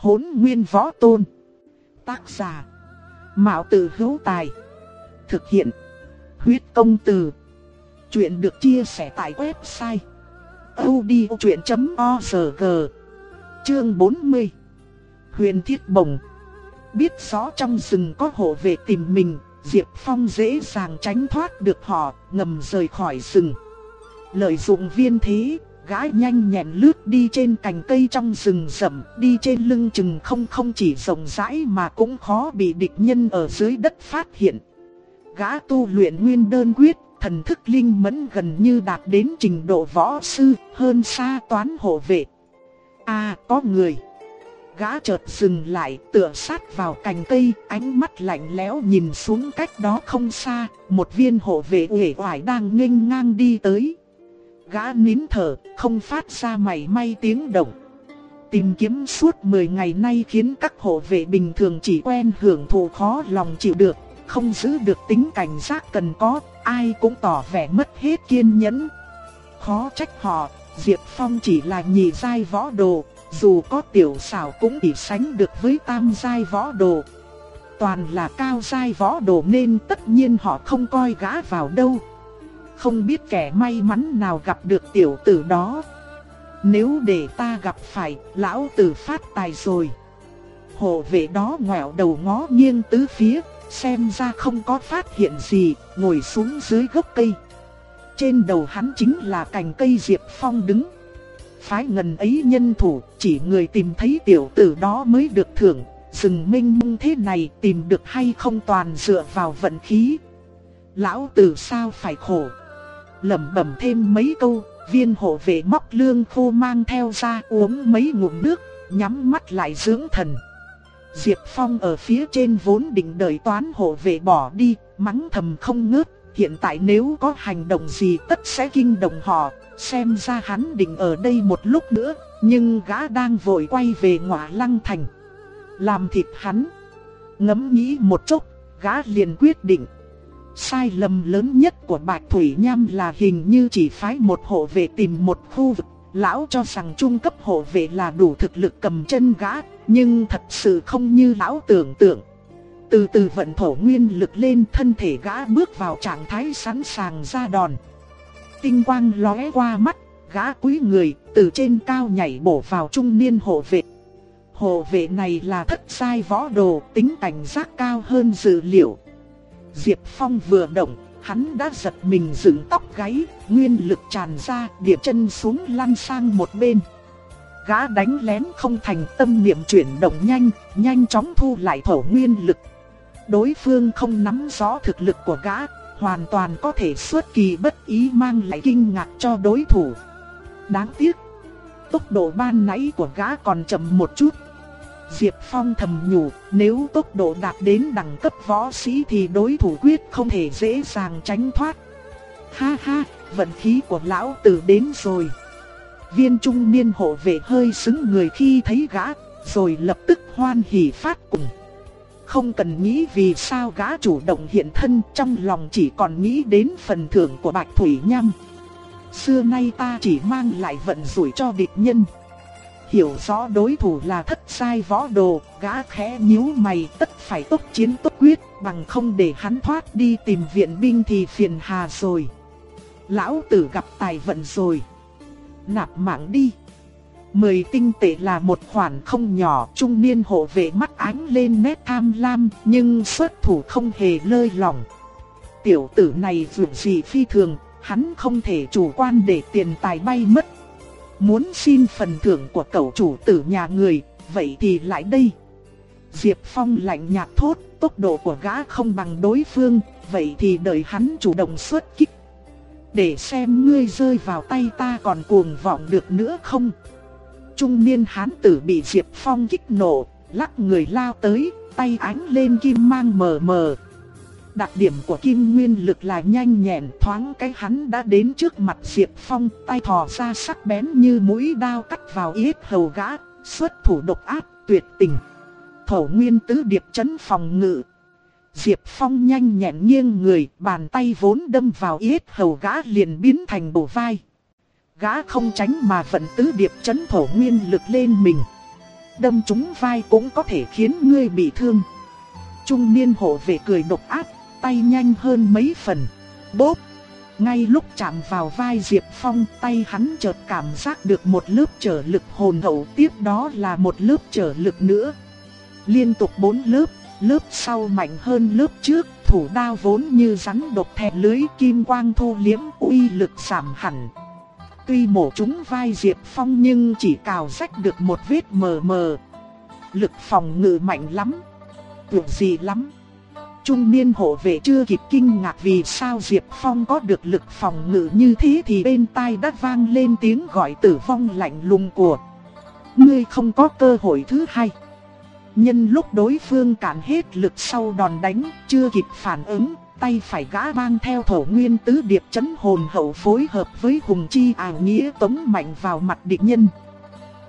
Hốn nguyên võ tôn. Tác giả. Mạo tử hữu tài. Thực hiện. Huyết công từ. Chuyện được chia sẻ tại website. odchuyện.org Chương 40 Huyền Thiết Bồng Biết rõ trong rừng có hộ vệ tìm mình, Diệp Phong dễ dàng tránh thoát được họ, ngầm rời khỏi rừng. Lợi dụng viên thế, gã nhanh nhẹn lướt đi trên cành cây trong rừng rậm, đi trên lưng chừng không không chỉ rộng rãi mà cũng khó bị địch nhân ở dưới đất phát hiện. Gã tu luyện nguyên đơn quyết, thần thức linh mẫn gần như đạt đến trình độ võ sư, hơn xa toán hộ vệ. À, có người. Gã chợt dừng lại, tựa sát vào cành cây, ánh mắt lạnh lẽo nhìn xuống cách đó không xa, một viên hộ vệ uể oải đang nghênh ngang đi tới. Gã nín thở, không phát ra mảy may tiếng động. Tìm kiếm suốt 10 ngày nay khiến các hộ vệ bình thường chỉ quen hưởng thụ khó lòng chịu được, không giữ được tính cảnh giác cần có, ai cũng tỏ vẻ mất hết kiên nhẫn. Khó trách họ, Diệp Phong chỉ là nhị giai võ đồ, dù có tiểu xảo cũng chỉ sánh được với tam giai võ đồ. Toàn là cao giai võ đồ nên tất nhiên họ không coi gã vào đâu. Không biết kẻ may mắn nào gặp được tiểu tử đó. Nếu để ta gặp phải, lão tử phát tài rồi. Hộ vệ đó ngoẹo đầu ngó nghiêng tứ phía, xem ra không có phát hiện gì, ngồi xuống dưới gốc cây. Trên đầu hắn chính là cành cây Diệp Phong đứng. Phái ngần ấy nhân thủ, chỉ người tìm thấy tiểu tử đó mới được thưởng. Rừng minh mông thế này tìm được hay không toàn dựa vào vận khí. Lão tử sao phải khổ lẩm bẩm thêm mấy câu, viên hộ vệ móc lương khô mang theo ra uống mấy ngụm nước, nhắm mắt lại dưỡng thần. Diệp Phong ở phía trên vốn định đợi toán hộ vệ bỏ đi, mắng thầm không ngớt, hiện tại nếu có hành động gì tất sẽ kinh động họ, xem ra hắn định ở đây một lúc nữa, nhưng gã đang vội quay về ngọa lăng thành. Làm thịt hắn. Ngẫm nghĩ một chút, gã liền quyết định. Sai lầm lớn nhất của Bạch Thủy Nham là hình như chỉ phái một hộ vệ tìm một khu vực. Lão cho rằng trung cấp hộ vệ là đủ thực lực cầm chân gã, nhưng thật sự không như lão tưởng tượng. Từ từ vận thổ nguyên lực lên thân thể gã bước vào trạng thái sẵn sàng ra đòn. Tinh quang lóe qua mắt, gã quý người, từ trên cao nhảy bổ vào trung niên hộ vệ. Hộ vệ này là thất sai võ đồ, tính cảnh giác cao hơn dự liệu. Diệp Phong vừa động, hắn đã giật mình dựng tóc gáy, nguyên lực tràn ra, địa chân xuống lăn sang một bên. Gã đánh lén không thành tâm niệm chuyển động nhanh, nhanh chóng thu lại thổ nguyên lực. Đối phương không nắm rõ thực lực của gã, hoàn toàn có thể xuất kỳ bất ý mang lại kinh ngạc cho đối thủ. Đáng tiếc, tốc độ ban nãy của gã còn chậm một chút. Diệp Phong thầm nhủ, nếu tốc độ đạt đến đẳng cấp võ sĩ thì đối thủ quyết không thể dễ dàng tránh thoát. Ha ha, vận khí của lão tử đến rồi. Viên trung niên hộ vệ hơi xứng người khi thấy gã, rồi lập tức hoan hỉ phát cùng. Không cần nghĩ vì sao gã chủ động hiện thân trong lòng chỉ còn nghĩ đến phần thưởng của Bạch Thủy Nham. Xưa nay ta chỉ mang lại vận rủi cho địch nhân. Hiểu rõ đối thủ là thất sai võ đồ, gã khẽ nhíu mày tất phải tốc chiến tốc quyết, bằng không để hắn thoát đi tìm viện binh thì phiền hà rồi. Lão tử gặp tài vận rồi. Nạp mạng đi. Mười tinh tệ là một khoản không nhỏ, trung niên hộ vệ mắt ánh lên nét tham lam, nhưng xuất thủ không hề lơi lỏng. Tiểu tử này dù gì phi thường, hắn không thể chủ quan để tiền tài bay mất. Muốn xin phần thưởng của cậu chủ tử nhà người, vậy thì lại đây. Diệp Phong lạnh nhạt thốt, tốc độ của gã không bằng đối phương, vậy thì đợi hắn chủ động xuất kích. Để xem ngươi rơi vào tay ta còn cuồng vọng được nữa không? Trung niên hán tử bị Diệp Phong kích nổ, lắc người lao tới, tay ánh lên kim mang mờ mờ. Đặc điểm của kim nguyên lực là nhanh nhẹn thoáng cái hắn đã đến trước mặt Diệp Phong, tay thò ra sắc bén như mũi đao cắt vào yết hầu gã, xuất thủ độc ác, tuyệt tình. Thổ nguyên tứ điệp chấn phòng ngự. Diệp Phong nhanh nhẹn nghiêng người, bàn tay vốn đâm vào yết hầu gã liền biến thành bổ vai. Gã không tránh mà vận tứ điệp chấn thổ nguyên lực lên mình. đâm trúng vai cũng có thể khiến ngươi bị thương. Trung niên hộ vệ cười độc ác, tay nhanh hơn mấy phần. Bốp! Ngay lúc chạm vào vai Diệp Phong, tay hắn chợt cảm giác được một lớp trở lực hồn hậu, tiếp đó là một lớp trở lực nữa. Liên tục bốn lớp, lớp sau mạnh hơn lớp trước, thủ đao vốn như rắn độc thẻ lưới kim quang thu liếm uy lực giảm hẳn. Tuy mổ trúng vai Diệp Phong nhưng chỉ cào rách được một vết mờ mờ. Lực phòng ngự mạnh lắm. Tưởng gì lắm. Trung niên hộ vệ chưa kịp kinh ngạc vì sao Diệp Phong có được lực phòng ngự như thế thì bên tai đã vang lên tiếng gọi tử vong lạnh lùng của. Ngươi không có cơ hội thứ hai. Nhân lúc đối phương cản hết lực sau đòn đánh, chưa kịp phản ứng, tay phải gã mang theo thổ nguyên tứ điệp chấn hồn hậu phối hợp với hùng chi ảo nghĩa tống mạnh vào mặt địch nhân.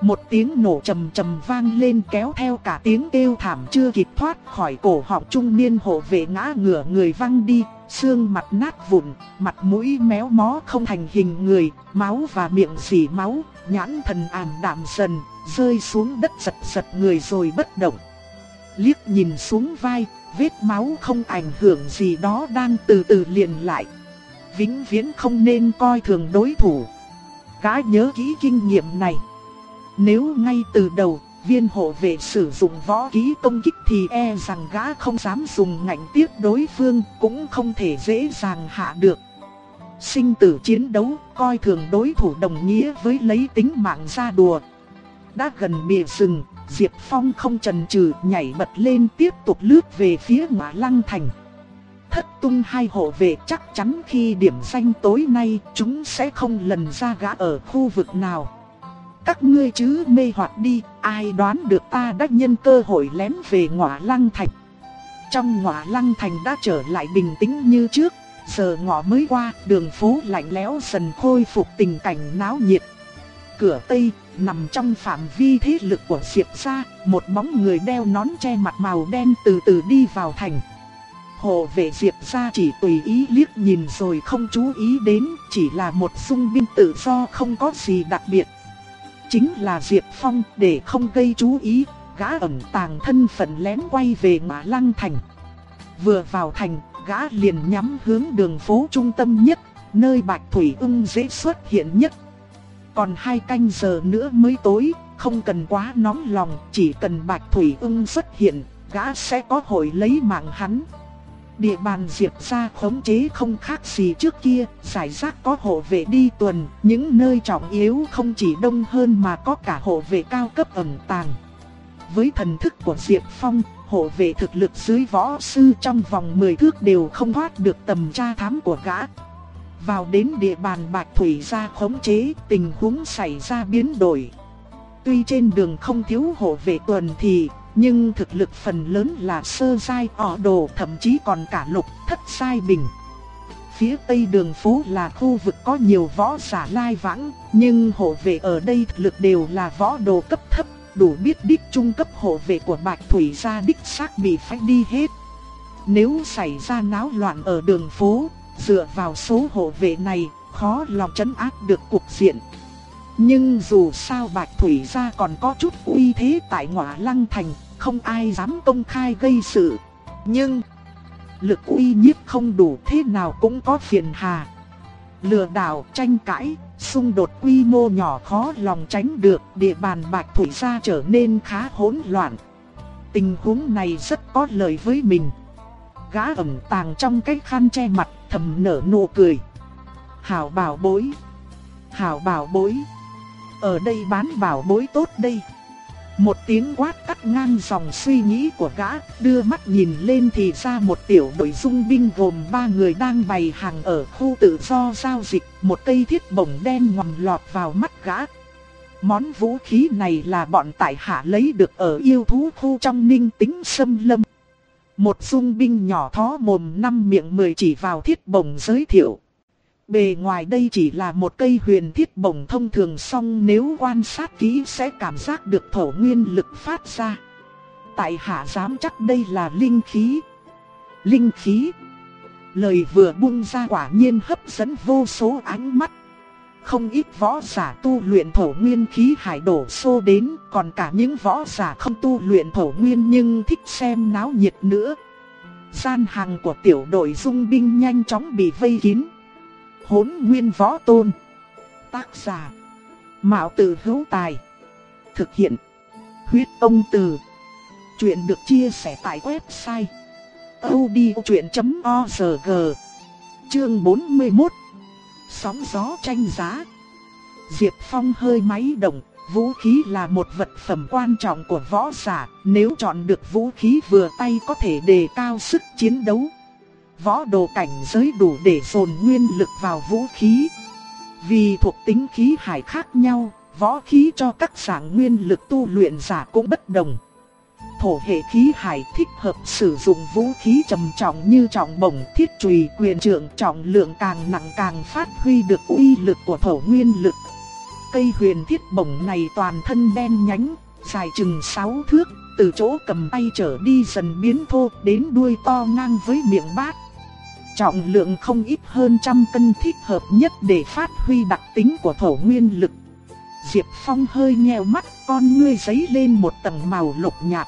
Một tiếng nổ trầm trầm vang lên kéo theo cả tiếng kêu thảm chưa kịp thoát khỏi cổ họng trung niên hộ vệ ngã ngửa người văng đi, xương mặt nát vụn, mặt mũi méo mó không thành hình người, máu và miệng xỉ máu, nhãn thần ảm đạm dần, rơi xuống đất giật giật người rồi bất động. Liếc nhìn xuống vai, vết máu không ảnh hưởng gì đó đang từ từ liền lại. Vĩnh viễn không nên coi thường đối thủ. Gã nhớ kỹ kinh nghiệm này. Nếu ngay từ đầu, viên hộ vệ sử dụng võ kỹ công kích thì e rằng gã không dám dùng ngạnh tiếp đối phương, cũng không thể dễ dàng hạ được. Sinh tử chiến đấu, coi thường đối thủ đồng nghĩa với lấy tính mạng ra đùa. Đã gần bìa rừng, Diệp Phong không chần chừ nhảy bật lên tiếp tục lướt về phía ngã lăng thành. Thất tung hai hộ vệ chắc chắn khi điểm danh tối nay chúng sẽ không lần ra gã ở khu vực nào. Các ngươi chứ mê hoặc đi, ai đoán được ta đã nhân cơ hội lén về ngọa lăng thành. Trong ngọa lăng thành đã trở lại bình tĩnh như trước, giờ ngọ mới qua, đường phố lạnh lẽo dần khôi phục tình cảnh náo nhiệt. Cửa Tây, nằm trong phạm vi thế lực của Diệp gia, một bóng người đeo nón che mặt màu đen từ từ đi vào thành. Hộ vệ Diệp gia chỉ tùy ý liếc nhìn rồi không chú ý đến, chỉ là một xung binh tự do không có gì đặc biệt. Chính là Diệp Phong, để không gây chú ý, gã ẩn tàng thân phận lén quay về Mã Lăng Thành. Vừa vào thành, gã liền nhắm hướng đường phố trung tâm nhất, nơi Bạch Thủy ưng dễ xuất hiện nhất. Còn hai canh giờ nữa mới tối, không cần quá nóng lòng, chỉ cần Bạch Thủy ưng xuất hiện, gã sẽ có hội lấy mạng hắn. Địa bàn Diệp ra khống chế không khác gì trước kia, giải rác có hộ vệ đi tuần, những nơi trọng yếu không chỉ đông hơn mà có cả hộ vệ cao cấp ẩn tàng. Với thần thức của Diệp Phong, hộ vệ thực lực dưới võ sư trong vòng 10 thước đều không thoát được tầm tra thám của gã. Vào đến địa bàn Bạch Thủy ra khống chế, tình huống xảy ra biến đổi. Tuy trên đường không thiếu hộ vệ tuần thì, nhưng thực lực phần lớn là sơ sai ỏ đồ thậm chí còn cả lục thất sai bình. Phía tây đường phố là khu vực có nhiều võ giả lai vãng, nhưng hộ vệ ở đây thực lực đều là võ đồ cấp thấp, đủ biết đích trung cấp hộ vệ của Bạch Thủy gia đích xác bị phách đi hết. Nếu xảy ra náo loạn ở đường phố, dựa vào số hộ vệ này, khó lòng chấn áp được cục diện. Nhưng dù sao Bạch Thủy gia còn có chút uy thế tại ngọa lăng thành, không ai dám công khai gây sự. Nhưng, lực uy nhiếp không đủ thế nào cũng có phiền hà. Lừa đảo, tranh cãi, xung đột quy mô nhỏ khó lòng tránh được, địa bàn Bạch Thủy gia trở nên khá hỗn loạn. Tình huống này rất có lợi với mình. Gã ẩm tàng trong cái khăn che mặt, thầm nở nụ cười. Hảo bảo bối. Hảo bảo bối. Ở đây bán bảo bối tốt đây. Một tiếng quát cắt ngang dòng suy nghĩ của gã, đưa mắt nhìn lên thì ra một tiểu đội dung binh gồm ba người đang bày hàng ở khu tự do giao dịch, một cây thiết bổng đen ngòm lọt vào mắt gã. Món vũ khí này là bọn tại hạ lấy được ở yêu thú khu trong ninh tính sâm lâm. Một dung binh nhỏ thó mồm năm miệng mười chỉ vào thiết bổng giới thiệu. Bề ngoài đây chỉ là một cây huyền thiết bổng thông thường song nếu quan sát kỹ sẽ cảm giác được thổ nguyên lực phát ra. Tại hạ dám chắc đây là linh khí. Linh khí. Lời vừa buông ra quả nhiên hấp dẫn vô số ánh mắt. không ít võ giả tu luyện thổ nguyên khí hải đổ xô đến, còn cả những võ giả không tu luyện thổ nguyên nhưng thích xem náo nhiệt nữa. Gian hàng của tiểu đội dung binh nhanh chóng bị vây kín. Hốn nguyên võ tôn. Tác giả. Mạo tử hữu tài. Thực hiện. Huyết ông từ. Chuyện được chia sẻ tại website. odchuyện.org Chương 41 Sóng gió tranh giá Diệp Phong hơi máy động, vũ khí là một vật phẩm quan trọng của võ giả, nếu chọn được vũ khí vừa tay có thể đề cao sức chiến đấu. Võ đồ cảnh giới đủ để dồn nguyên lực vào vũ khí. Vì thuộc tính khí hải khác nhau, võ khí cho các dạng nguyên lực tu luyện giả cũng bất đồng thổ hệ khí hải thích hợp sử dụng vũ khí trầm trọng như trọng bổng thiết chùy quyền trượng trọng lượng càng nặng càng phát huy được uy lực của thổ nguyên lực. Cây huyền thiết bổng này toàn thân đen nhánh, dài chừng 6 thước, từ chỗ cầm tay trở đi dần biến thô đến đuôi to ngang với miệng bát. Trọng lượng không ít hơn trăm cân thích hợp nhất để phát huy đặc tính của thổ nguyên lực. Diệp Phong hơi nheo mắt, con ngươi giấy lên một tầng màu lục nhạt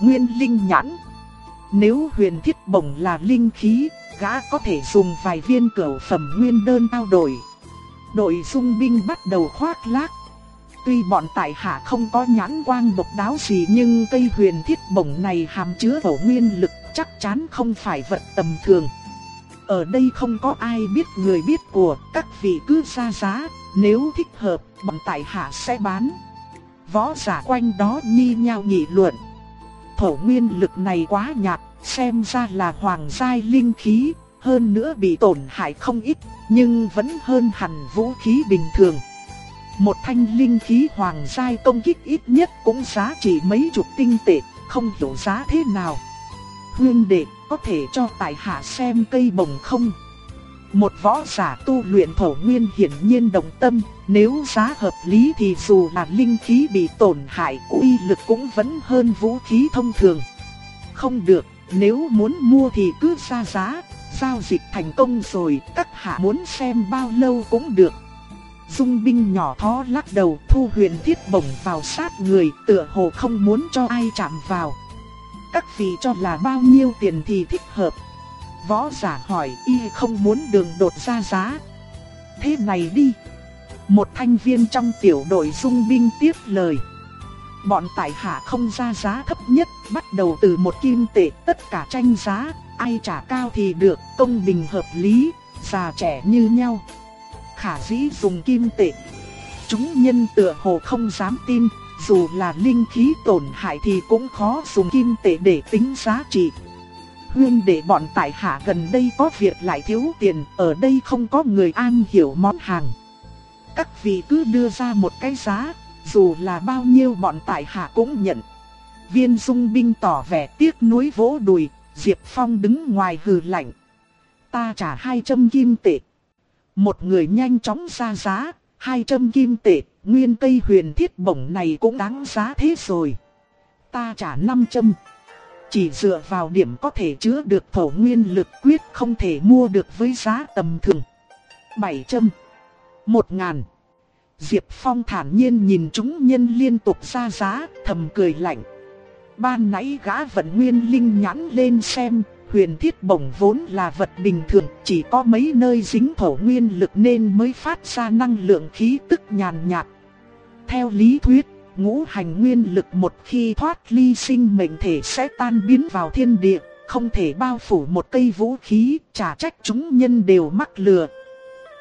nguyên linh nhãn. Nếu huyền thiết bổng là linh khí, gã có thể dùng vài viên cửu phẩm nguyên đơn trao đổi. Đội dung binh bắt đầu khoác lác. Tuy bọn tại hạ không có nhãn quang độc đáo gì nhưng cây huyền thiết bổng này hàm chứa thổ nguyên lực chắc chắn không phải vật tầm thường. Ở đây không có ai biết người biết của, các vị cứ ra giá, nếu thích hợp, bọn tại hạ sẽ bán. Võ giả quanh đó nhi nhau nghị luận thổ nguyên lực này quá nhạt, xem ra là hoàng giai linh khí, hơn nữa bị tổn hại không ít, nhưng vẫn hơn hẳn vũ khí bình thường. Một thanh linh khí hoàng giai công kích ít nhất cũng giá trị mấy chục tinh tệ, không hiểu giá thế nào. Hương đệ, có thể cho tài hạ xem cây bồng không? Một võ giả tu luyện thổ nguyên hiển nhiên động tâm, nếu giá hợp lý thì dù là linh khí bị tổn hại, uy lực cũng vẫn hơn vũ khí thông thường. Không được, nếu muốn mua thì cứ ra giá, giao dịch thành công rồi, các hạ muốn xem bao lâu cũng được. Dung binh nhỏ thó lắc đầu thu huyền thiết bổng vào sát người, tựa hồ không muốn cho ai chạm vào. Các vị cho là bao nhiêu tiền thì thích hợp. Võ giả hỏi y không muốn đường đột ra giá. Thế này đi. Một thanh viên trong tiểu đội dung binh tiếp lời. Bọn tại hạ không ra giá thấp nhất, bắt đầu từ một kim tệ, tất cả tranh giá, ai trả cao thì được, công bình hợp lý, già trẻ như nhau. Khả dĩ dùng kim tệ. Chúng nhân tựa hồ không dám tin, dù là linh khí tổn hại thì cũng khó dùng kim tệ để tính giá trị huyên để bọn tại hạ gần đây có việc lại thiếu tiền, ở đây không có người an hiểu món hàng. Các vị cứ đưa ra một cái giá, dù là bao nhiêu bọn tại hạ cũng nhận. Viên dung binh tỏ vẻ tiếc nuối vỗ đùi, Diệp Phong đứng ngoài hừ lạnh. Ta trả 200 kim tệ. Một người nhanh chóng ra giá, 200 kim tệ, nguyên cây huyền thiết bổng này cũng đáng giá thế rồi. Ta trả 500. Chỉ dựa vào điểm có thể chứa được thổ nguyên lực quyết không thể mua được với giá tầm thường. 700 một ngàn Diệp Phong thản nhiên nhìn chúng nhân liên tục ra giá, thầm cười lạnh. Ban nãy gã vận nguyên linh nhãn lên xem, huyền thiết bổng vốn là vật bình thường, chỉ có mấy nơi dính thổ nguyên lực nên mới phát ra năng lượng khí tức nhàn nhạt. Theo lý thuyết, ngũ hành nguyên lực một khi thoát ly sinh mệnh thể sẽ tan biến vào thiên địa, không thể bao phủ một cây vũ khí, trả trách chúng nhân đều mắc lừa.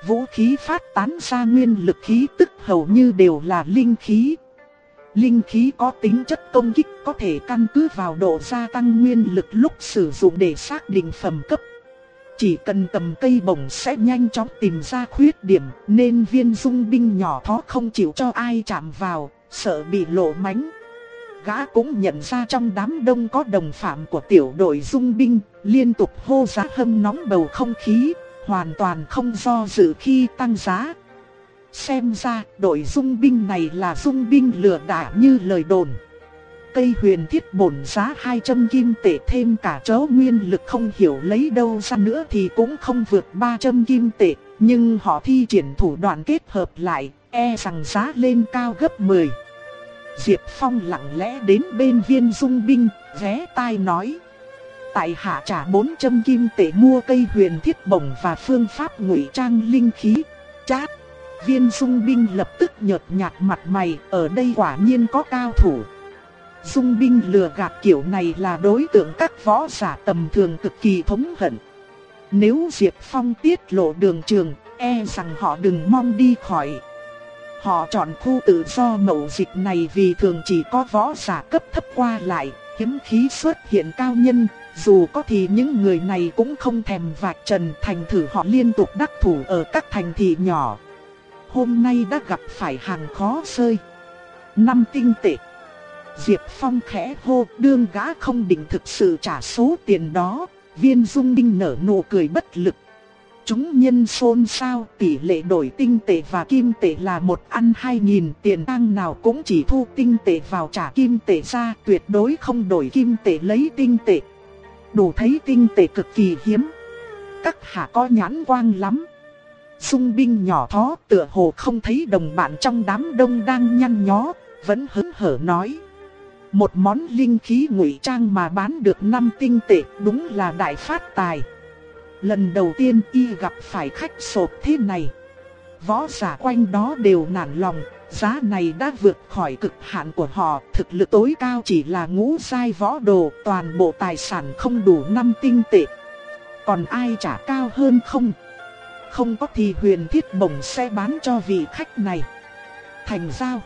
Vũ khí phát tán ra nguyên lực khí tức hầu như đều là linh khí. Linh khí có tính chất công kích có thể căn cứ vào độ gia tăng nguyên lực lúc sử dụng để xác định phẩm cấp. Chỉ cần cầm cây bổng sẽ nhanh chóng tìm ra khuyết điểm nên viên dung binh nhỏ thó không chịu cho ai chạm vào, sợ bị lộ mánh. Gã cũng nhận ra trong đám đông có đồng phạm của tiểu đội dung binh, liên tục hô giá hâm nóng bầu không khí, hoàn toàn không do dự khi tăng giá. Xem ra đội dung binh này là dung binh lừa đảo như lời đồn. Cây huyền thiết bổn giá 200 kim tệ thêm cả chó nguyên lực không hiểu lấy đâu ra nữa thì cũng không vượt 300 kim tệ, Nhưng họ thi triển thủ đoạn kết hợp lại, e rằng giá lên cao gấp 10. Diệp Phong lặng lẽ đến bên viên dung binh, ghé tai nói. Tại hạ trả 400 kim tệ mua cây huyền thiết bổng và phương pháp ngụy trang linh khí. Chát! Viên dung binh lập tức nhợt nhạt mặt mày, ở đây quả nhiên có cao thủ. Dung binh lừa gạt kiểu này là đối tượng các võ giả tầm thường cực kỳ thống hận. Nếu Diệp Phong tiết lộ đường trường, e rằng họ đừng mong đi khỏi. Họ chọn khu tự do mậu dịch này vì thường chỉ có võ giả cấp thấp qua lại, hiếm khí xuất hiện cao nhân, dù có thì những người này cũng không thèm vạch trần thành thử họ liên tục đắc thủ ở các thành thị nhỏ. Hôm nay đã gặp phải hàng khó rơi Năm tinh tệ. Diệp Phong khẽ hô đương gã không định thực sự trả số tiền đó, viên dung đinh nở nụ cười bất lực. Chúng nhân xôn xao tỷ lệ đổi tinh tệ và kim tệ là một ăn hai nghìn tiền tăng nào cũng chỉ thu tinh tệ vào trả kim tệ ra tuyệt đối không đổi kim tệ lấy tinh tệ. Đủ thấy tinh tệ cực kỳ hiếm. Các hạ có nhãn quang lắm. Dung binh nhỏ thó tựa hồ không thấy đồng bạn trong đám đông đang nhăn nhó, vẫn hớn hở nói. Một món linh khí ngụy trang mà bán được 5 tinh tệ đúng là đại phát tài. Lần đầu tiên y gặp phải khách sộp thế này. Võ giả quanh đó đều nản lòng, giá này đã vượt khỏi cực hạn của họ. Thực lực tối cao chỉ là ngũ sai võ đồ, toàn bộ tài sản không đủ 5 tinh tệ. Còn ai trả cao hơn không? Không có thì huyền thiết bổng sẽ bán cho vị khách này. Thành giao.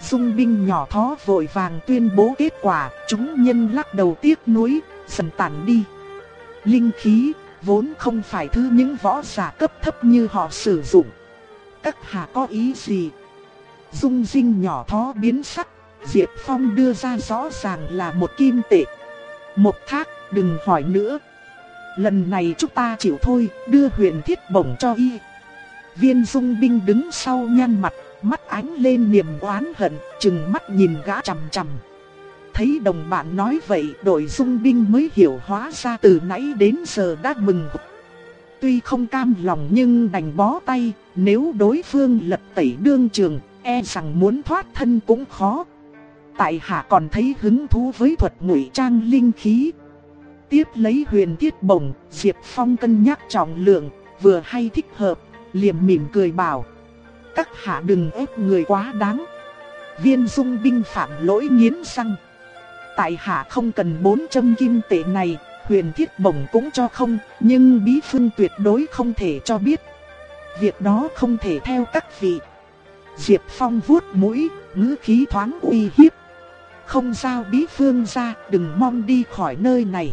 Dung binh nhỏ thó vội vàng tuyên bố kết quả, chúng nhân lắc đầu tiếc nuối, dần tản đi. Linh khí, vốn không phải thứ những võ giả cấp thấp như họ sử dụng. Các hạ có ý gì? Dung dinh nhỏ thó biến sắc, Diệp Phong đưa ra rõ ràng là một kim tệ. Một thác, đừng hỏi nữa. Lần này chúng ta chịu thôi, đưa huyền thiết bổng cho y. Viên dung binh đứng sau nhăn mặt, mắt ánh lên niềm oán hận, chừng mắt nhìn gã chằm chằm. Thấy đồng bạn nói vậy, đội dung binh mới hiểu hóa ra từ nãy đến giờ đã mừng. Tuy không cam lòng nhưng đành bó tay, nếu đối phương lật tẩy đương trường, e rằng muốn thoát thân cũng khó. Tại hạ còn thấy hứng thú với thuật ngụy trang linh khí. Tiếp lấy huyền thiết bổng, Diệp Phong cân nhắc trọng lượng, vừa hay thích hợp, liềm mỉm cười bảo. Các hạ đừng ép người quá đáng. Viên dung binh phạm lỗi nghiến răng. Tại hạ không cần 400 kim tệ này, huyền thiết bổng cũng cho không, nhưng bí phương tuyệt đối không thể cho biết. Việc đó không thể theo các vị. Diệp Phong vuốt mũi, ngữ khí thoáng uy hiếp. Không giao bí phương ra, đừng mong đi khỏi nơi này.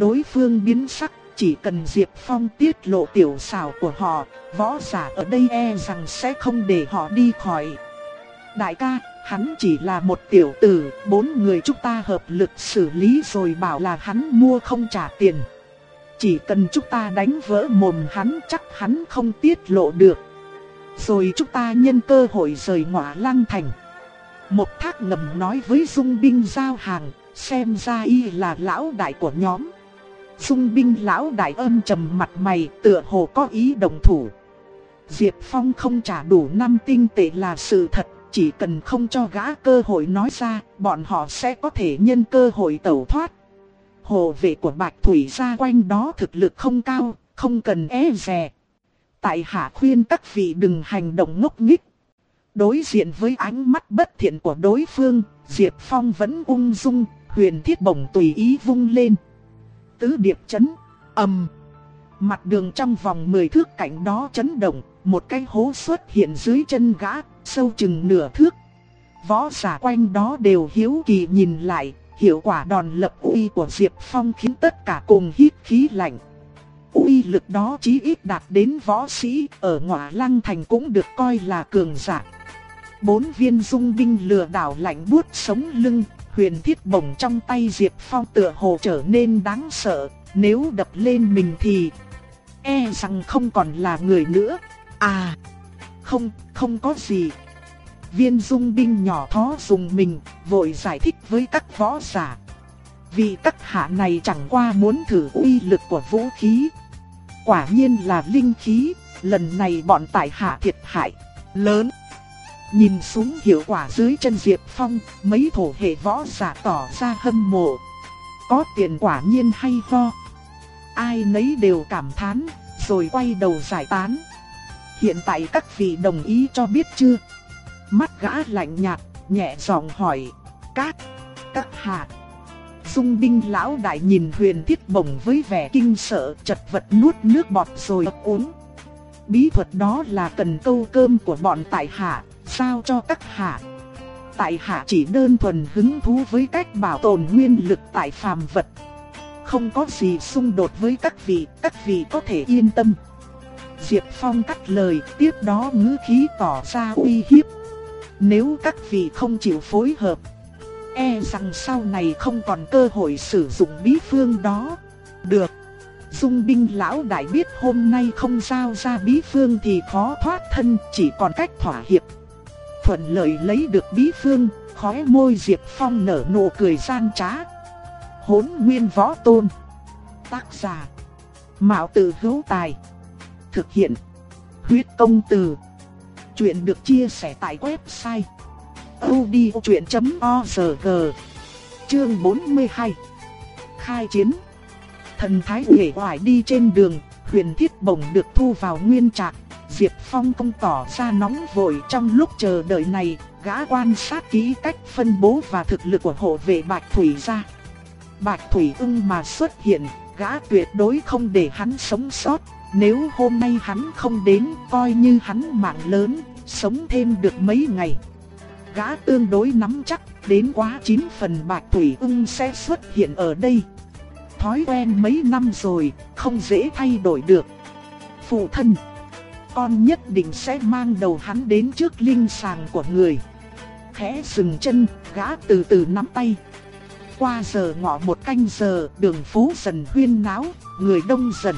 Đối phương biến sắc, chỉ cần Diệp Phong tiết lộ tiểu xảo của họ, võ giả ở đây e rằng sẽ không để họ đi khỏi. Đại ca, hắn chỉ là một tiểu tử, bốn người chúng ta hợp lực xử lý rồi bảo là hắn mua không trả tiền. Chỉ cần chúng ta đánh vỡ mồm hắn chắc hắn không tiết lộ được. Rồi chúng ta nhân cơ hội rời ngọa lăng thành. Một thác ngầm nói với dung binh giao hàng, xem ra y là lão đại của nhóm. Dung binh lão đại âm trầm mặt mày tựa hồ có ý đồng thủ. Diệp Phong không trả đủ năm tinh tệ là sự thật, chỉ cần không cho gã cơ hội nói ra, bọn họ sẽ có thể nhân cơ hội tẩu thoát. Hồ vệ của Bạch Thủy ra quanh đó thực lực không cao, không cần e dè. Tại hạ khuyên các vị đừng hành động ngốc nghích. Đối diện với ánh mắt bất thiện của đối phương, Diệp Phong vẫn ung dung, huyền thiết bổng tùy ý vung lên tứ điệp chấn, ầm. Mặt đường trong vòng 10 thước cạnh đó chấn động, một cái hố xuất hiện dưới chân gã, sâu chừng nửa thước. Võ giả quanh đó đều hiếu kỳ nhìn lại, hiệu quả đòn lập uy của Diệp Phong khiến tất cả cùng hít khí lạnh. Uy lực đó chí ít đạt đến võ sĩ, ở ngọa lăng thành cũng được coi là cường giả. Bốn viên dung binh lừa đảo lạnh buốt sống lưng, huyền thiết bổng trong tay Diệp Phong tựa hồ trở nên đáng sợ, nếu đập lên mình thì e rằng không còn là người nữa. À, không, không có gì. Viên dung binh nhỏ thó dùng mình, vội giải thích với các võ giả. Vì các hạ này chẳng qua muốn thử uy lực của vũ khí. Quả nhiên là linh khí, lần này bọn tại hạ thiệt hại lớn. Nhìn xuống hiệu quả dưới chân Diệp Phong, mấy thổ hệ võ giả tỏ ra hâm mộ. Có tiền quả nhiên hay ho. Ai nấy đều cảm thán, rồi quay đầu giải tán. Hiện tại các vị đồng ý cho biết chưa? Mắt gã lạnh nhạt, nhẹ giọng hỏi. Các, các hạ. Dung binh lão đại nhìn huyền thiết bổng với vẻ kinh sợ, chật vật nuốt nước bọt rồi uống. Bí thuật đó là cần câu cơm của bọn tại hạ, sao cho các hạ. Tại hạ chỉ đơn thuần hứng thú với cách bảo tồn nguyên lực tại phàm vật. Không có gì xung đột với các vị, các vị có thể yên tâm. Diệp Phong cắt lời, tiếp đó ngữ khí tỏ ra uy hiếp. Nếu các vị không chịu phối hợp, e rằng sau này không còn cơ hội sử dụng bí phương đó. Được. Dung binh lão đại biết hôm nay không giao ra bí phương thì khó thoát thân, chỉ còn cách thỏa hiệp. Thuận lợi lấy được bí phương, khóe môi Diệp Phong nở nụ cười gian trá. Hốn nguyên võ tôn. Tác giả. Mạo tử hữu tài. Thực hiện. Huyết công từ. Chuyện được chia sẻ tại website. odchuyện.org Chương 42 Khai chiến Thần thái nghệ oải đi trên đường, huyền thiết bổng được thu vào nguyên trạng Diệp Phong không tỏ ra nóng vội trong lúc chờ đợi này, gã quan sát kỹ cách phân bố và thực lực của hộ vệ Bạch Thủy ra. Bạch Thủy ưng mà xuất hiện, gã tuyệt đối không để hắn sống sót. Nếu hôm nay hắn không đến, coi như hắn mạng lớn, sống thêm được mấy ngày. Gã tương đối nắm chắc, đến quá 9 phần Bạch Thủy ưng sẽ xuất hiện ở đây thói quen mấy năm rồi, không dễ thay đổi được. Phụ thân, con nhất định sẽ mang đầu hắn đến trước linh sàng của người. Khẽ dừng chân, gã từ từ nắm tay. Qua giờ ngọ một canh giờ, đường phố dần huyên náo, người đông dần.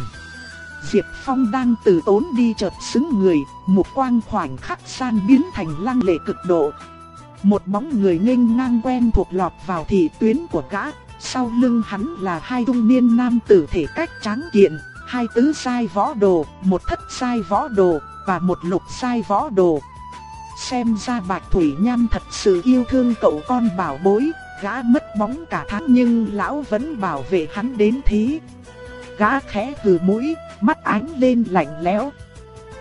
Diệp Phong đang từ tốn đi chợt xứng người, một quang khoảnh khắc san biến thành lăng lệ cực độ. Một bóng người nghênh ngang quen thuộc lọt vào thị tuyến của gã, sau lưng hắn là hai trung niên nam tử thể cách tráng kiện, hai tứ sai võ đồ, một thất sai võ đồ và một lục sai võ đồ. Xem ra Bạch Thủy Nham thật sự yêu thương cậu con bảo bối, gã mất bóng cả tháng nhưng lão vẫn bảo vệ hắn đến thế. Gã khẽ hừ mũi, mắt ánh lên lạnh lẽo.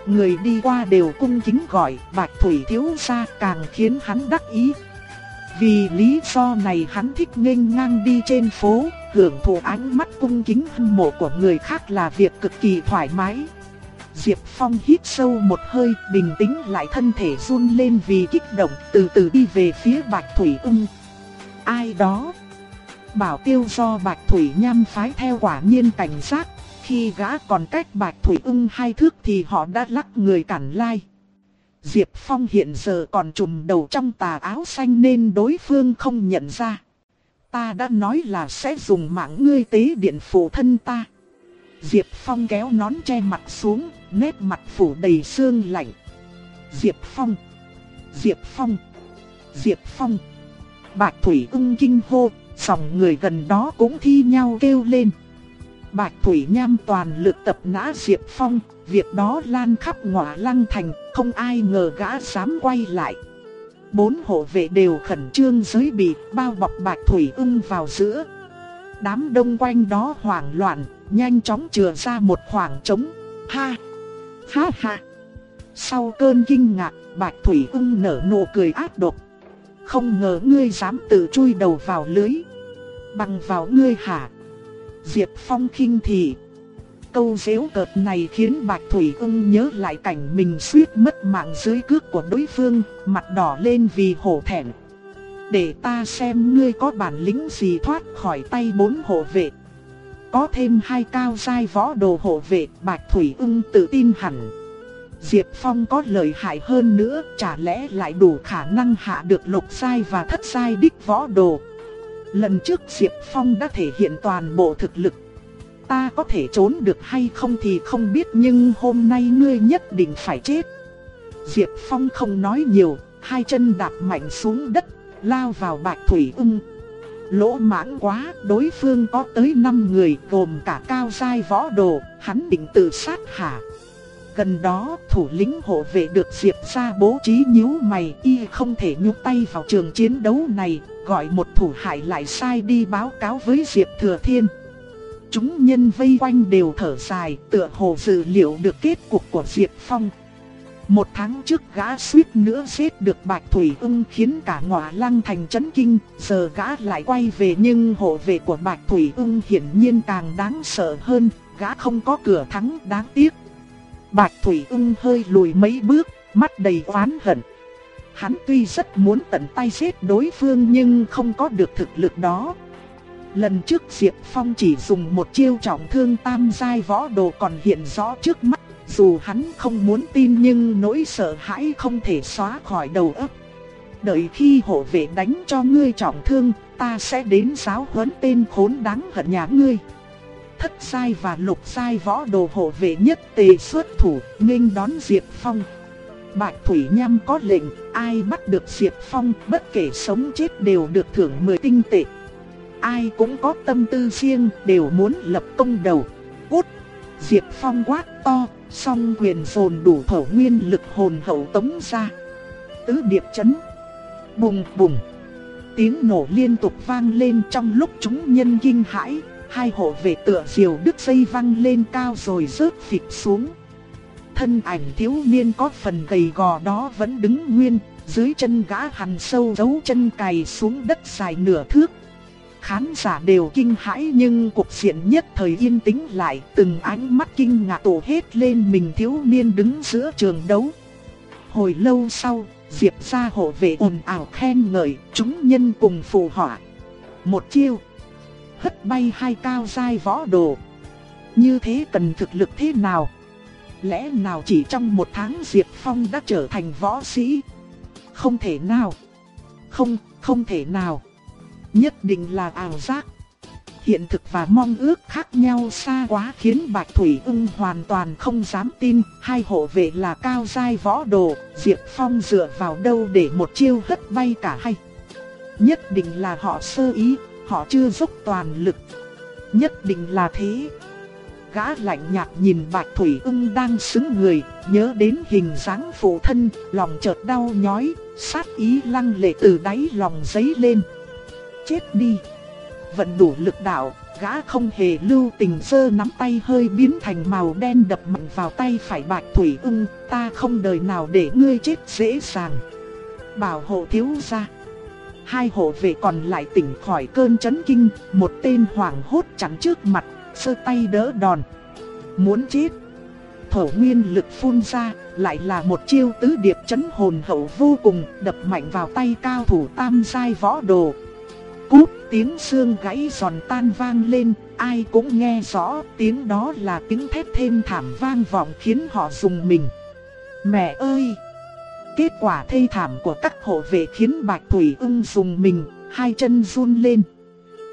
Người đi qua đều cung kính gọi Bạch Thủy thiếu gia càng khiến hắn đắc ý. Vì lý do này hắn thích nghênh ngang đi trên phố, hưởng thụ ánh mắt cung kính hâm mộ của người khác là việc cực kỳ thoải mái. Diệp Phong hít sâu một hơi, bình tĩnh lại thân thể run lên vì kích động, từ từ đi về phía Bạch Thủy Ung. Ai đó? Bảo tiêu do Bạch Thủy Nham phái theo quả nhiên cảnh giác, khi gã còn cách Bạch Thủy Ung hai thước thì họ đã lắc người cản lai. Diệp Phong hiện giờ còn trùm đầu trong tà áo xanh nên đối phương không nhận ra. Ta đã nói là sẽ dùng mạng ngươi tế điện phụ thân ta. Diệp Phong kéo nón che mặt xuống, nét mặt phủ đầy sương lạnh. Diệp Phong, Diệp Phong, Diệp Phong. Bạch Thủy ưng kinh hô, dòng người gần đó cũng thi nhau kêu lên. Bạch Thủy Nham toàn lực tập nã Diệp Phong, việc đó lan khắp ngọa lăng thành, không ai ngờ gã dám quay lại. Bốn hộ vệ đều khẩn trương giới bị, bao bọc Bạch Thủy ưng vào giữa. Đám đông quanh đó hoảng loạn, nhanh chóng chừa ra một khoảng trống. Ha! Ha ha! Sau cơn kinh ngạc, Bạch Thủy ưng nở nụ cười ác độc. Không ngờ ngươi dám tự chui đầu vào lưới. Bằng vào ngươi hả? Diệp Phong khinh thị. Câu dễu cợt này khiến Bạch Thủy ưng nhớ lại cảnh mình suýt mất mạng dưới cước của đối phương, mặt đỏ lên vì hổ thẹn. Để ta xem ngươi có bản lĩnh gì thoát khỏi tay bốn hộ vệ. Có thêm hai cao giai võ đồ hộ vệ, Bạch Thủy ưng tự tin hẳn. Diệp Phong có lợi hại hơn nữa, chả lẽ lại đủ khả năng hạ được lục giai và thất giai đích võ đồ. Lần trước Diệp Phong đã thể hiện toàn bộ thực lực. Ta có thể trốn được hay không thì không biết nhưng hôm nay ngươi nhất định phải chết. Diệp Phong không nói nhiều, hai chân đạp mạnh xuống đất, lao vào bạch thủy ưng. Lỗ mãng quá, đối phương có tới 5 người gồm cả cao giai võ đồ, hắn định tự sát hả? Gần đó, thủ lĩnh hộ vệ được Diệp ra bố trí nhíu mày y không thể nhúc tay vào trường chiến đấu này, gọi một thủ hại lại sai đi báo cáo với Diệp Thừa Thiên. Chúng nhân vây quanh đều thở dài, tựa hồ dự liệu được kết cục của Diệp Phong. Một tháng trước gã suýt nữa giết được Bạch Thủy ưng khiến cả ngọa lăng thành chấn kinh, giờ gã lại quay về nhưng hộ vệ của Bạch Thủy ưng hiển nhiên càng đáng sợ hơn, gã không có cửa thắng đáng tiếc. Bạch Thủy ưng hơi lùi mấy bước, mắt đầy oán hận. Hắn tuy rất muốn tận tay giết đối phương nhưng không có được thực lực đó. Lần trước Diệp Phong chỉ dùng một chiêu trọng thương tam giai võ đồ còn hiện rõ trước mắt dù hắn không muốn tin nhưng nỗi sợ hãi không thể xóa khỏi đầu óc. Đợi khi hộ vệ đánh cho ngươi trọng thương, ta sẽ đến giáo huấn tên khốn đáng hận nhà ngươi. Thất sai và lục sai võ đồ hộ vệ nhất tề xuất thủ, nghênh đón Diệp Phong. Bạch Thủy Nham có lệnh, ai bắt được Diệp Phong, bất kể sống chết đều được thưởng 10 tinh tệ. Ai cũng có tâm tư riêng, đều muốn lập công đầu. Cút! Diệp Phong quát to, song quyền dồn đủ thổ nguyên lực hồn hậu tống ra. Tứ điệp chấn. Bùng bùng. Tiếng nổ liên tục vang lên trong lúc chúng nhân kinh hãi, hai hộ vệ tựa diều đứt dây văng lên cao rồi rớt phịch xuống. Thân ảnh thiếu niên có phần gầy gò đó vẫn đứng nguyên, dưới chân gã hằn sâu dấu chân cày xuống đất dài nửa thước, Khán giả đều kinh hãi nhưng cuộc diện nhất thời yên tĩnh lại, từng ánh mắt kinh ngạc tổ hết lên mình thiếu niên đứng giữa trường đấu. Hồi lâu sau, Diệp gia hộ vệ ồn ào khen ngợi, chúng nhân cùng phù họa. Một chiêu, hất bay hai cao giai võ đồ. Như thế cần thực lực thế nào? Lẽ nào chỉ trong một tháng Diệp Phong đã trở thành võ sĩ? Không thể nào. Không, không thể nào nhất định là ảo giác. Hiện thực và mong ước khác nhau xa quá khiến Bạch Thủy ưng hoàn toàn không dám tin, hai hộ vệ là cao giai võ đồ, Diệp Phong dựa vào đâu để một chiêu hất bay cả hai. Nhất định là họ sơ ý, họ chưa dốc toàn lực. Nhất định là thế. Gã lạnh nhạt nhìn Bạch Thủy ưng đang xứng người, nhớ đến hình dáng phụ thân, lòng chợt đau nhói, sát ý lăng lệ từ đáy lòng giấy lên chết đi. Vận đủ lực đạo, gã không hề lưu tình sơ nắm tay hơi biến thành màu đen đập mạnh vào tay phải bạch thủy ưng, ta không đời nào để ngươi chết dễ dàng. Bảo hộ thiếu gia. Hai hộ vệ còn lại tỉnh khỏi cơn chấn kinh, một tên hoảng hốt chắn trước mặt, sơ tay đỡ đòn. Muốn chết. Thổ nguyên lực phun ra, lại là một chiêu tứ điệp chấn hồn hậu vô cùng, đập mạnh vào tay cao thủ tam giai võ đồ, Cút tiếng xương gãy giòn tan vang lên, ai cũng nghe rõ tiếng đó là tiếng thét thêm thảm vang vọng khiến họ dùng mình. Mẹ ơi! Kết quả thê thảm của các hộ vệ khiến Bạch Thủy ưng dùng mình, hai chân run lên.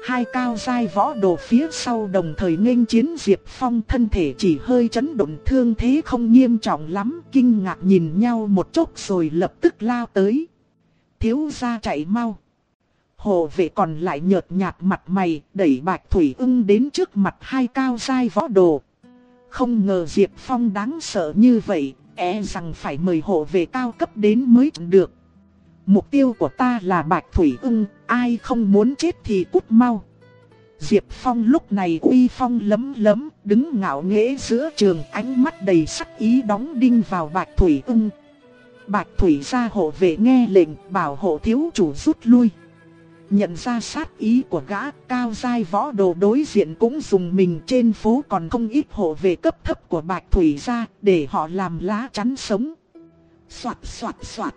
Hai cao giai võ đồ phía sau đồng thời nghênh chiến Diệp Phong thân thể chỉ hơi chấn động thương thế không nghiêm trọng lắm, kinh ngạc nhìn nhau một chút rồi lập tức lao tới. Thiếu gia chạy mau. Hồ vệ còn lại nhợt nhạt mặt mày, đẩy Bạch Thủy ưng đến trước mặt hai cao sai võ đồ. Không ngờ Diệp Phong đáng sợ như vậy, e rằng phải mời hộ vệ cao cấp đến mới được. Mục tiêu của ta là Bạch Thủy ưng, ai không muốn chết thì cút mau. Diệp Phong lúc này uy phong lấm lấm, đứng ngạo nghễ giữa trường ánh mắt đầy sắc ý đóng đinh vào Bạch Thủy ưng. Bạch Thủy ra hộ vệ nghe lệnh bảo hộ thiếu chủ rút lui. Nhận ra sát ý của gã cao giai võ đồ đối diện cũng dùng mình trên phố còn không ít hộ về cấp thấp của Bạch Thủy ra để họ làm lá chắn sống. Xoạt xoạt xoạt.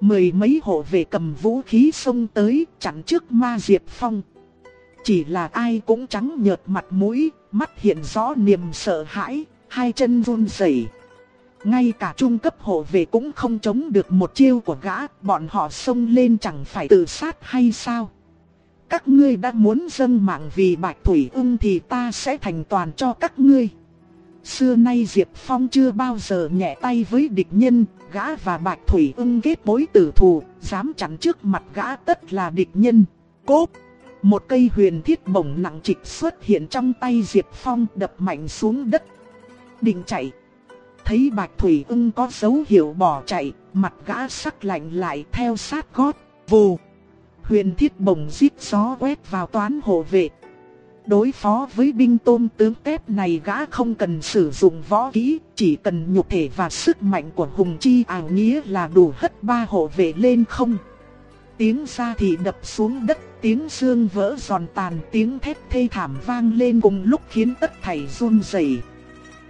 Mười mấy hộ về cầm vũ khí xông tới chặn trước ma Diệp Phong. Chỉ là ai cũng trắng nhợt mặt mũi, mắt hiện rõ niềm sợ hãi, hai chân run rẩy. Ngay cả trung cấp hộ vệ cũng không chống được một chiêu của gã, bọn họ xông lên chẳng phải tự sát hay sao? Các ngươi đã muốn dâng mạng vì bạch thủy ung thì ta sẽ thành toàn cho các ngươi. Xưa nay Diệp Phong chưa bao giờ nhẹ tay với địch nhân, gã và bạch thủy ưng kết bối tử thù, dám chắn trước mặt gã tất là địch nhân. Cốp! Một cây huyền thiết bổng nặng trịch xuất hiện trong tay Diệp Phong đập mạnh xuống đất. Định chạy! Thấy Bạch Thủy ưng có dấu hiệu bỏ chạy, mặt gã sắc lạnh lại theo sát gót, vù. Huyền thiết bổng giết gió quét vào toán hộ vệ. Đối phó với binh tôm tướng tép này gã không cần sử dụng võ kỹ, chỉ cần nhục thể và sức mạnh của hùng chi ảo nghĩa là đủ hất ba hộ vệ lên không. Tiếng ra thì đập xuống đất, tiếng xương vỡ giòn tàn, tiếng thét thê thảm vang lên cùng lúc khiến tất thảy run rẩy.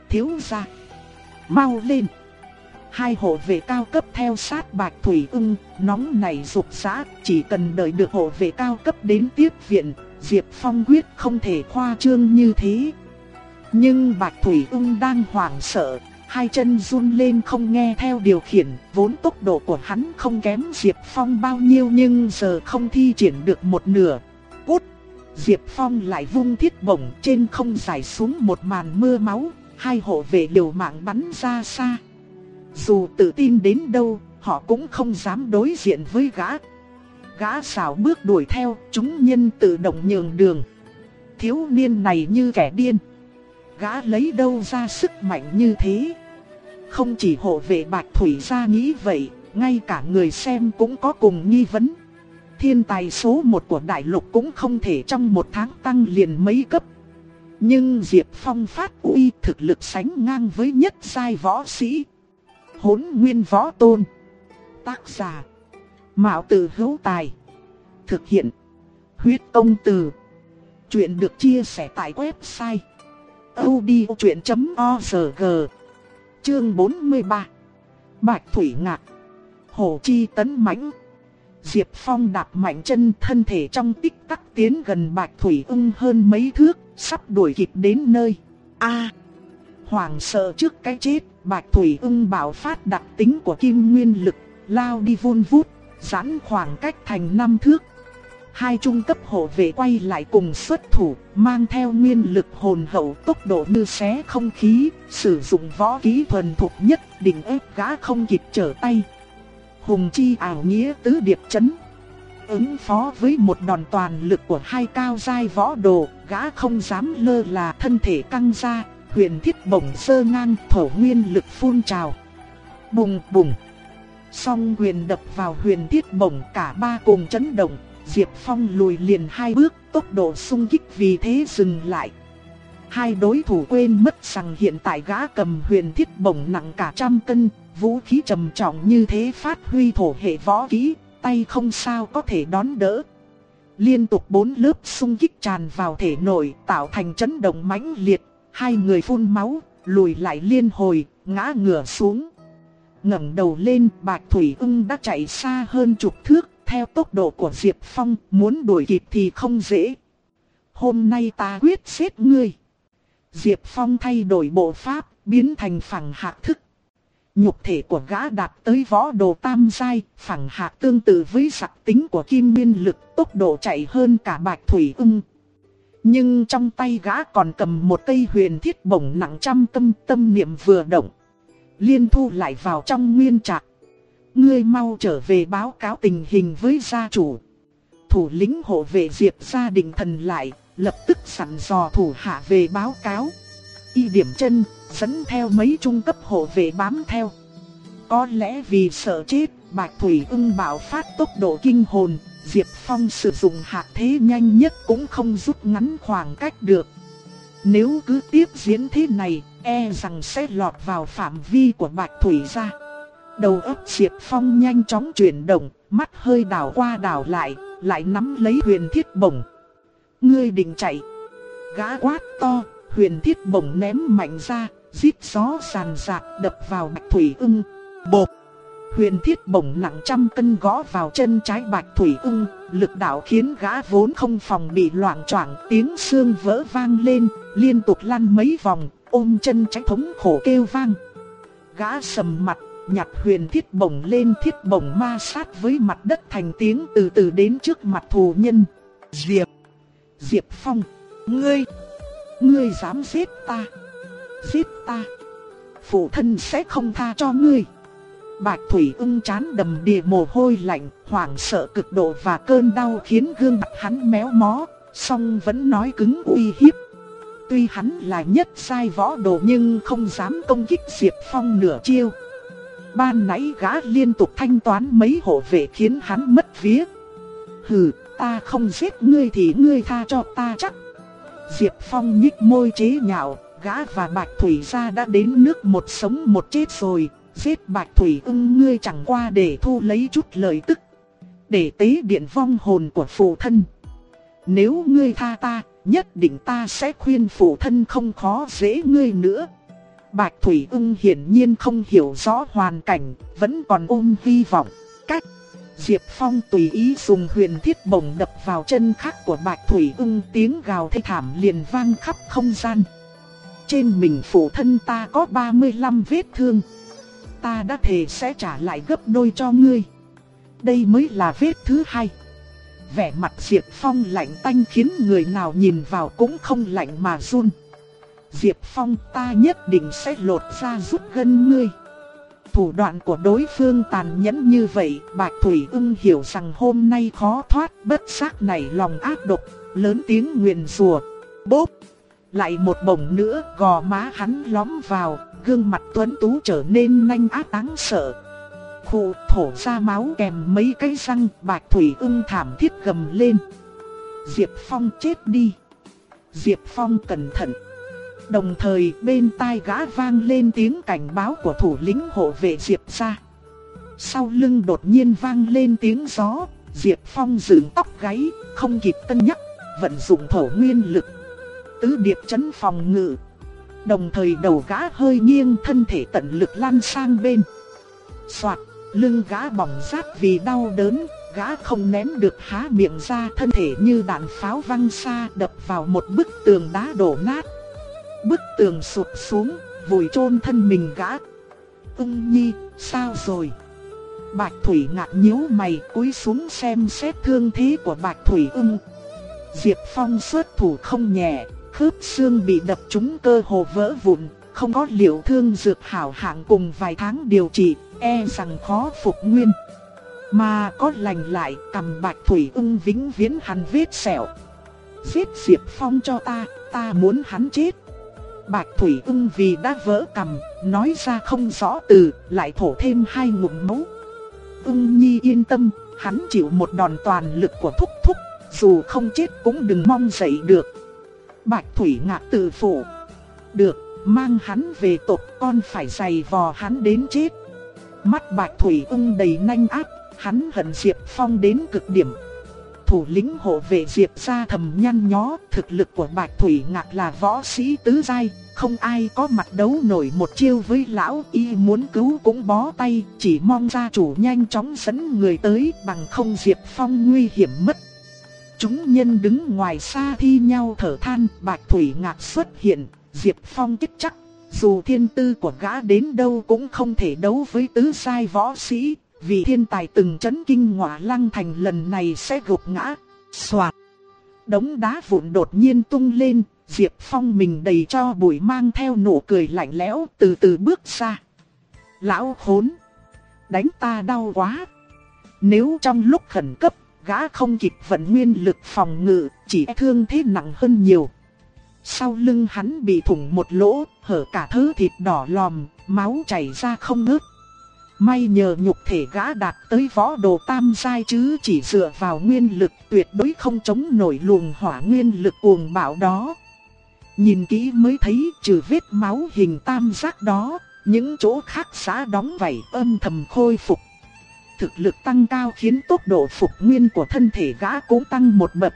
Thiếu gia, mau lên! Hai hộ vệ cao cấp theo sát Bạch Thủy ưng, nóng nảy rục rã, chỉ cần đợi được hộ vệ cao cấp đến tiếp viện, Diệp Phong quyết không thể khoa trương như thế. Nhưng Bạch Thủy ưng đang hoảng sợ, hai chân run lên không nghe theo điều khiển, vốn tốc độ của hắn không kém Diệp Phong bao nhiêu nhưng giờ không thi triển được một nửa. Cút! Diệp Phong lại vung thiết bổng trên không giải xuống một màn mưa máu, hai hộ vệ liều mạng bắn ra xa. Dù tự tin đến đâu, họ cũng không dám đối diện với gã. Gã xảo bước đuổi theo, chúng nhân tự động nhường đường. Thiếu niên này như kẻ điên. Gã lấy đâu ra sức mạnh như thế? Không chỉ hộ vệ Bạch Thủy ra nghĩ vậy, ngay cả người xem cũng có cùng nghi vấn. Thiên tài số 1 của đại lục cũng không thể trong một tháng tăng liền mấy cấp. Nhưng Diệp Phong phát uy thực lực sánh ngang với nhất giai võ sĩ hốn nguyên võ tôn. Tác giả. Mạo tử hữu tài. Thực hiện. Huyết công từ. Chuyện được chia sẻ tại website. odchuyện.org Chương 43 Bạch Thủy Ngạc Hồ Chi tấn mãnh Diệp Phong đạp mạnh chân thân thể trong tích tắc tiến gần Bạch Thủy ưng hơn mấy thước, sắp đuổi kịp đến nơi. A Hoàng sợ trước cái chết, Bạch Thủy ưng bảo phát đặc tính của kim nguyên lực, lao đi vun vút, giãn khoảng cách thành năm thước. Hai trung cấp hộ vệ quay lại cùng xuất thủ, mang theo nguyên lực hồn hậu tốc độ như xé không khí, sử dụng võ kỹ thuần thục nhất, đỉnh ép gã không kịp trở tay. Hùng chi ảo nghĩa tứ điệp chấn. Ứng phó với một đòn toàn lực của hai cao giai võ đồ, gã không dám lơ là thân thể căng ra, huyền thiết bổng sơ ngang thổ nguyên lực phun trào. Bùng bùng. Song huyền đập vào huyền thiết bổng cả ba cùng chấn động, Diệp Phong lùi liền hai bước, tốc độ xung kích vì thế dừng lại. Hai đối thủ quên mất rằng hiện tại gã cầm huyền thiết bổng nặng cả trăm cân, vũ khí trầm trọng như thế phát huy thổ hệ võ kỹ, tay không sao có thể đón đỡ. Liên tục bốn lớp xung kích tràn vào thể nội tạo thành chấn động mãnh liệt, Hai người phun máu, lùi lại liên hồi, ngã ngửa xuống. ngẩng đầu lên, Bạch Thủy ưng đã chạy xa hơn chục thước, theo tốc độ của Diệp Phong, muốn đuổi kịp thì không dễ. Hôm nay ta quyết xếp ngươi. Diệp Phong thay đổi bộ pháp, biến thành phẳng hạ thức. Nhục thể của gã đạt tới võ đồ tam giai, phẳng hạ tương tự với sặc tính của kim nguyên lực, tốc độ chạy hơn cả bạch thủy ưng. Nhưng trong tay gã còn cầm một cây huyền thiết bổng nặng trăm tâm tâm niệm vừa động. Liên thu lại vào trong nguyên trạc. Ngươi mau trở về báo cáo tình hình với gia chủ. Thủ lĩnh hộ vệ diệp gia đình thần lại, lập tức sẵn dò thủ hạ về báo cáo. Y điểm chân, dẫn theo mấy trung cấp hộ vệ bám theo. Có lẽ vì sợ chết, Bạch Thủy ưng bảo phát tốc độ kinh hồn, Diệp Phong sử dụng hạt thế nhanh nhất cũng không rút ngắn khoảng cách được. Nếu cứ tiếp diễn thế này, e rằng sẽ lọt vào phạm vi của Bạch Thủy ra. Đầu óc Diệp Phong nhanh chóng chuyển động, mắt hơi đảo qua đảo lại, lại nắm lấy huyền thiết bổng. Ngươi định chạy. Gã quát to, huyền thiết bổng ném mạnh ra, giết gió sàn sạt đập vào Bạch Thủy ưng. Bộp! Huyền thiết bổng nặng trăm cân gõ vào chân trái bạch thủy ưng, lực đạo khiến gã vốn không phòng bị loạn choạng tiếng xương vỡ vang lên, liên tục lăn mấy vòng, ôm chân trái thống khổ kêu vang. Gã sầm mặt, nhặt huyền thiết bổng lên thiết bổng ma sát với mặt đất thành tiếng từ từ đến trước mặt thù nhân. Diệp! Diệp Phong! Ngươi! Ngươi dám giết ta! Giết ta! Phụ thân sẽ không tha cho ngươi! Bạch Thủy ưng chán đầm đìa mồ hôi lạnh, hoảng sợ cực độ và cơn đau khiến gương mặt hắn méo mó, song vẫn nói cứng uy hiếp. Tuy hắn là nhất sai võ đồ nhưng không dám công kích Diệp Phong nửa chiêu. Ban nãy gã liên tục thanh toán mấy hộ vệ khiến hắn mất vía. Hừ, ta không giết ngươi thì ngươi tha cho ta chắc. Diệp Phong nhích môi chế nhạo, gã và Bạch Thủy gia đã đến nước một sống một chết rồi. Giết Bạch Thủy ưng ngươi chẳng qua để thu lấy chút lợi tức. Để tế điện vong hồn của phụ thân. Nếu ngươi tha ta, nhất định ta sẽ khuyên phụ thân không khó dễ ngươi nữa. Bạch Thủy ưng hiển nhiên không hiểu rõ hoàn cảnh, vẫn còn ôm hy vọng. Cách Diệp Phong tùy ý dùng huyền thiết bổng đập vào chân khắc của Bạch Thủy ưng tiếng gào thê thảm liền vang khắp không gian. Trên mình phụ thân ta có 35 vết thương. Ta đã thề sẽ trả lại gấp đôi cho ngươi. Đây mới là vết thứ hai. Vẻ mặt Diệp Phong lạnh tanh khiến người nào nhìn vào cũng không lạnh mà run. Diệp Phong ta nhất định sẽ lột ra giúp gân ngươi. Thủ đoạn của đối phương tàn nhẫn như vậy, Bạch Thủy ưng hiểu rằng hôm nay khó thoát bất giác này lòng ác độc, lớn tiếng nguyền rùa. Bốp! Lại một bổng nữa, gò má hắn lóm vào, gương mặt tuấn tú trở nên nhanh ác đáng sợ. Khụ thổ ra máu kèm mấy cái răng, Bạch Thủy ưng thảm thiết gầm lên. Diệp Phong chết đi. Diệp Phong cẩn thận. Đồng thời bên tai gã vang lên tiếng cảnh báo của thủ lĩnh hộ vệ Diệp ra. Sau lưng đột nhiên vang lên tiếng gió, Diệp Phong dựng tóc gáy, không kịp cân nhắc, vận dụng thổ nguyên lực. Tứ điệp chấn phòng ngự. Đồng thời đầu gã hơi nghiêng thân thể tận lực lăn sang bên. Soạt, lưng gã bỏng rát vì đau đớn, gã không nén được há miệng ra thân thể như đạn pháo văng xa đập vào một bức tường đá đổ nát. Bức tường sụp xuống, vùi chôn thân mình gã. Ưng nhi, sao rồi? Bạch Thủy ngạc nhíu mày cúi xuống xem xét thương thế của Bạch Thủy ưng. Diệp Phong xuất thủ không nhẹ, khớp xương bị đập trúng cơ hồ vỡ vụn, không có liệu thương dược hảo hạng cùng vài tháng điều trị, e rằng khó phục nguyên. Mà có lành lại cầm Bạch Thủy ưng vĩnh viễn hằn vết sẹo. Giết Diệp Phong cho ta, ta muốn hắn chết. Bạch Thủy ưng vì đã vỡ cầm, nói ra không rõ từ, lại thổ thêm hai ngụm máu. Ưng nhi yên tâm, hắn chịu một đòn toàn lực của thúc thúc, dù không chết cũng đừng mong dậy được. Bạch Thủy ngạc tự phủ. Được, mang hắn về tộc con phải giày vò hắn đến chết. Mắt Bạch Thủy ung đầy nanh áp, hắn hận Diệp Phong đến cực điểm, thủ lĩnh hộ vệ Diệp ra thầm nhăn nhó, thực lực của Bạch Thủy Ngạc là võ sĩ tứ giai, không ai có mặt đấu nổi một chiêu với lão, y muốn cứu cũng bó tay, chỉ mong gia chủ nhanh chóng dẫn người tới, bằng không Diệp Phong nguy hiểm mất. Chúng nhân đứng ngoài xa thi nhau thở than, Bạch Thủy Ngạc xuất hiện, Diệp Phong kích chắc, dù thiên tư của gã đến đâu cũng không thể đấu với tứ sai võ sĩ, vì thiên tài từng chấn kinh ngọa lăng thành lần này sẽ gục ngã. Xoạt. Đống đá vụn đột nhiên tung lên, Diệp Phong mình đầy cho bụi mang theo nụ cười lạnh lẽo từ từ bước ra. Lão khốn. Đánh ta đau quá. Nếu trong lúc khẩn cấp, gã không kịp vận nguyên lực phòng ngự, chỉ thương thế nặng hơn nhiều. Sau lưng hắn bị thủng một lỗ, hở cả thứ thịt đỏ lòm, máu chảy ra không ngớt. May nhờ nhục thể gã đạt tới võ đồ tam giai chứ chỉ dựa vào nguyên lực tuyệt đối không chống nổi luồng hỏa nguyên lực cuồng bạo đó. Nhìn kỹ mới thấy trừ vết máu hình tam giác đó, những chỗ khác xá đóng vảy âm thầm khôi phục. Thực lực tăng cao khiến tốc độ phục nguyên của thân thể gã cũng tăng một bậc.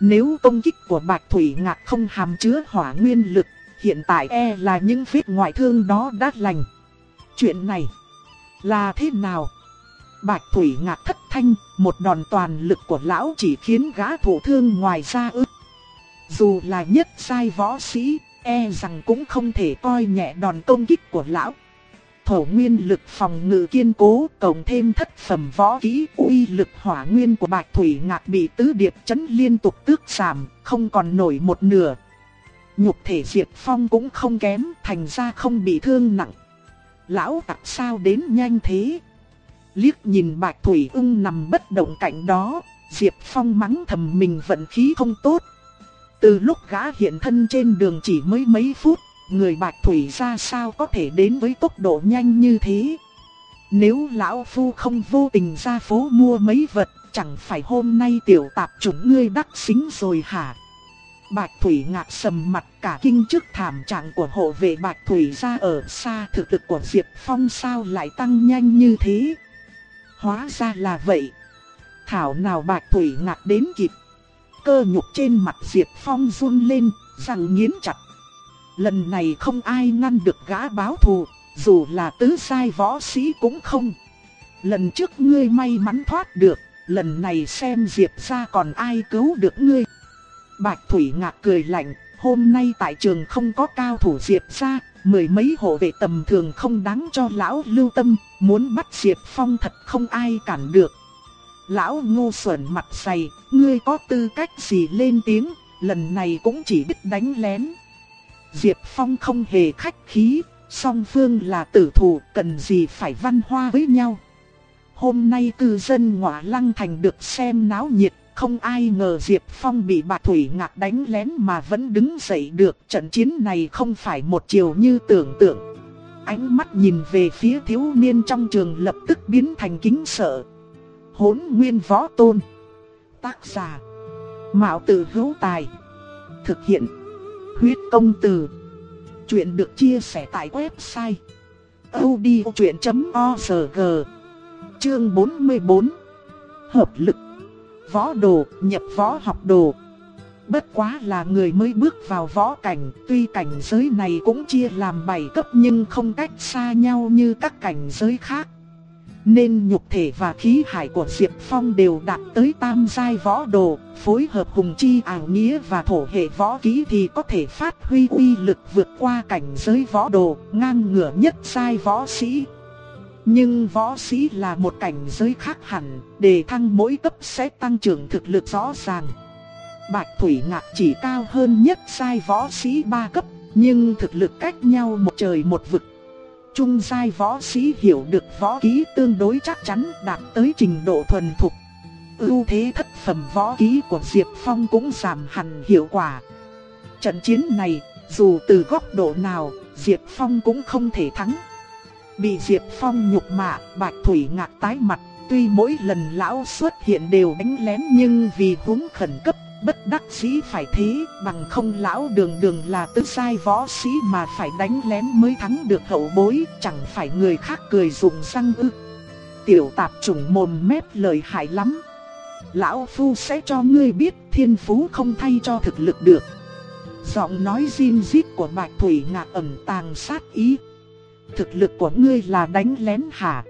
Nếu công kích của Bạch Thủy Ngạc không hàm chứa hỏa nguyên lực, hiện tại e là những vết ngoại thương đó đã lành. Chuyện này là thế nào? Bạch Thủy ngạc thất thanh, một đòn toàn lực của lão chỉ khiến gã thổ thương ngoài ra ư. Dù là nhất sai võ sĩ, e rằng cũng không thể coi nhẹ đòn công kích của lão. Thổ nguyên lực phòng ngự kiên cố, cộng thêm thất phẩm võ kỹ uy lực hỏa nguyên của Bạch Thủy ngạc bị tứ điệp chấn liên tục tước giảm, không còn nổi một nửa. Nhục thể diệt phong cũng không kém, thành ra không bị thương nặng. Lão tặc sao đến nhanh thế? Liếc nhìn Bạch Thủy ưng nằm bất động cạnh đó, Diệp Phong mắng thầm mình vận khí không tốt. Từ lúc gã hiện thân trên đường chỉ mới mấy phút, người Bạch Thủy ra sao có thể đến với tốc độ nhanh như thế. Nếu lão phu không vô tình ra phố mua mấy vật, chẳng phải hôm nay tiểu tạp chủng ngươi đắc xính rồi hả? Bạch Thủy ngạc sầm mặt cả kinh trước thảm trạng của hộ vệ Bạch Thủy ra ở xa thực lực của Diệp Phong sao lại tăng nhanh như thế. Hóa ra là vậy. Thảo nào Bạch Thủy ngạc đến kịp. Cơ nhục trên mặt Diệp Phong run lên, răng nghiến chặt. Lần này không ai ngăn được gã báo thù, dù là tứ sai võ sĩ cũng không. Lần trước ngươi may mắn thoát được, lần này xem Diệp ra còn ai cứu được ngươi. Bạch Thủy Ngạc cười lạnh, hôm nay tại trường không có cao thủ Diệp ra, mười mấy hộ vệ tầm thường không đáng cho lão lưu tâm, muốn bắt Diệp Phong thật không ai cản được. Lão ngu xuẩn mặt dày, ngươi có tư cách gì lên tiếng, lần này cũng chỉ biết đánh lén. Diệp Phong không hề khách khí, song phương là tử thủ, cần gì phải văn hoa với nhau. Hôm nay cư dân ngọa lăng thành được xem náo nhiệt, không ai ngờ Diệp Phong bị bà thủy ngạc đánh lén mà vẫn đứng dậy được. Trận chiến này không phải một chiều như tưởng tượng. Ánh mắt nhìn về phía thiếu niên trong trường lập tức biến thành kính sợ. Hốn nguyên võ tôn. Tác giả. Mạo tử hữu tài. Thực hiện. Huyết công từ. Chuyện được chia sẻ tại website. odchuyện.org Chương 44 Hợp lực Võ đồ, nhập võ học đồ Bất quá là người mới bước vào võ cảnh Tuy cảnh giới này cũng chia làm 7 cấp nhưng không cách xa nhau như các cảnh giới khác nên nhục thể và khí hải của Diệp Phong đều đạt tới tam giai võ đồ, phối hợp hùng chi ảo nghĩa và thổ hệ võ kỹ thì có thể phát huy uy lực vượt qua cảnh giới võ đồ, ngang ngửa nhất giai võ sĩ. Nhưng võ sĩ là một cảnh giới khác hẳn, đề thăng mỗi cấp sẽ tăng trưởng thực lực rõ ràng. Bạch Thủy Ngạc chỉ cao hơn nhất giai võ sĩ 3 cấp, nhưng thực lực cách nhau một trời một vực trung giai võ sĩ hiểu được võ kỹ tương đối chắc chắn đạt tới trình độ thuần thục. Ưu thế thất phẩm võ kỹ của Diệp Phong cũng giảm hẳn hiệu quả. Trận chiến này, dù từ góc độ nào, Diệp Phong cũng không thể thắng. Bị Diệp Phong nhục mạ, Bạch Thủy ngạc tái mặt, tuy mỗi lần lão xuất hiện đều đánh lén nhưng vì huống khẩn cấp bất đắc sĩ phải thế, bằng không lão đường đường là tứ sai võ sĩ mà phải đánh lén mới thắng được hậu bối, chẳng phải người khác cười dùng răng ư. Tiểu tạp trùng mồm mép lời hại lắm. Lão phu sẽ cho ngươi biết thiên phú không thay cho thực lực được. Giọng nói zin rít của Bạch Thủy ngạc ẩn tàng sát ý. Thực lực của ngươi là đánh lén hả?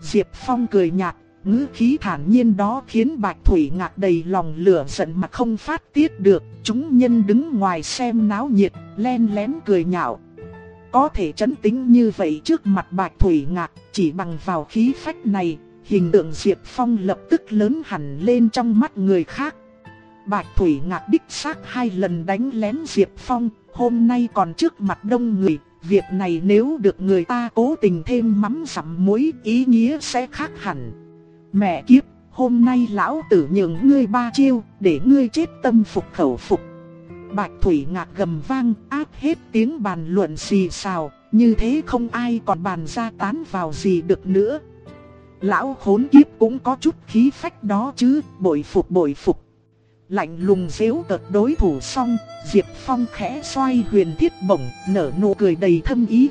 Diệp Phong cười nhạt ngữ khí thản nhiên đó khiến Bạch Thủy ngạc đầy lòng lửa giận mà không phát tiết được. Chúng nhân đứng ngoài xem náo nhiệt, len lén cười nhạo. Có thể chấn tĩnh như vậy trước mặt Bạch Thủy ngạc, chỉ bằng vào khí phách này, hình tượng Diệp Phong lập tức lớn hẳn lên trong mắt người khác. Bạch Thủy ngạc đích xác hai lần đánh lén Diệp Phong, hôm nay còn trước mặt đông người, việc này nếu được người ta cố tình thêm mắm sắm muối ý nghĩa sẽ khác hẳn. Mẹ kiếp, hôm nay lão tử nhường ngươi ba chiêu, để ngươi chết tâm phục khẩu phục. Bạch Thủy ngạc gầm vang, áp hết tiếng bàn luận xì xào, như thế không ai còn bàn ra tán vào gì được nữa. Lão khốn kiếp cũng có chút khí phách đó chứ, bội phục bội phục. Lạnh lùng dễu cợt đối thủ xong, Diệp Phong khẽ xoay huyền thiết bổng, nở nụ cười đầy thâm ý,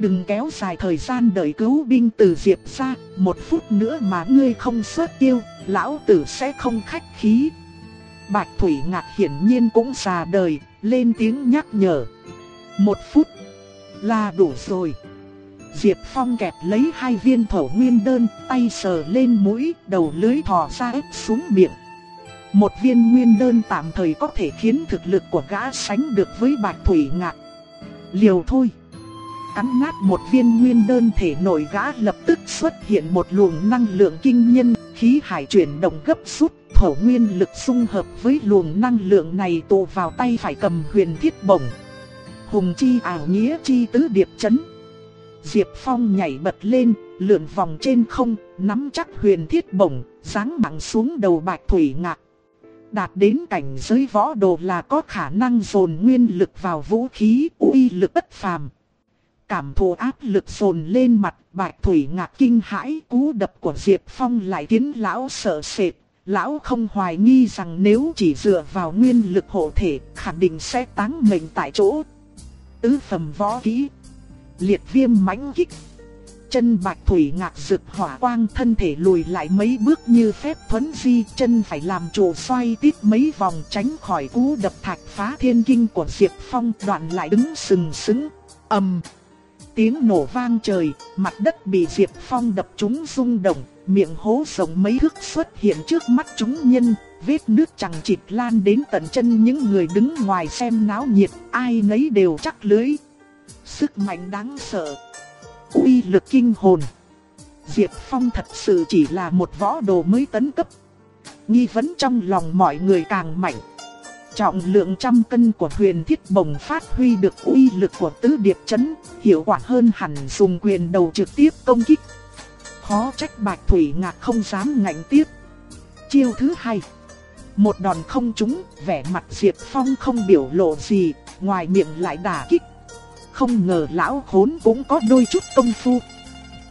Đừng kéo dài thời gian đợi cứu binh từ Diệp ra, một phút nữa mà ngươi không xuất tiêu, lão tử sẽ không khách khí. Bạch Thủy Ngạc hiển nhiên cũng già đời, lên tiếng nhắc nhở. Một phút là đủ rồi. Diệp Phong kẹp lấy hai viên thổ nguyên đơn, tay sờ lên mũi, đầu lưới thò ra ép xuống miệng. Một viên nguyên đơn tạm thời có thể khiến thực lực của gã sánh được với Bạch Thủy Ngạc. Liều thôi. Cắn nát một viên nguyên đơn thể nội gã lập tức xuất hiện một luồng năng lượng kinh nhân, khí hải chuyển động gấp rút, thổ nguyên lực xung hợp với luồng năng lượng này tụ vào tay phải cầm huyền thiết bổng. Hùng chi ảo nghĩa chi tứ điệp chấn. Diệp Phong nhảy bật lên, lượn vòng trên không, nắm chắc huyền thiết bổng, giáng mạnh xuống đầu bạch thủy ngạc. Đạt đến cảnh giới võ đồ là có khả năng dồn nguyên lực vào vũ khí, uy lực bất phàm. Cảm thụ áp lực dồn lên mặt, bạch thủy ngạc kinh hãi, cú đập của Diệp Phong lại khiến lão sợ sệt. Lão không hoài nghi rằng nếu chỉ dựa vào nguyên lực hộ thể, khẳng định sẽ táng mình tại chỗ. Tứ phẩm võ kỹ, liệt viêm mãnh kích. Chân bạch thủy ngạc rực hỏa quang thân thể lùi lại mấy bước như phép thuấn di chân phải làm chủ xoay tít mấy vòng tránh khỏi cú đập thạch phá thiên kinh của Diệp Phong đoạn lại đứng sừng sững, ầm. Tiếng nổ vang trời, mặt đất bị Diệp Phong đập trúng rung động, miệng hố rộng mấy thước xuất hiện trước mắt chúng nhân, vết nước chẳng chịt lan đến tận chân những người đứng ngoài xem náo nhiệt, ai nấy đều chắc lưới. Sức mạnh đáng sợ uy lực kinh hồn. Diệp Phong thật sự chỉ là một võ đồ mới tấn cấp. Nghi vấn trong lòng mọi người càng mạnh. Trọng lượng trăm cân của huyền thiết bồng phát huy được uy lực của tứ điệp chấn, hiệu quả hơn hẳn dùng quyền đầu trực tiếp công kích. Khó trách bạch thủy ngạc không dám ngạnh tiếp. Chiêu thứ hai. Một đòn không trúng, vẻ mặt Diệp Phong không biểu lộ gì, ngoài miệng lại đả kích không ngờ lão khốn cũng có đôi chút công phu.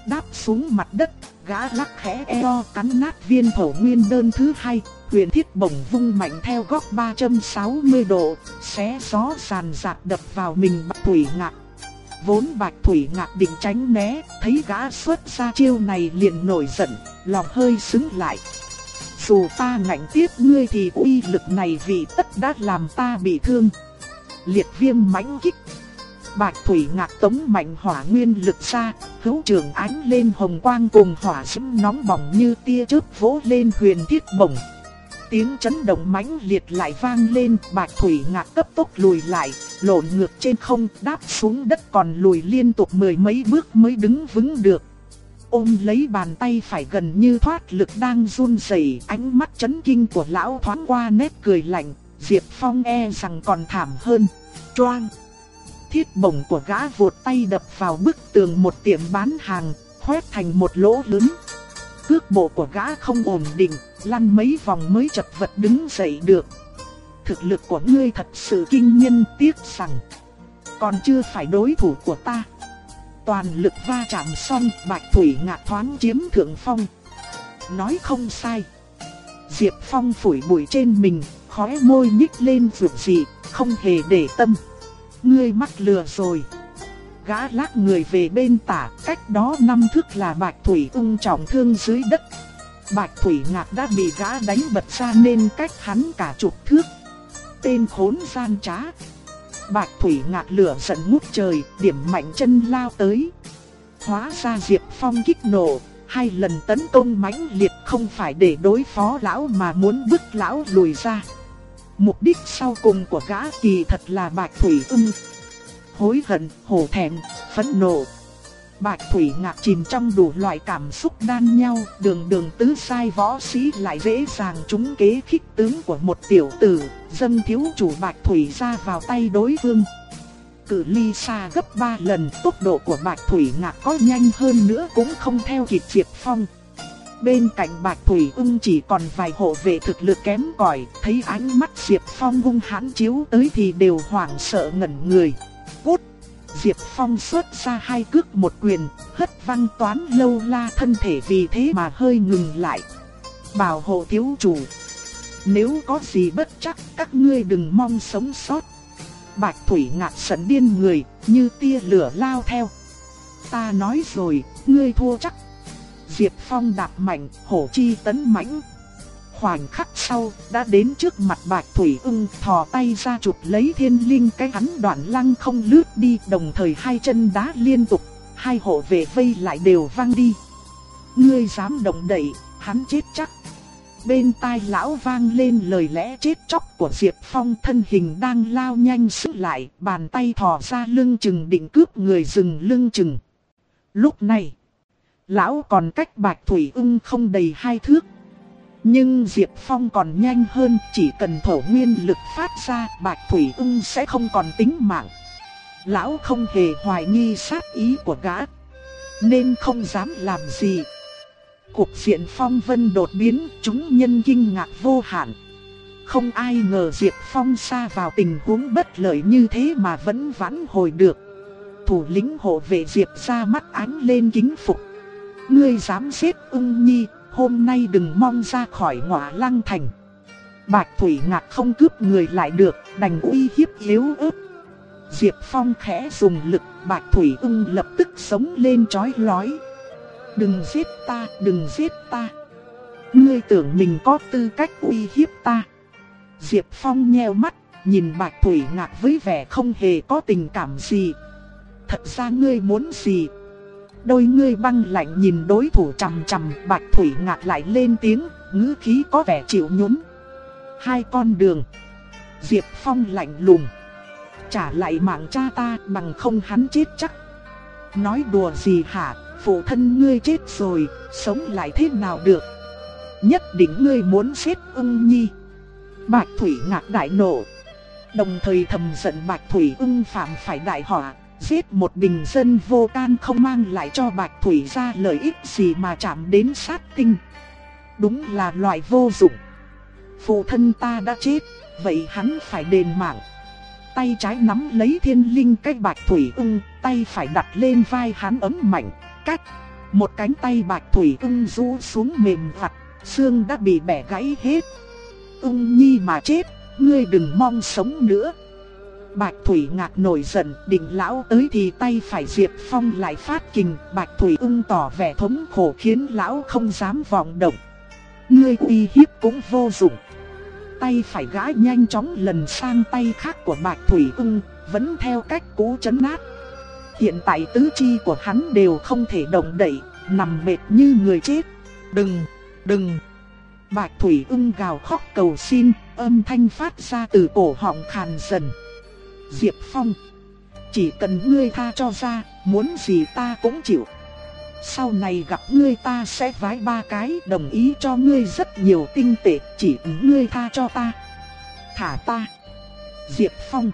Đáp xuống mặt đất, gã lắc khẽ eo cắn nát viên thổ nguyên đơn thứ hai. Huyền thiết bổng vung mạnh theo góc 360 độ, xé gió sàn giạc đập vào mình bạch thủy ngạc. Vốn bạch thủy ngạc định tránh né, thấy gã xuất ra chiêu này liền nổi giận, lòng hơi xứng lại. Dù ta ngạnh tiếp ngươi thì uy lực này vì tất đã làm ta bị thương. Liệt viêm mãnh kích Bạch Thủy ngạc tống mạnh hỏa nguyên lực ra, hữu trường ánh lên hồng quang cùng hỏa diễm nóng bỏng như tia chớp vỗ lên huyền thiết bổng. Tiếng chấn động mãnh liệt lại vang lên, Bạch Thủy ngạc cấp tốc lùi lại, lộn ngược trên không, đáp xuống đất còn lùi liên tục mười mấy bước mới đứng vững được. Ôm lấy bàn tay phải gần như thoát lực đang run rẩy, ánh mắt chấn kinh của lão thoáng qua nét cười lạnh, Diệp Phong e rằng còn thảm hơn. Choang! thiết bổng của gã vụt tay đập vào bức tường một tiệm bán hàng, khoét thành một lỗ lớn. Cước bộ của gã không ổn định, lăn mấy vòng mới chật vật đứng dậy được. Thực lực của ngươi thật sự kinh nhân tiếc rằng, còn chưa phải đối thủ của ta. Toàn lực va chạm xong, Bạch Thủy ngạc thoáng chiếm thượng phong. Nói không sai. Diệp Phong phủi bụi trên mình, khóe môi nhích lên vượt gì, không hề để tâm. Ngươi mắc lừa rồi. Gã lắc người về bên tả, cách đó năm thước là Bạch Thủy ung trọng thương dưới đất. Bạch Thủy ngạc đã bị gã đánh bật ra nên cách hắn cả chục thước. Tên khốn gian trá. Bạch Thủy ngạc lửa giận ngút trời, điểm mạnh chân lao tới. Hóa ra Diệp Phong kích nổ, hai lần tấn công mãnh liệt không phải để đối phó lão mà muốn bức lão lùi ra. Mục đích sau cùng của gã kỳ thật là Bạch Thủy ung Hối hận, hổ thẹn, phẫn nộ. Bạch Thủy ngạc chìm trong đủ loại cảm xúc đan nhau, đường đường tứ sai võ sĩ lại dễ dàng trúng kế khích tướng của một tiểu tử, dân thiếu chủ Bạch Thủy ra vào tay đối phương. Cử ly xa gấp 3 lần, tốc độ của Bạch Thủy ngạc có nhanh hơn nữa cũng không theo kịp Diệp Phong. Bên cạnh Bạch Thủy ưng chỉ còn vài hộ vệ thực lực kém cỏi, thấy ánh mắt Diệp Phong hung hãn chiếu tới thì đều hoảng sợ ngẩn người. Diệp Phong xuất ra hai cước một quyền, hất văng toán lâu la thân thể vì thế mà hơi ngừng lại. Bảo hộ thiếu chủ. Nếu có gì bất chắc các ngươi đừng mong sống sót. Bạch Thủy ngạc sẵn điên người, như tia lửa lao theo. Ta nói rồi, ngươi thua chắc Diệp Phong đạp mạnh, hổ chi tấn mãnh. Khoảnh khắc sau, đã đến trước mặt Bạch Thủy ưng, thò tay ra chụp lấy thiên linh cái hắn đoạn lăng không lướt đi, đồng thời hai chân đá liên tục, hai hộ vệ vây lại đều vang đi. Ngươi dám động đậy, hắn chết chắc. Bên tai lão vang lên lời lẽ chết chóc của Diệp Phong thân hình đang lao nhanh sức lại, bàn tay thò ra lưng chừng định cướp người dừng lưng chừng. Lúc này, Lão còn cách Bạch Thủy ưng không đầy hai thước. Nhưng Diệp Phong còn nhanh hơn, chỉ cần thổ nguyên lực phát ra, Bạch Thủy ưng sẽ không còn tính mạng. Lão không hề hoài nghi sát ý của gã, nên không dám làm gì. Cuộc diện phong vân đột biến, chúng nhân kinh ngạc vô hạn. Không ai ngờ Diệp Phong xa vào tình huống bất lợi như thế mà vẫn vãn hồi được. Thủ lĩnh hộ vệ Diệp ra mắt ánh lên kính phục. Ngươi dám giết ưng nhi, hôm nay đừng mong ra khỏi ngọa lăng thành. Bạch Thủy Ngạc không cướp người lại được, đành uy hiếp yếu ớt. Diệp Phong khẽ dùng lực, Bạch Thủy ưng lập tức sống lên chói lói. Đừng giết ta, đừng giết ta. Ngươi tưởng mình có tư cách uy hiếp ta. Diệp Phong nheo mắt, nhìn Bạch Thủy Ngạc với vẻ không hề có tình cảm gì. Thật ra ngươi muốn gì? Đôi ngươi băng lạnh nhìn đối thủ chằm chằm, Bạch Thủy Ngạc lại lên tiếng, ngữ khí có vẻ chịu nhún. Hai con đường. Diệp Phong lạnh lùng. Trả lại mạng cha ta bằng không hắn chết chắc. Nói đùa gì hả, phụ thân ngươi chết rồi, sống lại thế nào được. Nhất định ngươi muốn giết ưng nhi. Bạch Thủy ngạc đại nộ. Đồng thời thầm giận Bạch Thủy ưng phạm phải đại họa, giết một bình dân vô can không mang lại cho Bạch Thủy ra lợi ích gì mà chạm đến sát tinh. Đúng là loại vô dụng. Phụ thân ta đã chết, vậy hắn phải đền mạng. Tay trái nắm lấy thiên linh cái Bạch Thủy ưng, tay phải đặt lên vai hắn ấm mạnh, cách. Một cánh tay Bạch Thủy ưng rũ xuống mềm vặt, xương đã bị bẻ gãy hết ung nhi mà chết, ngươi đừng mong sống nữa. Bạch Thủy ngạc nổi giận, định lão tới thì tay phải Diệp Phong lại phát kình, Bạch Thủy ung tỏ vẻ thống khổ khiến lão không dám vọng động. Ngươi uy hiếp cũng vô dụng. Tay phải gã nhanh chóng lần sang tay khác của Bạch Thủy ung, vẫn theo cách cũ chấn nát. Hiện tại tứ chi của hắn đều không thể động đậy, nằm mệt như người chết. Đừng, đừng, Bạch Thủy ưng gào khóc cầu xin, âm thanh phát ra từ cổ họng khàn dần. Diệp Phong, chỉ cần ngươi tha cho ra, muốn gì ta cũng chịu. Sau này gặp ngươi ta sẽ vái ba cái đồng ý cho ngươi rất nhiều tinh tệ, chỉ ngươi tha cho ta. Thả ta. Diệp Phong.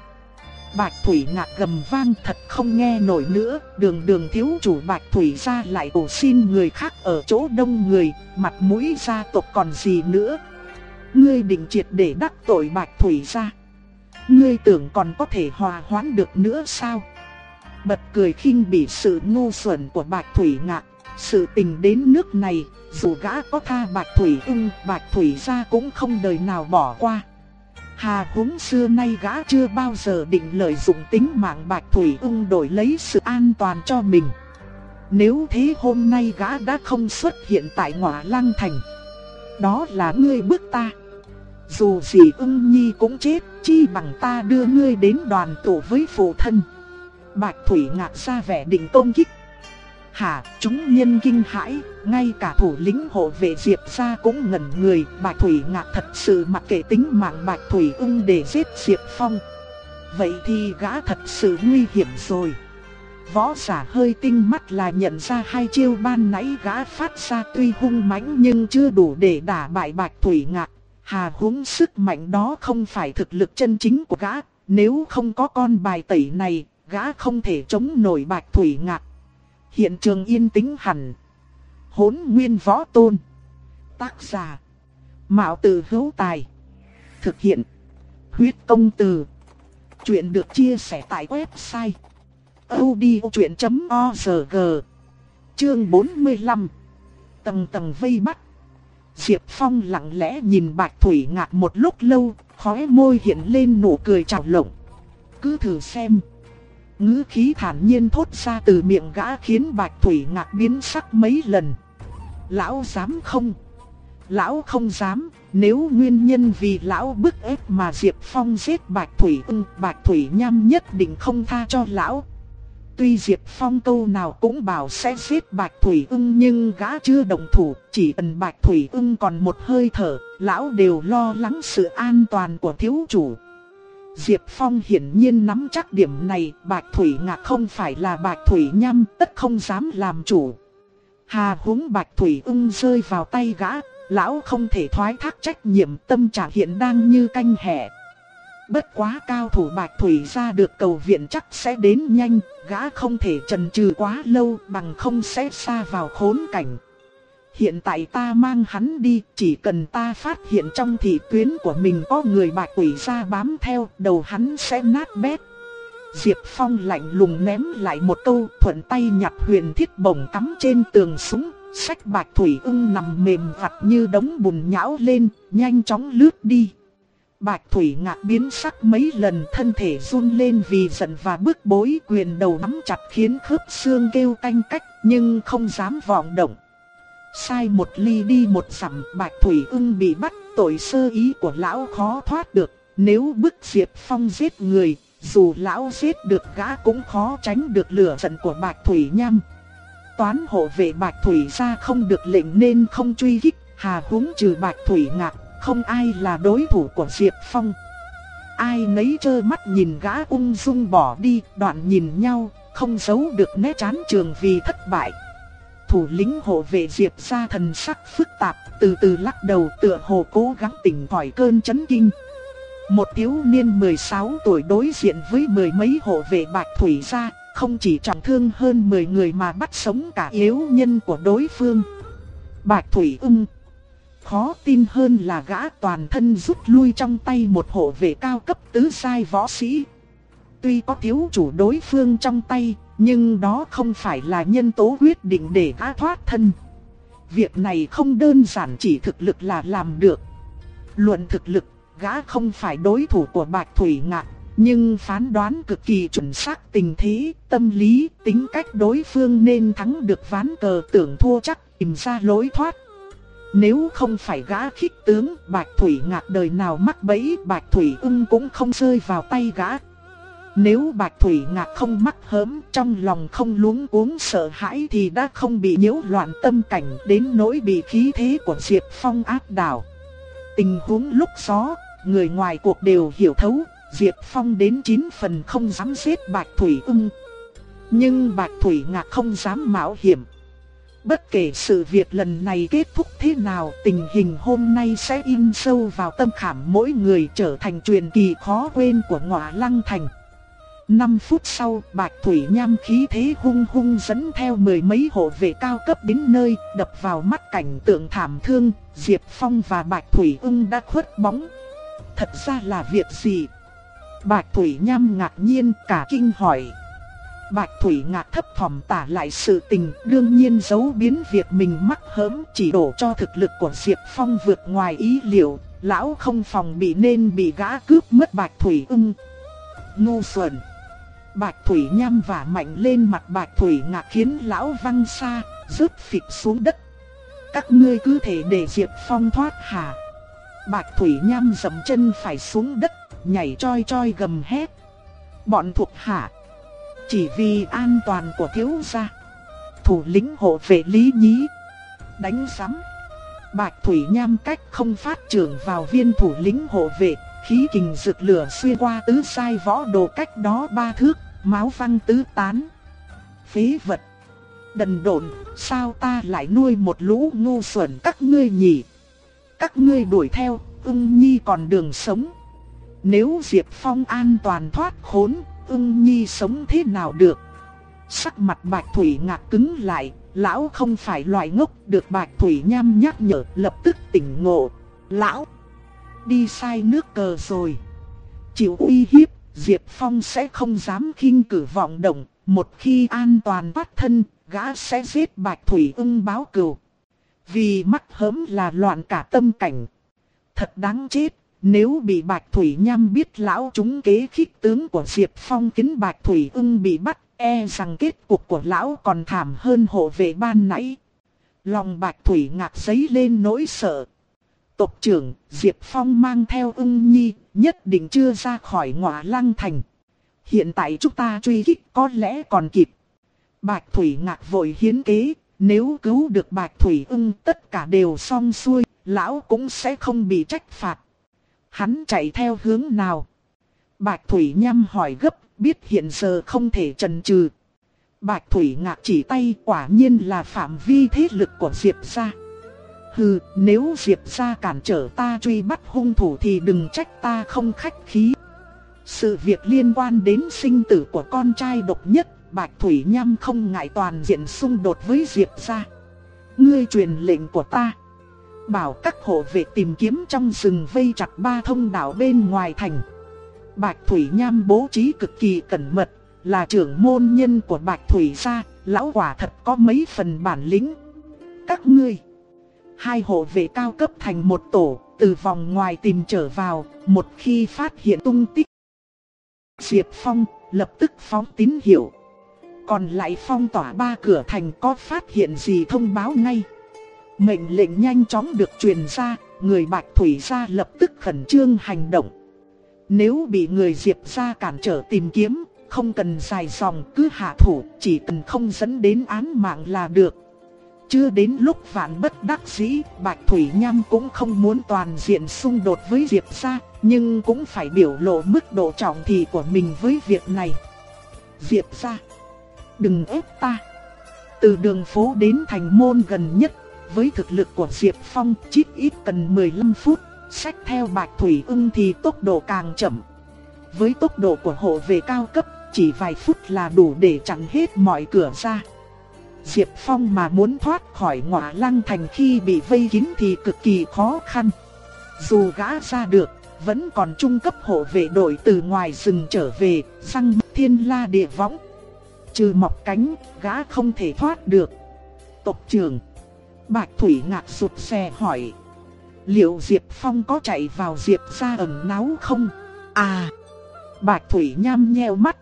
Bạch Thủy ngạc gầm vang thật không nghe nổi nữa, đường đường thiếu chủ Bạch Thủy ra lại ổ xin người khác ở chỗ đông người, mặt mũi gia tộc còn gì nữa. Ngươi định triệt để đắc tội Bạch Thủy ra. Ngươi tưởng còn có thể hòa hoãn được nữa sao? Bật cười khinh bỉ sự ngu xuẩn của Bạch Thủy ngạc, sự tình đến nước này, dù gã có tha Bạch Thủy ưng, Bạch Thủy ra cũng không đời nào bỏ qua. Hà húng xưa nay gã chưa bao giờ định lợi dụng tính mạng Bạch Thủy ưng đổi lấy sự an toàn cho mình. Nếu thế hôm nay gã đã không xuất hiện tại ngọa lăng thành. Đó là ngươi bước ta. Dù gì ưng nhi cũng chết, chi bằng ta đưa ngươi đến đoàn tụ với phụ thân. Bạch Thủy ngạc ra vẻ định công kích Hả, chúng nhân kinh hãi, ngay cả thủ lĩnh hộ vệ Diệp gia cũng ngẩn người, Bạch Thủy Ngạc thật sự mặc kệ tính mạng Bạch Thủy ung để giết Diệp Phong. Vậy thì gã thật sự nguy hiểm rồi. Võ giả hơi tinh mắt là nhận ra hai chiêu ban nãy gã phát ra tuy hung mãnh nhưng chưa đủ để đả bại Bạch Thủy Ngạc. Hà huống sức mạnh đó không phải thực lực chân chính của gã, nếu không có con bài tẩy này, gã không thể chống nổi Bạch Thủy Ngạc. Hiện trường yên tĩnh hẳn. Hốn nguyên võ tôn. Tác giả. Mạo từ hữu tài. Thực hiện. Huyết công từ. Chuyện được chia sẻ tại website. odchuyện.org Chương 45 Tầng tầng vây bắt. Diệp Phong lặng lẽ nhìn Bạch Thủy Ngạc một lúc lâu, khóe môi hiện lên nụ cười trào lộng. Cứ thử xem ngữ khí thản nhiên thốt ra từ miệng gã khiến Bạch Thủy ngạc biến sắc mấy lần. Lão dám không? Lão không dám, nếu nguyên nhân vì lão bức ép mà Diệp Phong giết Bạch Thủy ưng, Bạch Thủy nham nhất định không tha cho lão. Tuy Diệp Phong câu nào cũng bảo sẽ giết Bạch Thủy ưng nhưng gã chưa động thủ, chỉ cần Bạch Thủy ưng còn một hơi thở, lão đều lo lắng sự an toàn của thiếu chủ. Diệp Phong hiển nhiên nắm chắc điểm này, Bạch Thủy Ngạc không phải là Bạch Thủy Nham, tất không dám làm chủ. Hà húng Bạch Thủy ưng rơi vào tay gã, lão không thể thoái thác trách nhiệm tâm trạng hiện đang như canh hẻ. Bất quá cao thủ Bạch Thủy ra được cầu viện chắc sẽ đến nhanh, gã không thể trần trừ quá lâu bằng không sẽ xa vào khốn cảnh. Hiện tại ta mang hắn đi, chỉ cần ta phát hiện trong thị tuyến của mình có người bạch quỷ ra bám theo, đầu hắn sẽ nát bét. Diệp Phong lạnh lùng ném lại một câu, thuận tay nhặt huyền thiết bổng cắm trên tường súng, sách bạch thủy ưng nằm mềm vặt như đống bùn nhão lên, nhanh chóng lướt đi. Bạch Thủy ngạc biến sắc mấy lần thân thể run lên vì giận và bước bối quyền đầu nắm chặt khiến khớp xương kêu canh cách nhưng không dám vọng động. Sai một ly đi một dặm Bạch Thủy ưng bị bắt tội sơ ý của lão khó thoát được. Nếu bức Diệp Phong giết người, dù lão giết được gã cũng khó tránh được lửa giận của Bạch Thủy Nham. Toán hộ vệ Bạch Thủy ra không được lệnh nên không truy kích, hà húng trừ Bạch Thủy ngạc không ai là đối thủ của Diệp Phong. Ai nấy trơ mắt nhìn gã ung dung bỏ đi, đoạn nhìn nhau, không giấu được né chán trường vì thất bại. Thủ lĩnh hộ vệ Diệp ra thần sắc phức tạp, từ từ lắc đầu tựa hồ cố gắng tỉnh khỏi cơn chấn kinh. Một thiếu niên 16 tuổi đối diện với mười mấy hộ vệ bạch thủy ra, không chỉ trọng thương hơn 10 người mà bắt sống cả yếu nhân của đối phương. Bạch Thủy ưng Khó tin hơn là gã toàn thân rút lui trong tay một hộ vệ cao cấp tứ sai võ sĩ. Tuy có thiếu chủ đối phương trong tay, nhưng đó không phải là nhân tố quyết định để gã thoát thân. Việc này không đơn giản chỉ thực lực là làm được. Luận thực lực, gã không phải đối thủ của Bạch Thủy Ngạc, nhưng phán đoán cực kỳ chuẩn xác tình thế, tâm lý, tính cách đối phương nên thắng được ván cờ tưởng thua chắc tìm ra lối thoát. Nếu không phải gã khích tướng, Bạch Thủy ngạc đời nào mắc bẫy, Bạch Thủy ưng cũng không rơi vào tay gã. Nếu Bạch Thủy ngạc không mắc hớm, trong lòng không luống cuống sợ hãi thì đã không bị nhiễu loạn tâm cảnh đến nỗi bị khí thế của Diệp Phong áp đảo. Tình huống lúc gió, người ngoài cuộc đều hiểu thấu, Diệp Phong đến 9 phần không dám giết Bạch Thủy ưng. Nhưng Bạch Thủy ngạc không dám mạo hiểm. Bất kể sự việc lần này kết thúc thế nào, tình hình hôm nay sẽ in sâu vào tâm khảm mỗi người trở thành truyền kỳ khó quên của ngọa lăng thành. 5 phút sau, Bạch Thủy Nham khí thế hung hung dẫn theo mười mấy hộ vệ cao cấp đến nơi, đập vào mắt cảnh tượng thảm thương, Diệp Phong và Bạch Thủy ưng đã khuất bóng. Thật ra là việc gì? Bạch Thủy Nham ngạc nhiên cả kinh hỏi. Bạch Thủy Ngạc thấp thỏm tả lại sự tình, đương nhiên giấu biến việc mình mắc hớm chỉ đổ cho thực lực của Diệp Phong vượt ngoài ý liệu, lão không phòng bị nên bị gã cướp mất Bạch Thủy ưng. Ngu xuẩn. Bạch Thủy nhăm và mạnh lên mặt Bạch Thủy Ngạc khiến lão văng xa, rớt phịch xuống đất. Các ngươi cứ thể để Diệp Phong thoát hả? Bạch Thủy nhăm dầm chân phải xuống đất, nhảy choi choi gầm hét. Bọn thuộc hạ chỉ vì an toàn của thiếu gia. Thủ lĩnh hộ vệ Lý Nhí. Đánh sắm. Bạch Thủy Nham cách không phát trưởng vào viên thủ lĩnh hộ vệ. Khí kình rực lửa xuyên qua tứ sai võ đồ cách đó ba thước. Máu văng tứ tán. Phế vật. Đần độn, sao ta lại nuôi một lũ ngu xuẩn các ngươi nhỉ? Các ngươi đuổi theo, ưng nhi còn đường sống. Nếu Diệp Phong an toàn thoát khốn, ưng nhi sống thế nào được. Sắc mặt bạch thủy ngạc cứng lại, lão không phải loại ngốc được bạch thủy nham nhắc nhở lập tức tỉnh ngộ. Lão, đi sai nước cờ rồi. Chịu uy hiếp, Diệp Phong sẽ không dám khinh cử vọng động, một khi an toàn thoát thân, gã sẽ giết bạch thủy ưng báo cừu. Vì mắc hớm là loạn cả tâm cảnh. Thật đáng chết, nếu bị Bạch Thủy Nham biết lão chúng kế khích tướng của Diệp Phong kính Bạch Thủy ưng bị bắt, e rằng kết cục của lão còn thảm hơn hộ vệ ban nãy. Lòng Bạch Thủy ngạc giấy lên nỗi sợ. Tộc trưởng, Diệp Phong mang theo ưng nhi, nhất định chưa ra khỏi ngọa lăng thành. Hiện tại chúng ta truy kích có lẽ còn kịp. Bạch Thủy ngạc vội hiến kế, nếu cứu được Bạch Thủy ưng tất cả đều xong xuôi, lão cũng sẽ không bị trách phạt. Hắn chạy theo hướng nào? Bạch Thủy nhăm hỏi gấp, biết hiện giờ không thể trần trừ. Bạch Thủy ngạc chỉ tay quả nhiên là phạm vi thế lực của Diệp gia. Hừ, nếu Diệp gia cản trở ta truy bắt hung thủ thì đừng trách ta không khách khí. Sự việc liên quan đến sinh tử của con trai độc nhất, Bạch Thủy Nham không ngại toàn diện xung đột với Diệp gia. Ngươi truyền lệnh của ta. Bảo các hộ vệ tìm kiếm trong rừng vây chặt ba thông đạo bên ngoài thành. Bạch Thủy Nham bố trí cực kỳ cẩn mật, là trưởng môn nhân của Bạch Thủy gia, lão quả thật có mấy phần bản lĩnh. Các ngươi, hai hộ vệ cao cấp thành một tổ, từ vòng ngoài tìm trở vào, một khi phát hiện tung tích. Diệp Phong lập tức phóng tín hiệu. Còn lại phong tỏa ba cửa thành có phát hiện gì thông báo ngay. Mệnh lệnh nhanh chóng được truyền ra, người Bạch Thủy gia lập tức khẩn trương hành động. Nếu bị người Diệp gia cản trở tìm kiếm, không cần dài dòng cứ hạ thủ, chỉ cần không dẫn đến án mạng là được. Chưa đến lúc vạn bất đắc dĩ, Bạch Thủy Nham cũng không muốn toàn diện xung đột với Diệp gia, nhưng cũng phải biểu lộ mức độ trọng thị của mình với việc này. Diệp gia, đừng ép ta. Từ đường phố đến thành môn gần nhất, với thực lực của Diệp Phong chít ít cần 15 phút, sách theo Bạch Thủy ưng thì tốc độ càng chậm. Với tốc độ của hộ vệ cao cấp, chỉ vài phút là đủ để chặn hết mọi cửa ra. Diệp Phong mà muốn thoát khỏi ngọa lăng thành khi bị vây kín thì cực kỳ khó khăn. Dù gã ra được, vẫn còn trung cấp hộ vệ đội từ ngoài rừng trở về, răng thiên la địa võng. Trừ mọc cánh, gã không thể thoát được. Tộc trưởng Bạch Thủy ngạc sụt xe hỏi. Liệu Diệp Phong có chạy vào Diệp ra ẩn náu không? À! Bạch Thủy nham nheo mắt.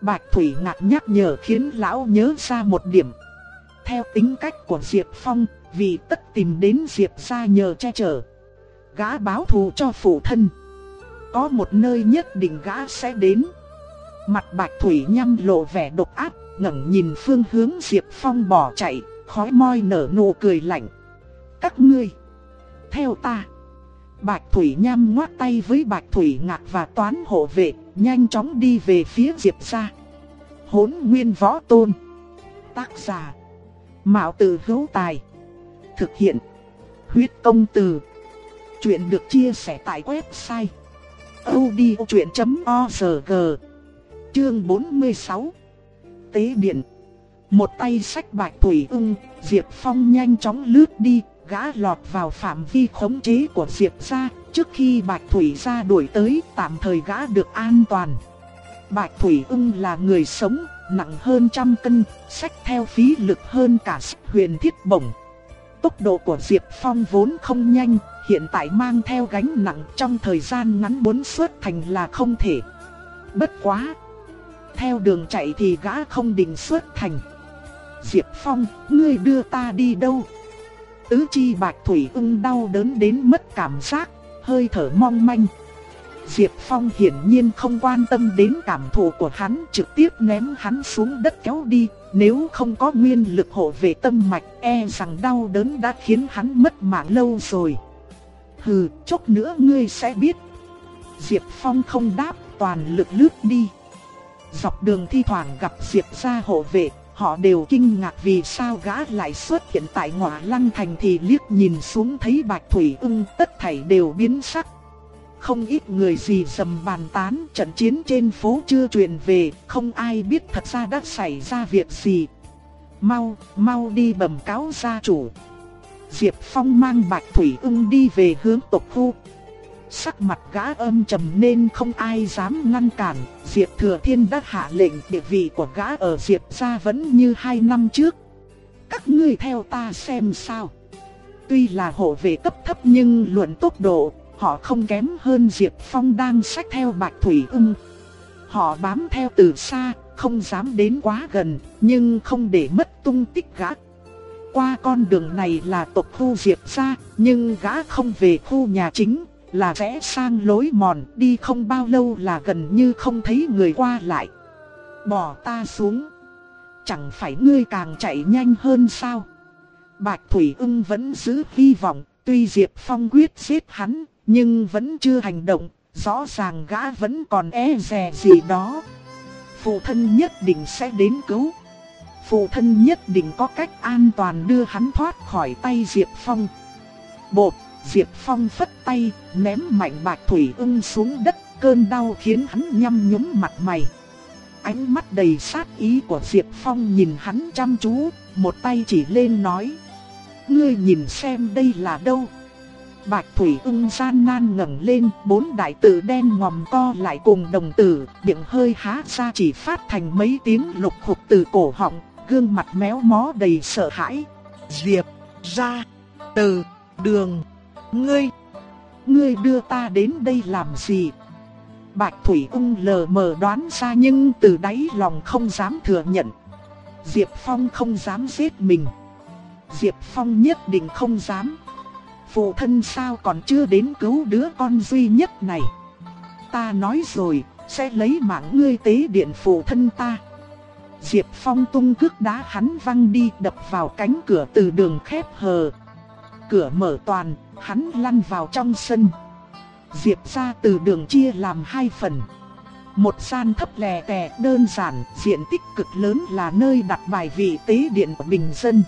Bạch Thủy ngạc nhắc nhở khiến lão nhớ ra một điểm. Theo tính cách của Diệp Phong, vì tất tìm đến Diệp ra nhờ che chở. Gã báo thù cho phụ thân. Có một nơi nhất định gã sẽ đến. Mặt Bạch Thủy nhăm lộ vẻ độc ác, ngẩng nhìn phương hướng Diệp Phong bỏ chạy, khói môi nở nụ cười lạnh. Các ngươi, theo ta. Bạch Thủy Nham ngoát tay với Bạch Thủy Ngạc và toán hộ vệ, nhanh chóng đi về phía Diệp gia. Hỗn Nguyên Võ Tôn. Tác giả: Mạo Từ Hữu Tài. Thực hiện: Huyết Công Từ. Chuyện được chia sẻ tại website odchuyện.org. Chương 46. Tế điện. Một tay sách Bạch Thủy Ưng, Diệp Phong nhanh chóng lướt đi, gã lọt vào phạm vi khống chế của Diệp gia, trước khi Bạch Thủy gia đuổi tới, tạm thời gã được an toàn. Bạch Thủy ưng là người sống, nặng hơn trăm cân, sách theo phí lực hơn cả huyền thiết bổng. Tốc độ của Diệp Phong vốn không nhanh, hiện tại mang theo gánh nặng trong thời gian ngắn muốn xuất thành là không thể. Bất quá! Theo đường chạy thì gã không định xuất thành. Diệp Phong, ngươi đưa ta đi đâu? Tứ chi bạch thủy ưng đau đớn đến mất cảm giác, hơi thở mong manh. Diệp Phong hiển nhiên không quan tâm đến cảm thụ của hắn, trực tiếp ném hắn xuống đất kéo đi. Nếu không có nguyên lực hộ về tâm mạch, e rằng đau đớn đã khiến hắn mất mạng lâu rồi. Hừ, chốc nữa ngươi sẽ biết. Diệp Phong không đáp, toàn lực lướt đi. Dọc đường thi thoảng gặp Diệp gia hộ vệ, Họ đều kinh ngạc vì sao gã lại xuất hiện tại ngọa lăng thành thì liếc nhìn xuống thấy bạch thủy ưng tất thảy đều biến sắc. Không ít người gì dầm bàn tán trận chiến trên phố chưa truyền về, không ai biết thật ra đã xảy ra việc gì. Mau, mau đi bẩm cáo gia chủ. Diệp Phong mang bạch thủy ưng đi về hướng tộc khu, Sắc mặt gã âm trầm nên không ai dám ngăn cản, Diệp Thừa Thiên đã hạ lệnh địa vị của gã ở Diệp gia vẫn như hai năm trước. Các ngươi theo ta xem sao. Tuy là hộ vệ cấp thấp nhưng luận tốc độ, họ không kém hơn Diệp Phong đang sách theo Bạch Thủy ưng. Họ bám theo từ xa, không dám đến quá gần, nhưng không để mất tung tích gã. Qua con đường này là tộc khu Diệp gia, nhưng gã không về khu nhà chính, là vẽ sang lối mòn, đi không bao lâu là gần như không thấy người qua lại. Bỏ ta xuống. Chẳng phải ngươi càng chạy nhanh hơn sao? Bạch Thủy ưng vẫn giữ hy vọng, tuy Diệp Phong quyết giết hắn, nhưng vẫn chưa hành động, rõ ràng gã vẫn còn e dè gì đó. Phụ thân nhất định sẽ đến cứu. Phụ thân nhất định có cách an toàn đưa hắn thoát khỏi tay Diệp Phong. Bột Diệp Phong phất tay, ném mạnh bạch thủy ưng xuống đất, cơn đau khiến hắn nhăm nhúm mặt mày. Ánh mắt đầy sát ý của Diệp Phong nhìn hắn chăm chú, một tay chỉ lên nói. ngươi nhìn xem đây là đâu. Bạch Thủy ưng gian nan ngẩng lên, bốn đại tử đen ngòm co lại cùng đồng tử, miệng hơi há ra chỉ phát thành mấy tiếng lục hục từ cổ họng, gương mặt méo mó đầy sợ hãi. Diệp, ra, từ, đường, ngươi, ngươi đưa ta đến đây làm gì? Bạch Thủy ung lờ mờ đoán ra nhưng từ đáy lòng không dám thừa nhận. Diệp Phong không dám giết mình. Diệp Phong nhất định không dám. Phụ thân sao còn chưa đến cứu đứa con duy nhất này. Ta nói rồi, sẽ lấy mạng ngươi tế điện phụ thân ta. Diệp Phong tung cước đá hắn văng đi đập vào cánh cửa từ đường khép hờ. Cửa mở toàn, hắn lăn vào trong sân. Diệp ra từ đường chia làm hai phần. Một gian thấp lè tè đơn giản, diện tích cực lớn là nơi đặt bài vị tế điện của bình dân.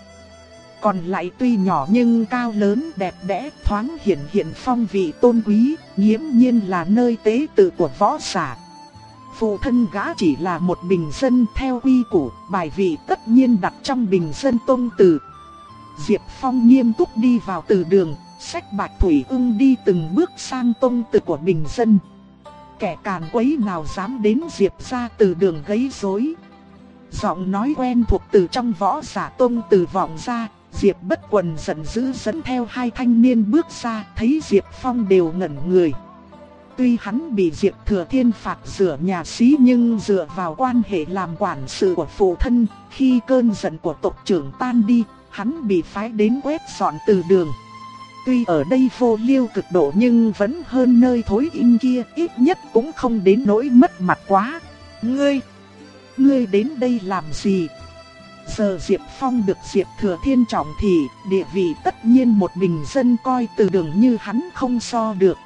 Còn lại tuy nhỏ nhưng cao lớn đẹp đẽ thoáng hiện hiện phong vị tôn quý, nghiễm nhiên là nơi tế tự của võ giả. Phụ thân gã chỉ là một bình dân theo quy củ, bài vị tất nhiên đặt trong bình dân tôn tử. Diệp Phong nghiêm túc đi vào từ đường, sách bạch thủy ưng đi từng bước sang tôn tự của bình dân. Kẻ càn quấy nào dám đến Diệp ra từ đường gây rối. Giọng nói quen thuộc từ trong võ giả tôn từ vọng ra, Diệp bất quần giận dữ dẫn theo hai thanh niên bước ra, thấy Diệp Phong đều ngẩn người. Tuy hắn bị Diệp Thừa Thiên phạt rửa nhà sĩ nhưng dựa vào quan hệ làm quản sự của phụ thân, khi cơn giận của tộc trưởng tan đi, hắn bị phái đến quét dọn từ đường. Tuy ở đây vô liêu cực độ nhưng vẫn hơn nơi thối in kia, ít nhất cũng không đến nỗi mất mặt quá. Ngươi, ngươi đến đây làm gì? Giờ Diệp Phong được Diệp Thừa Thiên trọng thì địa vị tất nhiên một bình dân coi từ đường như hắn không so được.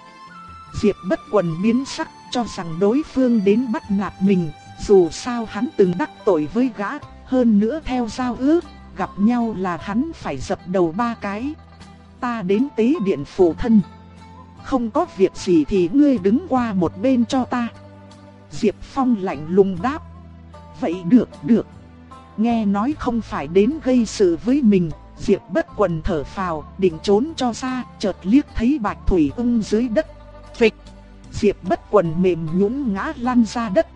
Diệp bất quần biến sắc cho rằng đối phương đến bắt nạt mình, dù sao hắn từng đắc tội với gã, hơn nữa theo giao ước, gặp nhau là hắn phải dập đầu ba cái. Ta đến tế điện phụ thân. Không có việc gì thì ngươi đứng qua một bên cho ta. Diệp Phong lạnh lùng đáp. Vậy được, được. Nghe nói không phải đến gây sự với mình, Diệp bất quần thở phào, định trốn cho xa, chợt liếc thấy bạch thủy ưng dưới đất. Phịch! Diệp bất quần mềm nhũn ngã lăn ra đất.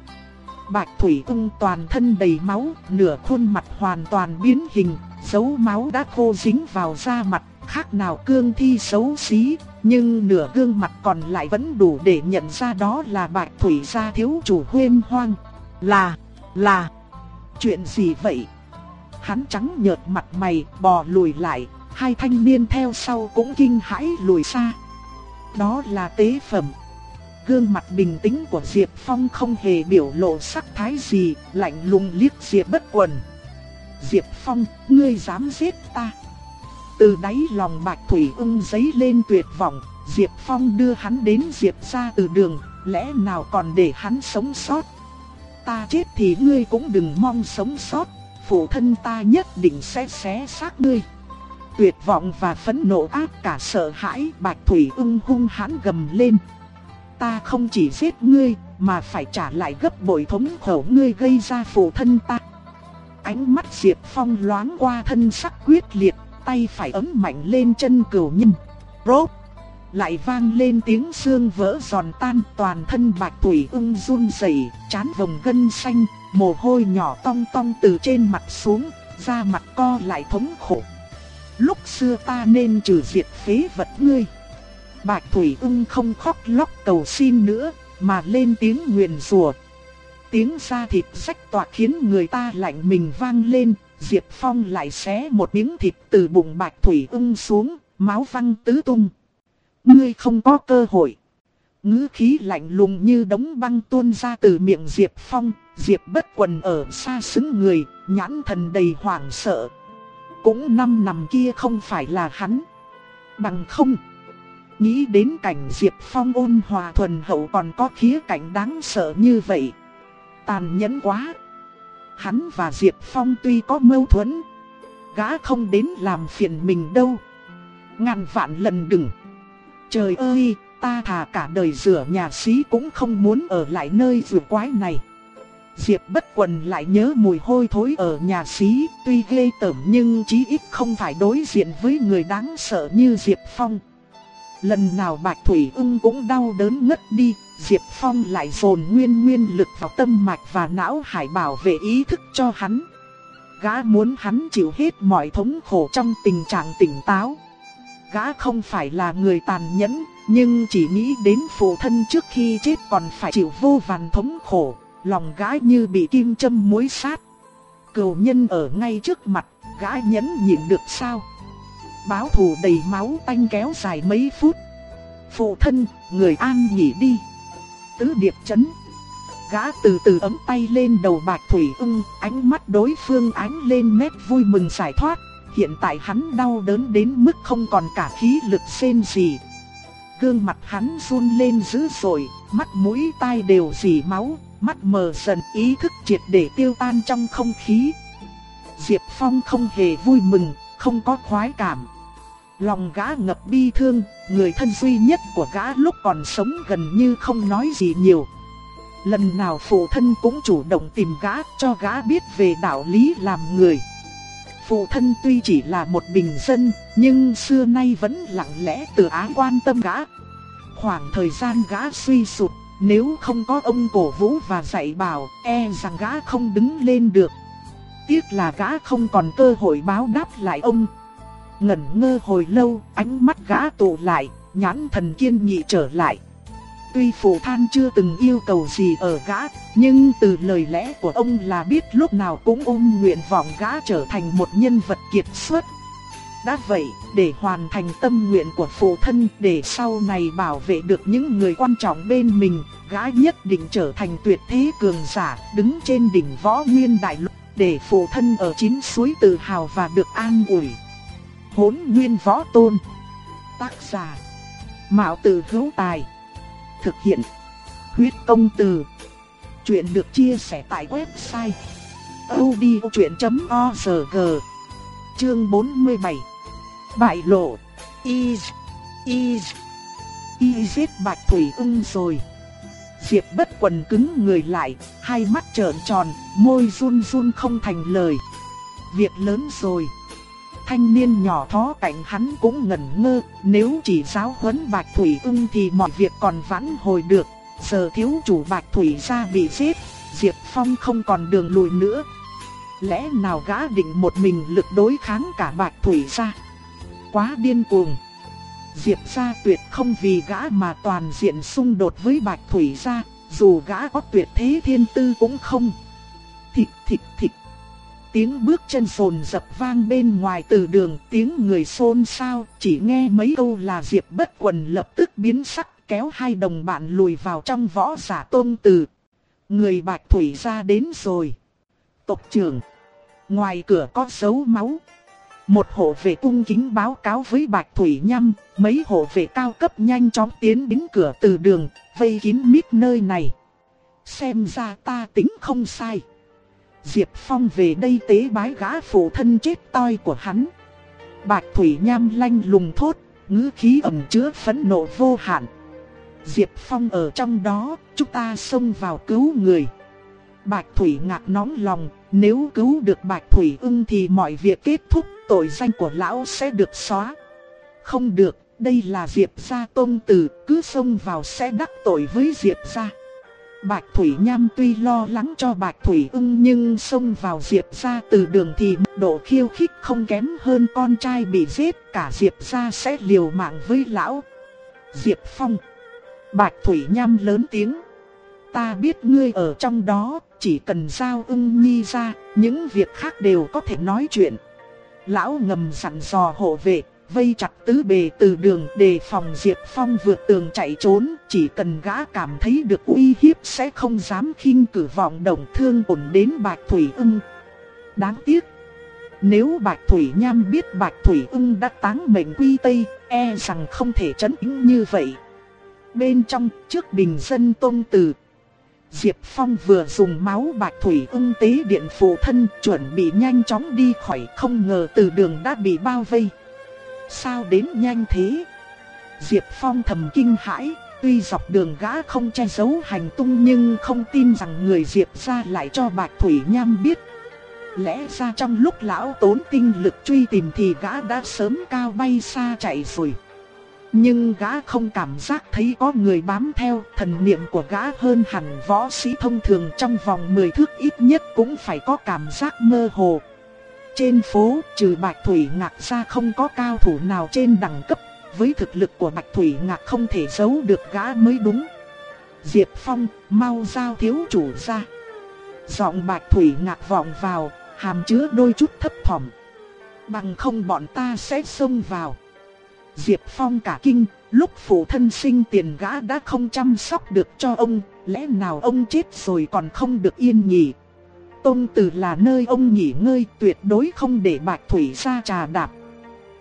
Bạch thủy ung toàn thân đầy máu, nửa khuôn mặt hoàn toàn biến hình, dấu máu đã khô dính vào da mặt, khác nào cương thi xấu xí, nhưng nửa gương mặt còn lại vẫn đủ để nhận ra đó là bạch thủy gia thiếu chủ huyên hoang. Là, là... Chuyện gì vậy? Hắn trắng nhợt mặt mày, bò lùi lại, hai thanh niên theo sau cũng kinh hãi lùi xa. Đó là tế phẩm. Gương mặt bình tĩnh của Diệp Phong không hề biểu lộ sắc thái gì, lạnh lùng liếc Diệp bất quần. Diệp Phong, ngươi dám giết ta? Từ đáy lòng Bạch Thủy ưng giấy lên tuyệt vọng, Diệp Phong đưa hắn đến Diệp ra từ đường, lẽ nào còn để hắn sống sót? ta chết thì ngươi cũng đừng mong sống sót, phụ thân ta nhất định sẽ xé xác ngươi. Tuyệt vọng và phẫn nộ ác cả sợ hãi, Bạch Thủy ưng hung hãn gầm lên. Ta không chỉ giết ngươi, mà phải trả lại gấp bội thống khổ ngươi gây ra phụ thân ta. Ánh mắt Diệp Phong loáng qua thân sắc quyết liệt, tay phải ấm mạnh lên chân cửu nhân. Rốt! lại vang lên tiếng xương vỡ giòn tan toàn thân bạch thủy ưng run rẩy, chán vòng gân xanh, mồ hôi nhỏ tong tong từ trên mặt xuống, da mặt co lại thống khổ. Lúc xưa ta nên trừ diệt phế vật ngươi. Bạch thủy ưng không khóc lóc cầu xin nữa, mà lên tiếng nguyền rủa. Tiếng da thịt rách toạc khiến người ta lạnh mình vang lên, Diệp Phong lại xé một miếng thịt từ bụng bạch thủy ưng xuống, máu văng tứ tung. Ngươi không có cơ hội. Ngữ khí lạnh lùng như đống băng tuôn ra từ miệng Diệp Phong, Diệp bất quần ở xa xứng người, nhãn thần đầy hoảng sợ. Cũng năm nằm kia không phải là hắn. Bằng không. Nghĩ đến cảnh Diệp Phong ôn hòa thuần hậu còn có khía cảnh đáng sợ như vậy. Tàn nhẫn quá. Hắn và Diệp Phong tuy có mâu thuẫn. Gã không đến làm phiền mình đâu. Ngàn vạn lần đừng. Trời ơi, ta thà cả đời rửa nhà xí cũng không muốn ở lại nơi rửa quái này. Diệp bất quần lại nhớ mùi hôi thối ở nhà xí, tuy ghê tởm nhưng chí ít không phải đối diện với người đáng sợ như Diệp Phong. Lần nào Bạch Thủy ưng cũng đau đớn ngất đi, Diệp Phong lại dồn nguyên nguyên lực vào tâm mạch và não hải bảo vệ ý thức cho hắn. Gã muốn hắn chịu hết mọi thống khổ trong tình trạng tỉnh táo. Gã không phải là người tàn nhẫn, nhưng chỉ nghĩ đến phụ thân trước khi chết còn phải chịu vô vàn thống khổ, lòng gã như bị kim châm muối sát. Cừu nhân ở ngay trước mặt, gã nhẫn nhịn được sao? Báo thù đầy máu tanh kéo dài mấy phút. Phụ thân, người an nghỉ đi. Tứ điệp chấn. Gã từ từ ấm tay lên đầu bạch thủy ưng, ánh mắt đối phương ánh lên nét vui mừng giải thoát. Hiện tại hắn đau đớn đến mức không còn cả khí lực xên gì. Gương mặt hắn run lên dữ dội, mắt mũi tai đều dì máu, mắt mờ dần ý thức triệt để tiêu tan trong không khí. Diệp Phong không hề vui mừng, không có khoái cảm. Lòng gã ngập bi thương, người thân duy nhất của gã lúc còn sống gần như không nói gì nhiều. Lần nào phụ thân cũng chủ động tìm gã cho gã biết về đạo lý làm người. Phụ thân tuy chỉ là một bình dân, nhưng xưa nay vẫn lặng lẽ tự ái quan tâm gã. Khoảng thời gian gã suy sụp, nếu không có ông cổ vũ và dạy bảo, e rằng gã không đứng lên được. Tiếc là gã không còn cơ hội báo đáp lại ông. Ngẩn ngơ hồi lâu, ánh mắt gã tụ lại, nhãn thần kiên nghị trở lại. Tuy phụ than chưa từng yêu cầu gì ở gã, nhưng từ lời lẽ của ông là biết lúc nào cũng ôm nguyện vọng gã trở thành một nhân vật kiệt xuất. Đã vậy, để hoàn thành tâm nguyện của phụ thân, để sau này bảo vệ được những người quan trọng bên mình, gã nhất định trở thành tuyệt thế cường giả, đứng trên đỉnh võ nguyên đại lục, để phụ thân ở chín suối tự hào và được an ủi. Hốn nguyên võ tôn. Tác giả, Mạo tử hữu tài. Thực hiện, Huyết công từ. Chuyện được chia sẻ tại website odchuyện.org Chương 47 Bại lộ. Is Is, Y giết bạch thủy ưng rồi. Diệp bất quần cứng người lại, Hai mắt trợn tròn, Môi run run không thành lời. Việc lớn rồi thanh niên nhỏ thó cạnh hắn cũng ngẩn ngơ, nếu chỉ giáo huấn Bạch Thủy ưng thì mọi việc còn vãn hồi được, giờ thiếu chủ Bạch Thủy ra bị giết, Diệp Phong không còn đường lùi nữa. Lẽ nào gã định một mình lực đối kháng cả Bạch Thủy ra? Quá điên cuồng. Diệp gia tuyệt không vì gã mà toàn diện xung đột với Bạch Thủy gia, dù gã có tuyệt thế thiên tư cũng không. Thịt thịt thịt tiếng bước chân sồn dập vang bên ngoài từ đường, tiếng người xôn xao, chỉ nghe mấy câu là Diệp bất quần lập tức biến sắc kéo hai đồng bạn lùi vào trong võ giả tôn từ. Người bạch thủy ra đến rồi. Tộc trưởng. Ngoài cửa có dấu máu. Một hộ vệ cung kính báo cáo với Bạch Thủy Nhâm, mấy hộ vệ cao cấp nhanh chóng tiến đến cửa từ đường, vây kín mít nơi này. Xem ra ta tính không sai. Diệp Phong về đây tế bái gã phụ thân chết toi của hắn. Bạch Thủy Nham lanh lùng thốt, ngữ khí ẩm chứa phẫn nộ vô hạn. Diệp Phong ở trong đó, chúng ta xông vào cứu người. Bạch Thủy ngạc nóng lòng, nếu cứu được Bạch Thủy ưng thì mọi việc kết thúc, tội danh của lão sẽ được xóa. Không được, đây là Diệp gia tôn tử, cứ xông vào sẽ đắc tội với Diệp gia. Bạch Thủy Nham tuy lo lắng cho Bạch Thủy ưng nhưng xông vào Diệp gia từ đường thì mức độ khiêu khích không kém hơn con trai bị giết cả Diệp gia sẽ liều mạng với lão. Diệp Phong Bạch Thủy Nham lớn tiếng Ta biết ngươi ở trong đó, chỉ cần giao ưng nhi ra, những việc khác đều có thể nói chuyện. Lão ngầm sẵn dò hộ vệ, vây chặt tứ bề từ đường để phòng Diệp Phong vượt tường chạy trốn, chỉ cần gã cảm thấy được uy hiếp sẽ không dám khinh cử vọng động thương ổn đến Bạch Thủy ưng. Đáng tiếc, nếu Bạch Thủy Nham biết Bạch Thủy ưng đã táng mệnh quy Tây, e rằng không thể chấn ứng như vậy. Bên trong, trước bình dân tôn tử, Diệp Phong vừa dùng máu bạch thủy ưng tế điện phụ thân chuẩn bị nhanh chóng đi khỏi không ngờ từ đường đã bị bao vây. Sao đến nhanh thế? Diệp Phong thầm kinh hãi, Tuy dọc đường gã không che giấu hành tung nhưng không tin rằng người Diệp ra lại cho Bạch Thủy Nham biết. Lẽ ra trong lúc lão tốn tinh lực truy tìm thì gã đã sớm cao bay xa chạy rồi. Nhưng gã không cảm giác thấy có người bám theo, thần niệm của gã hơn hẳn võ sĩ thông thường trong vòng 10 thước ít nhất cũng phải có cảm giác mơ hồ. Trên phố, trừ Bạch Thủy Ngạc ra không có cao thủ nào trên đẳng cấp, với thực lực của Bạch Thủy Ngạc không thể giấu được gã mới đúng. Diệp Phong, mau giao thiếu chủ ra. Giọng Bạch Thủy Ngạc vọng vào, hàm chứa đôi chút thấp thỏm. Bằng không bọn ta sẽ xông vào. Diệp Phong cả kinh, lúc phụ thân sinh tiền gã đã không chăm sóc được cho ông, lẽ nào ông chết rồi còn không được yên nghỉ. Tôn Tử là nơi ông nghỉ ngơi tuyệt đối không để Bạch Thủy ra trà đạp.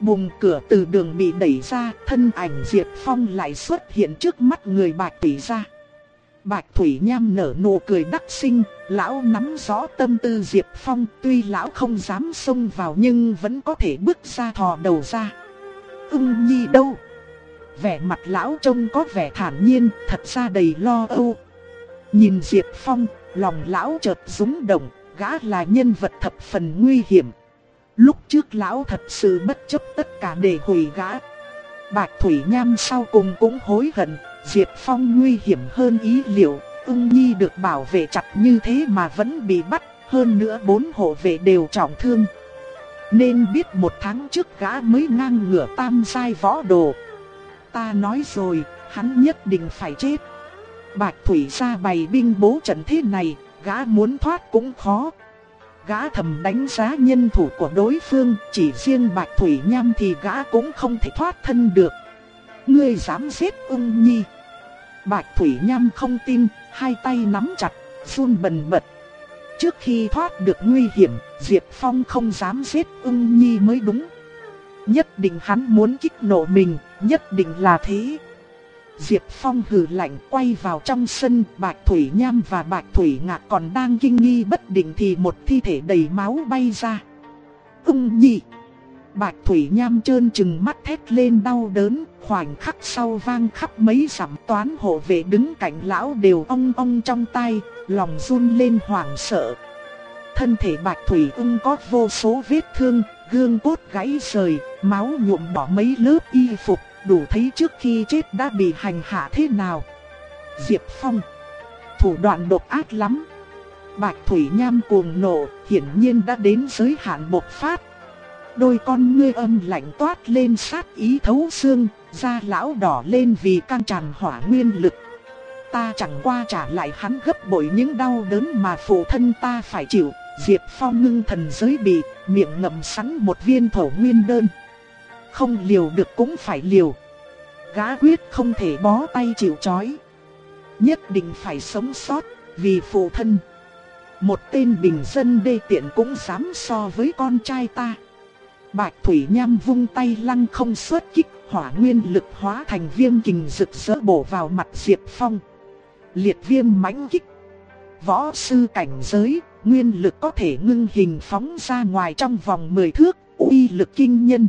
Bùng cửa từ đường bị đẩy ra, thân ảnh Diệp Phong lại xuất hiện trước mắt người Bạch Thủy ra. Bạch Thủy Nham nở nụ cười đắc sinh, lão nắm rõ tâm tư Diệp Phong, tuy lão không dám xông vào nhưng vẫn có thể bước ra thò đầu ra. Ưng nhi đâu? Vẻ mặt lão trông có vẻ thản nhiên, thật ra đầy lo âu. Nhìn Diệp Phong, lòng lão chợt rúng động, gã là nhân vật thập phần nguy hiểm. Lúc trước lão thật sự bất chấp tất cả để hủy gã. Bạch Thủy Nham sau cùng cũng hối hận, Diệp Phong nguy hiểm hơn ý liệu, ưng nhi được bảo vệ chặt như thế mà vẫn bị bắt, hơn nữa bốn hộ vệ đều trọng thương. Nên biết một tháng trước gã mới ngang ngửa tam sai võ đồ. Ta nói rồi, hắn nhất định phải chết. Bạch Thủy ra bày binh bố trận thế này, gã muốn thoát cũng khó. Gã thầm đánh giá nhân thủ của đối phương, chỉ riêng Bạch Thủy Nham thì gã cũng không thể thoát thân được. Ngươi dám giết ung nhi. Bạch Thủy Nham không tin, hai tay nắm chặt, run bần bật. Trước khi thoát được nguy hiểm, Diệp Phong không dám giết Ung nhi mới đúng. Nhất định hắn muốn kích nộ mình, nhất định là thế. Diệp Phong hừ lạnh quay vào trong sân, Bạch Thủy Nham và Bạch Thủy Ngạc còn đang kinh nghi bất định thì một thi thể đầy máu bay ra. Ưng nhị! Bạch Thủy Nham trơn trừng mắt thét lên đau đớn, khoảnh khắc sau vang khắp mấy giảm toán hộ vệ đứng cạnh lão đều ong ong trong tay, lòng run lên hoảng sợ. Thân thể Bạch Thủy ưng có vô số vết thương, gương cốt gãy rời, máu nhuộm bỏ mấy lớp y phục, đủ thấy trước khi chết đã bị hành hạ thế nào. Diệp Phong Thủ đoạn độc ác lắm. Bạch Thủy Nham cuồng nộ, hiển nhiên đã đến giới hạn bộc phát. Đôi con ngươi âm lạnh toát lên sát ý thấu xương, da lão đỏ lên vì căng tràn hỏa nguyên lực. Ta chẳng qua trả lại hắn gấp bội những đau đớn mà phụ thân ta phải chịu. Diệp Phong ngưng thần giới bị, miệng ngậm sẵn một viên thổ nguyên đơn. Không liều được cũng phải liều. Gã quyết không thể bó tay chịu chói. Nhất định phải sống sót, vì phụ thân. Một tên bình dân đê tiện cũng dám so với con trai ta. Bạch Thủy Nham vung tay lăng không xuất kích, hỏa nguyên lực hóa thành viêm kình rực rỡ bổ vào mặt Diệp Phong. Liệt viêm mãnh kích. Võ sư cảnh giới, nguyên lực có thể ngưng hình phóng ra ngoài trong vòng 10 thước, uy lực kinh nhân.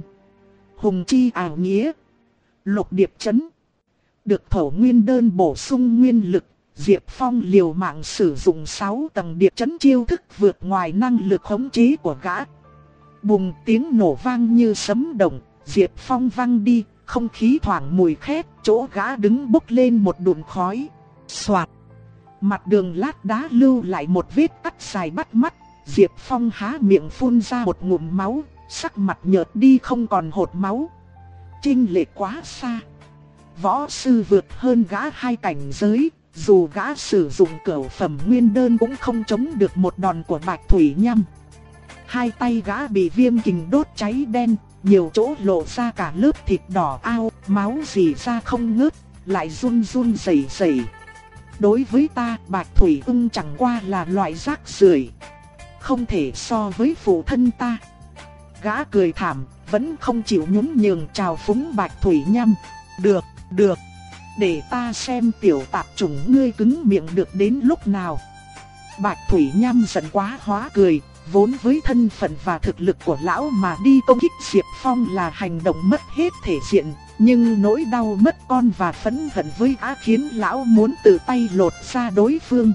Hùng chi ảo nghĩa. Lục điệp chấn. Được thổ nguyên đơn bổ sung nguyên lực, Diệp Phong liều mạng sử dụng 6 tầng điệp chấn chiêu thức vượt ngoài năng lực khống chế của gã. Bùng tiếng nổ vang như sấm động, Diệp Phong văng đi, không khí thoảng mùi khét, chỗ gã đứng bốc lên một đùn khói. Xoạt! Mặt đường lát đá lưu lại một vết cắt dài bắt mắt, Diệp Phong há miệng phun ra một ngụm máu, sắc mặt nhợt đi không còn hột máu. Trinh lệ quá xa. Võ sư vượt hơn gã hai cảnh giới, dù gã sử dụng cửu phẩm nguyên đơn cũng không chống được một đòn của Bạch Thủy Nhâm. Hai tay gã bị viêm kình đốt cháy đen, nhiều chỗ lộ ra cả lớp thịt đỏ ao, máu dì ra không ngớt, lại run run rẩy rẩy. Đối với ta, Bạch Thủy ưng chẳng qua là loại rác rưởi, không thể so với phụ thân ta. Gã cười thảm, vẫn không chịu nhún nhường chào phúng Bạch Thủy Nhâm. Được, được, để ta xem tiểu tạp chủng ngươi cứng miệng được đến lúc nào. Bạch Thủy Nhâm giận quá hóa cười, vốn với thân phận và thực lực của lão mà đi công kích Diệp Phong là hành động mất hết thể diện, Nhưng nỗi đau mất con và phẫn hận với á khiến lão muốn tự tay lột ra đối phương.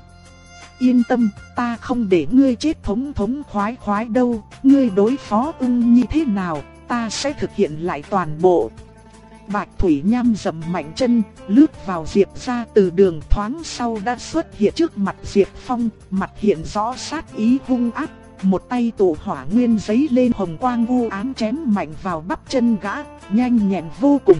Yên tâm, ta không để ngươi chết thống thống khoái khoái đâu, ngươi đối phó ưng như thế nào, ta sẽ thực hiện lại toàn bộ. Bạch Thủy Nham dầm mạnh chân, lướt vào Diệp ra từ đường thoáng sau đã xuất hiện trước mặt Diệp Phong, mặt hiện rõ sát ý hung ác, một tay tụ hỏa nguyên giấy lên hồng quang vu ám chém mạnh vào bắp chân gã, nhanh nhẹn vô cùng.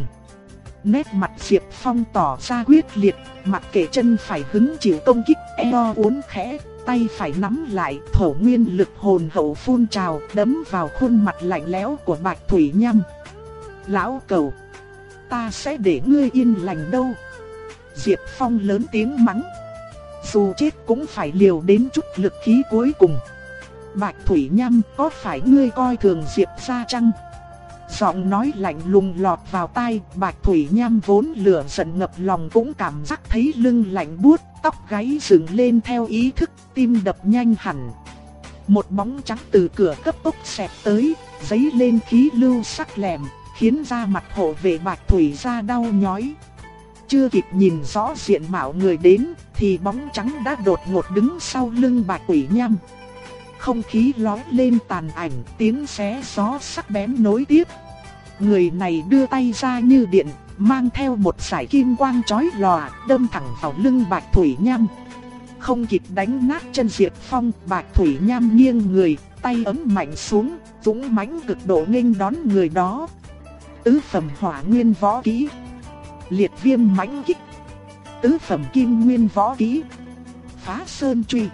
Nét mặt Diệp Phong tỏ ra quyết liệt, mặc kệ chân phải hứng chịu công kích eo uốn khẽ, tay phải nắm lại thổ nguyên lực hồn hậu phun trào đấm vào khuôn mặt lạnh lẽo của Bạch Thủy Nhâm. Lão cầu, ta sẽ để ngươi yên lành đâu. Diệp Phong lớn tiếng mắng. Dù chết cũng phải liều đến chút lực khí cuối cùng. Bạch Thủy Nhâm có phải ngươi coi thường Diệp ra chăng? Giọng nói lạnh lùng lọt vào tai, Bạch Thủy Nham vốn lửa giận ngập lòng cũng cảm giác thấy lưng lạnh buốt, tóc gáy dựng lên theo ý thức, tim đập nhanh hẳn. Một bóng trắng từ cửa cấp tốc xẹt tới, giấy lên khí lưu sắc lẹm, khiến da mặt hộ vệ Bạch Thủy ra đau nhói. Chưa kịp nhìn rõ diện mạo người đến, thì bóng trắng đã đột ngột đứng sau lưng Bạch Thủy Nham. Không khí lói lên tàn ảnh, tiếng xé gió sắc bén nối tiếp, Người này đưa tay ra như điện, mang theo một sải kim quang chói lòa, đâm thẳng vào lưng Bạch Thủy Nham. Không kịp đánh nát chân Diệp Phong, Bạch Thủy Nham nghiêng người, tay ấm mạnh xuống, dũng mãnh cực độ nghênh đón người đó. Tứ phẩm hỏa nguyên võ kỹ, liệt viêm mãnh kích, tứ phẩm kim nguyên võ kỹ, phá sơn truy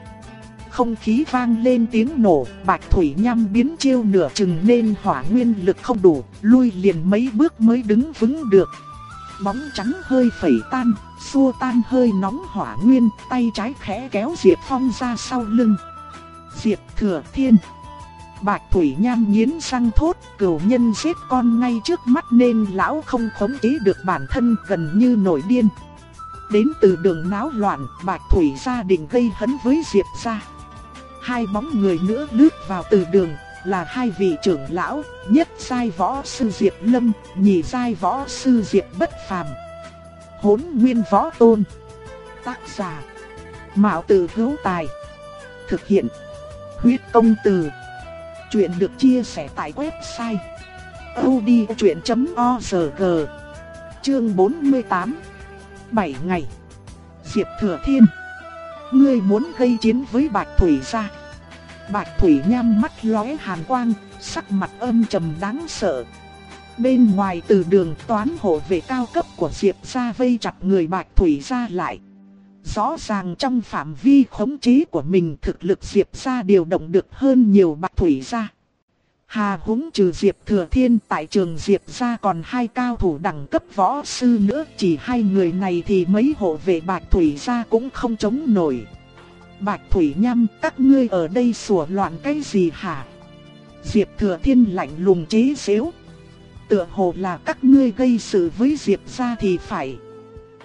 không khí vang lên tiếng nổ, Bạch Thủy Nham biến chiêu nửa chừng nên hỏa nguyên lực không đủ, lui liền mấy bước mới đứng vững được. Bóng trắng hơi phẩy tan, xua tan hơi nóng hỏa nguyên, tay trái khẽ kéo Diệp Phong ra sau lưng. Diệp Thừa Thiên Bạch Thủy Nham nghiến răng thốt, cửu nhân giết con ngay trước mắt nên lão không khống chế được bản thân gần như nổi điên. Đến từ đường náo loạn, Bạch Thủy gia đình gây hấn với Diệp gia hai bóng người nữa lướt vào từ đường, là hai vị trưởng lão, nhất sai võ sư Diệp Lâm, nhị sai võ sư Diệp Bất Phàm. Hỗn Nguyên Võ Tôn. Tác giả: Mạo tử Hữu Tài. Thực hiện: Huyết Công Từ. Chuyện được chia sẻ tại website tudiyuanchuyen.org. Chương 48. 7 ngày. Diệp Thừa Thiên Ngươi muốn gây chiến với Bạch Thủy gia Bạch Thủy nham mắt lóe hàn quang, sắc mặt âm trầm đáng sợ. Bên ngoài từ đường toán hộ vệ cao cấp của Diệp gia vây chặt người Bạch Thủy gia lại. Rõ ràng trong phạm vi khống chế của mình thực lực Diệp gia điều động được hơn nhiều Bạch Thủy gia. Hà húng trừ Diệp Thừa Thiên tại trường Diệp gia còn hai cao thủ đẳng cấp võ sư nữa Chỉ hai người này thì mấy hộ vệ Bạch Thủy gia cũng không chống nổi Bạch Thủy Nham các ngươi ở đây sủa loạn cái gì hả? Diệp Thừa Thiên lạnh lùng chế xếu. Tựa hồ là các ngươi gây sự với Diệp gia thì phải.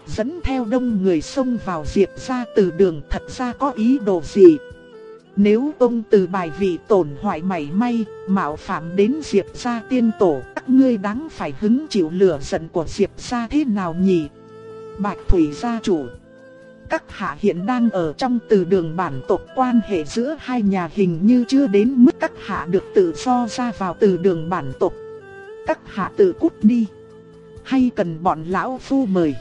Dẫn theo đông người xông vào Diệp gia từ đường thật ra có ý đồ gì? Nếu ông từ bài vị tổn hoại mảy may, mạo phạm đến Diệp gia tiên tổ, các ngươi đáng phải hứng chịu lửa giận của Diệp gia thế nào nhỉ? Bạch Thủy gia chủ. Các hạ hiện đang ở trong từ đường bản tộc quan hệ giữa hai nhà hình như chưa đến mức các hạ được tự do ra vào từ đường bản tộc. Các hạ tự cút đi. Hay cần bọn lão phu mời.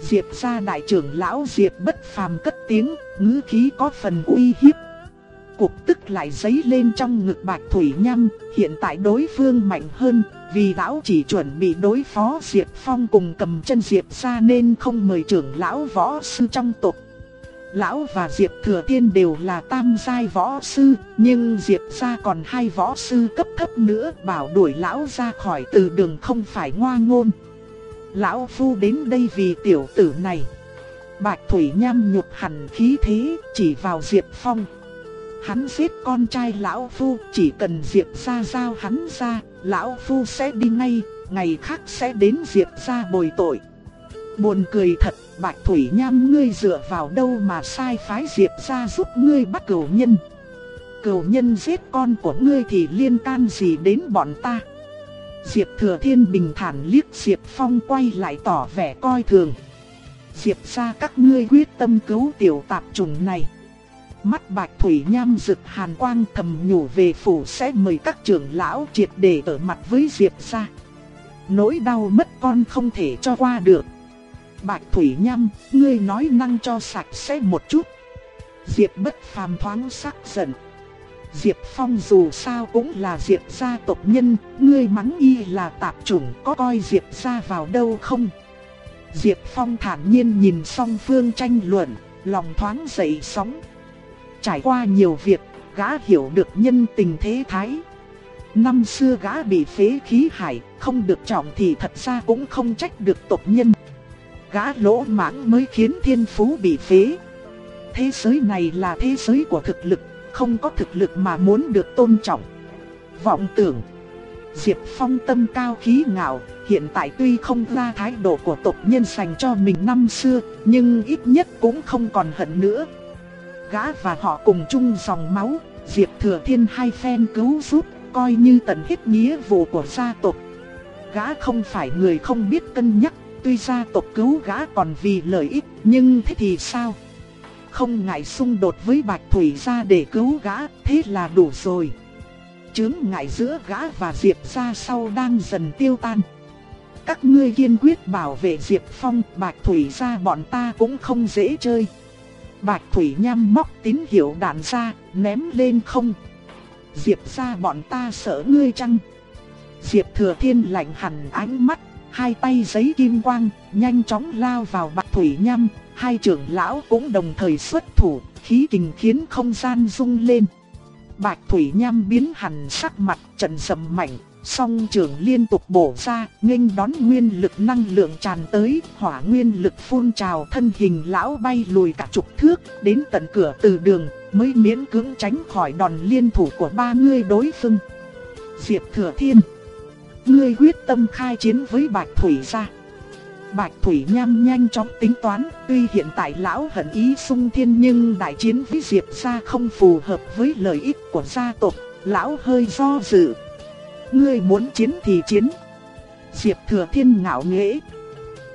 Diệp gia đại trưởng lão Diệp bất phàm cất tiếng, ngữ khí có phần uy hiếp cục tức lại dấy lên trong ngực Bạch Thủy Nhâm, hiện tại đối phương mạnh hơn, vì lão chỉ chuẩn bị đối phó Diệp Phong cùng cầm chân Diệp ra nên không mời trưởng lão võ sư trong tộc. Lão và Diệp Thừa tiên đều là tam giai võ sư, nhưng Diệp ra còn hai võ sư cấp thấp nữa bảo đuổi lão ra khỏi từ đường không phải ngoa ngôn. Lão Phu đến đây vì tiểu tử này. Bạch Thủy Nham nhục hẳn khí thế chỉ vào Diệp Phong. Hắn giết con trai lão phu, chỉ cần Diệp gia giao hắn ra, lão phu sẽ đi ngay, ngày khác sẽ đến Diệp gia bồi tội. Buồn cười thật, Bạch Thủy Nham ngươi dựa vào đâu mà sai phái Diệp gia giúp ngươi bắt cửu nhân. Cửu nhân giết con của ngươi thì liên can gì đến bọn ta? Diệp Thừa Thiên bình thản liếc Diệp Phong quay lại tỏ vẻ coi thường. Diệp ra các ngươi quyết tâm cứu tiểu tạp trùng này. Mắt bạch thủy nham rực hàn quang thầm nhủ về phủ sẽ mời các trưởng lão triệt để ở mặt với Diệp ra. Nỗi đau mất con không thể cho qua được. Bạch thủy nham, ngươi nói năng cho sạch sẽ một chút. Diệp bất phàm thoáng sắc giận. Diệp Phong dù sao cũng là Diệp gia tộc nhân, ngươi mắng y là tạp chủng có coi Diệp gia vào đâu không? Diệp Phong thản nhiên nhìn song phương tranh luận, lòng thoáng dậy sóng. Trải qua nhiều việc, gã hiểu được nhân tình thế thái. Năm xưa gã bị phế khí hải, không được trọng thì thật ra cũng không trách được tộc nhân. Gã lỗ mãng mới khiến thiên phú bị phế. Thế giới này là thế giới của thực lực, không có thực lực mà muốn được tôn trọng. Vọng tưởng Diệp Phong tâm cao khí ngạo, hiện tại tuy không ra thái độ của tộc nhân dành cho mình năm xưa, nhưng ít nhất cũng không còn hận nữa. Gã và họ cùng chung dòng máu, Diệp Thừa Thiên hai phen cứu giúp, coi như tận hết nghĩa vụ của gia tộc. Gã không phải người không biết cân nhắc, tuy gia tộc cứu gã còn vì lợi ích, nhưng thế thì sao? Không ngại xung đột với Bạch Thủy gia để cứu gã, thế là đủ rồi. Chướng ngại giữa gã và Diệp gia sau đang dần tiêu tan. Các ngươi kiên quyết bảo vệ Diệp Phong, Bạch Thủy gia bọn ta cũng không dễ chơi. Bạch Thủy Nham móc tín hiệu đạn ra, ném lên không. Diệp gia bọn ta sợ ngươi chăng? Diệp Thừa Thiên lạnh hẳn ánh mắt, hai tay giấy kim quang, nhanh chóng lao vào Bạch Thủy Nham. hai trưởng lão cũng đồng thời xuất thủ, khí kình khiến không gian rung lên. Bạch Thủy Nham biến hẳn sắc mặt trận sầm mạnh, song trưởng liên tục bổ ra, nghênh đón nguyên lực năng lượng tràn tới, hỏa nguyên lực phun trào thân hình lão bay lùi cả chục thước, đến tận cửa từ đường, mới miễn cưỡng tránh khỏi đòn liên thủ của ba người đối phương. Diệp Thừa Thiên Ngươi quyết tâm khai chiến với Bạch Thủy gia Bạch Thủy Nham nhanh chóng tính toán, tuy hiện tại lão hận ý sung thiên nhưng đại chiến với Diệp gia không phù hợp với lợi ích của gia tộc, lão hơi do dự. Ngươi muốn chiến thì chiến. Diệp Thừa Thiên ngạo nghễ.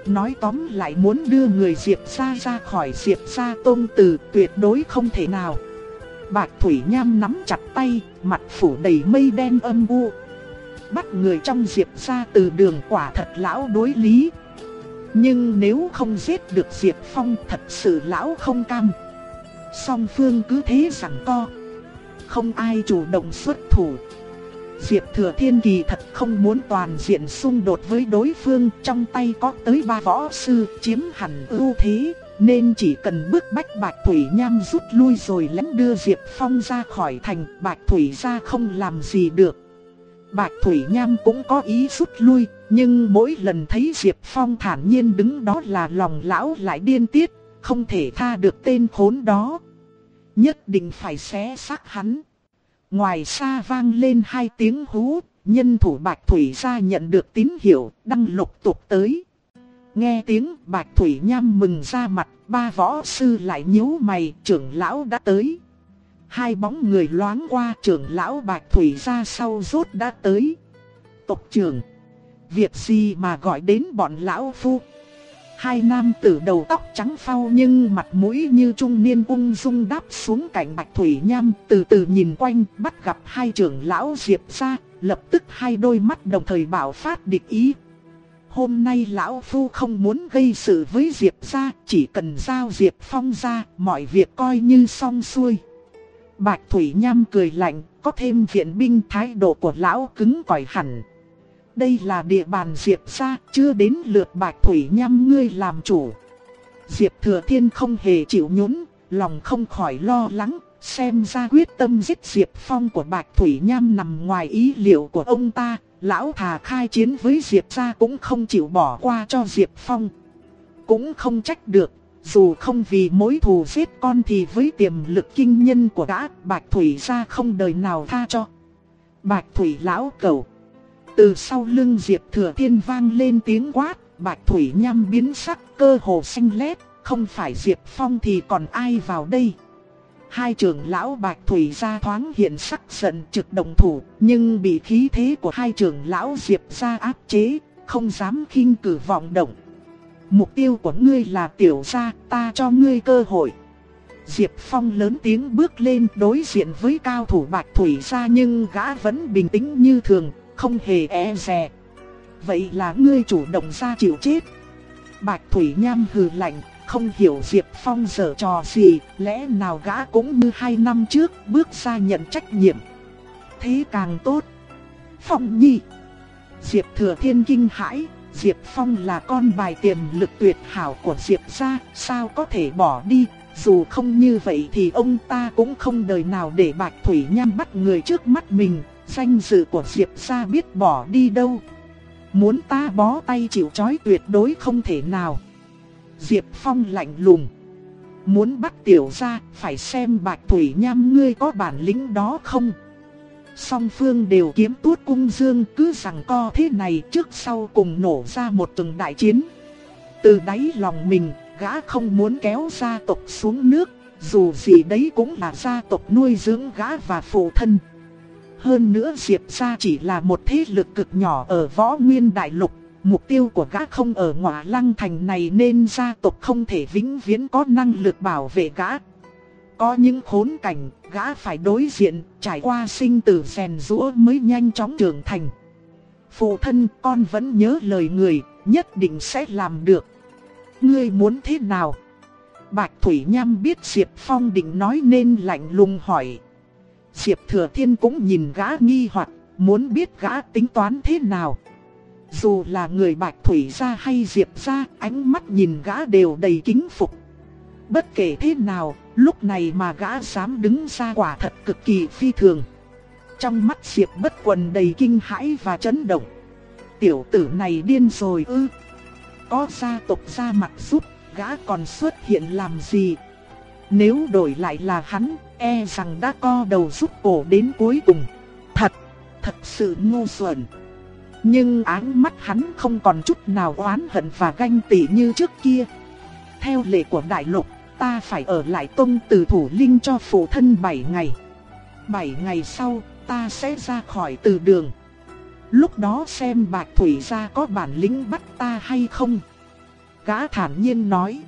Nói tóm lại muốn đưa người Diệp ra ra khỏi Diệp ra tôn từ tuyệt đối không thể nào. Bạch Thủy Nham nắm chặt tay, mặt phủ đầy mây đen âm u. Bắt người trong Diệp ra từ đường quả thật lão đối lý, nhưng nếu không giết được Diệp Phong thật sự lão không cam. Song phương cứ thế rằng co. Không ai chủ động xuất thủ. Diệp Thừa Thiên Kỳ thật không muốn toàn diện xung đột với đối phương trong tay có tới ba võ sư chiếm hẳn ưu thế. Nên chỉ cần bước bách Bạch Thủy Nham rút lui rồi lén đưa Diệp Phong ra khỏi thành Bạch Thủy ra không làm gì được. Bạch Thủy Nham cũng có ý rút lui, nhưng mỗi lần thấy Diệp Phong thản nhiên đứng đó là lòng lão lại điên tiết, không thể tha được tên khốn đó. Nhất định phải xé xác hắn. Ngoài xa vang lên hai tiếng hú, nhân thủ Bạch Thủy ra nhận được tín hiệu, đang lục tục tới. Nghe tiếng Bạch Thủy Nham mừng ra mặt, ba võ sư lại nhíu mày, trưởng lão đã tới. Hai bóng người loáng qua trưởng lão Bạch Thủy ra sau rốt đã tới. Tộc trưởng. Việc gì mà gọi đến bọn lão phu? Hai nam tử đầu tóc trắng phau nhưng mặt mũi như trung niên ung dung đáp xuống cạnh Bạch Thủy Nham từ từ nhìn quanh bắt gặp hai trưởng lão Diệp ra, lập tức hai đôi mắt đồng thời bảo phát địch ý. Hôm nay lão phu không muốn gây sự với Diệp ra, chỉ cần giao Diệp Phong ra, mọi việc coi như xong xuôi. Bạch Thủy Nham cười lạnh, có thêm viện binh thái độ của lão cứng cỏi hẳn. Đây là địa bàn Diệp gia, chưa đến lượt Bạch Thủy Nham ngươi làm chủ. Diệp Thừa Thiên không hề chịu nhún, lòng không khỏi lo lắng, xem ra quyết tâm giết Diệp Phong của Bạch Thủy Nham nằm ngoài ý liệu của ông ta, lão thà khai chiến với Diệp gia cũng không chịu bỏ qua cho Diệp Phong. Cũng không trách được, dù không vì mối thù giết con thì với tiềm lực kinh nhân của gã, Bạch Thủy ra không đời nào tha cho. Bạch Thủy lão cầu. Từ sau lưng Diệp Thừa Thiên vang lên tiếng quát, Bạch Thủy Nham biến sắc cơ hồ xanh lét, không phải Diệp Phong thì còn ai vào đây. hai trưởng lão Bạch Thủy gia thoáng hiện sắc giận trực đồng thủ, nhưng bị khí thế của hai trưởng lão Diệp gia áp chế, không dám khinh cử vọng động. Mục tiêu của ngươi là tiểu gia, ta cho ngươi cơ hội. Diệp Phong lớn tiếng bước lên đối diện với cao thủ Bạch Thủy gia nhưng gã vẫn bình tĩnh như thường, không hề e dè. Vậy là ngươi chủ động ra chịu chết. Bạch Thủy Nham hừ lạnh, không hiểu Diệp Phong dở trò gì, lẽ nào gã cũng như hai năm trước bước ra nhận trách nhiệm. Thế càng tốt. Phong nhi. Diệp Thừa Thiên kinh hãi, Diệp Phong là con bài tiềm lực tuyệt hảo của Diệp gia, sao có thể bỏ đi, dù không như vậy thì ông ta cũng không đời nào để Bạch Thủy Nham bắt người trước mắt mình, danh dự của Diệp gia biết bỏ đi đâu. Muốn ta bó tay chịu trói tuyệt đối không thể nào. Diệp Phong lạnh lùng. Muốn bắt tiểu gia, phải xem Bạch Thủy Nham ngươi có bản lĩnh đó không. Song phương đều kiếm tuốt cung dương cứ rằng co thế này trước sau cùng nổ ra một từng đại chiến. Từ đáy lòng mình, gã không muốn kéo gia tộc xuống nước, dù gì đấy cũng là gia tộc nuôi dưỡng gã và phụ thân. Hơn nữa Diệp gia chỉ là một thế lực cực nhỏ ở võ nguyên đại lục, mục tiêu của gã không ở ngọa lăng thành này nên gia tộc không thể vĩnh viễn có năng lực bảo vệ gã. Có những khốn cảnh, gã phải đối diện, trải qua sinh tử rèn rũa mới nhanh chóng trưởng thành. Phụ thân con vẫn nhớ lời người, nhất định sẽ làm được. Ngươi muốn thế nào? Bạch Thủy Nham biết Diệp Phong định nói nên lạnh lùng hỏi. Diệp Thừa Thiên cũng nhìn gã nghi hoặc, muốn biết gã tính toán thế nào. Dù là người Bạch Thủy gia hay Diệp gia, ánh mắt nhìn gã đều đầy kính phục. Bất kể thế nào, lúc này mà gã dám đứng ra quả thật cực kỳ phi thường. Trong mắt Diệp bất quần đầy kinh hãi và chấn động. Tiểu tử này điên rồi ư. Có gia tộc ra mặt giúp, gã còn xuất hiện làm gì? Nếu đổi lại là hắn, e rằng đã co đầu rút cổ đến cuối cùng. Thật, thật sự ngu xuẩn. Nhưng ánh mắt hắn không còn chút nào oán hận và ganh tị như trước kia. Theo lệ của đại lục, ta phải ở lại tông từ thủ linh cho phụ thân 7 ngày. 7 ngày sau, ta sẽ ra khỏi từ đường. Lúc đó xem bạch thủy gia có bản lĩnh bắt ta hay không. Gã thản nhiên nói.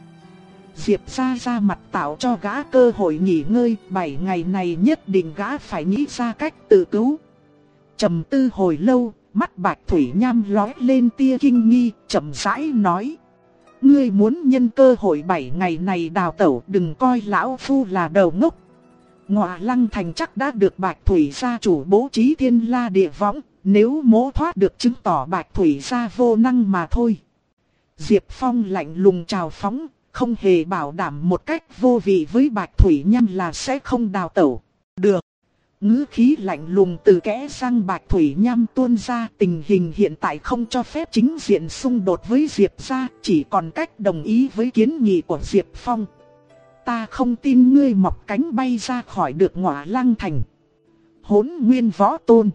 Diệp ra ra mặt tạo cho gã cơ hội nghỉ ngơi, 7 ngày này nhất định gã phải nghĩ ra cách tự cứu. trầm tư hồi lâu, mắt bạch thủy nham lói lên tia kinh nghi, chậm rãi nói. Ngươi muốn nhân cơ hội 7 ngày này đào tẩu đừng coi lão phu là đầu ngốc. Ngọa lăng thành chắc đã được bạch thủy gia chủ bố trí thiên la địa võng, nếu mố thoát được chứng tỏ bạch thủy gia vô năng mà thôi. Diệp Phong lạnh lùng chào phóng, không hề bảo đảm một cách vô vị với Bạch Thủy Nham là sẽ không đào tẩu. Được. Ngữ khí lạnh lùng từ kẽ răng Bạch Thủy Nham tuôn ra tình hình hiện tại không cho phép chính diện xung đột với Diệp gia, chỉ còn cách đồng ý với kiến nghị của Diệp Phong. Ta không tin ngươi mọc cánh bay ra khỏi được ngọa lăng thành. Hốn nguyên võ tôn.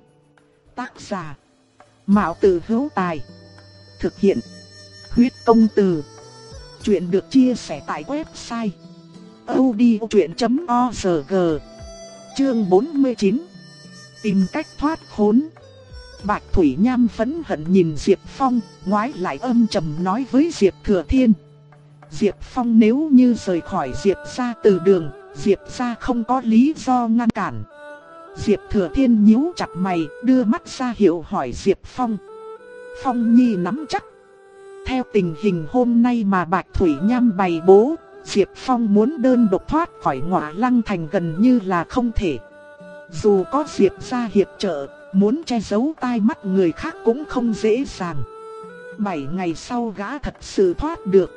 Tác giả. Mạo tử hữu tài. Thực hiện. Huyết công từ. Chuyện được chia sẻ tại website odchuyện.org Chương 49 Tìm cách thoát khốn Bạch Thủy Nham phẫn hận nhìn Diệp Phong, ngoái lại âm trầm nói với Diệp Thừa Thiên. Diệp Phong nếu như rời khỏi Diệp ra từ đường, Diệp ra không có lý do ngăn cản. Diệp Thừa Thiên nhíu chặt mày, đưa mắt ra hiệu hỏi Diệp Phong. Phong Nhi nắm chắc theo tình hình hôm nay mà Bạch Thủy Nham bày bố, Diệp Phong muốn đơn độc thoát khỏi ngọa lăng thành gần như là không thể. Dù có Diệp ra hiệp trợ, muốn che giấu tai mắt người khác cũng không dễ dàng. Bảy ngày sau gã thật sự thoát được.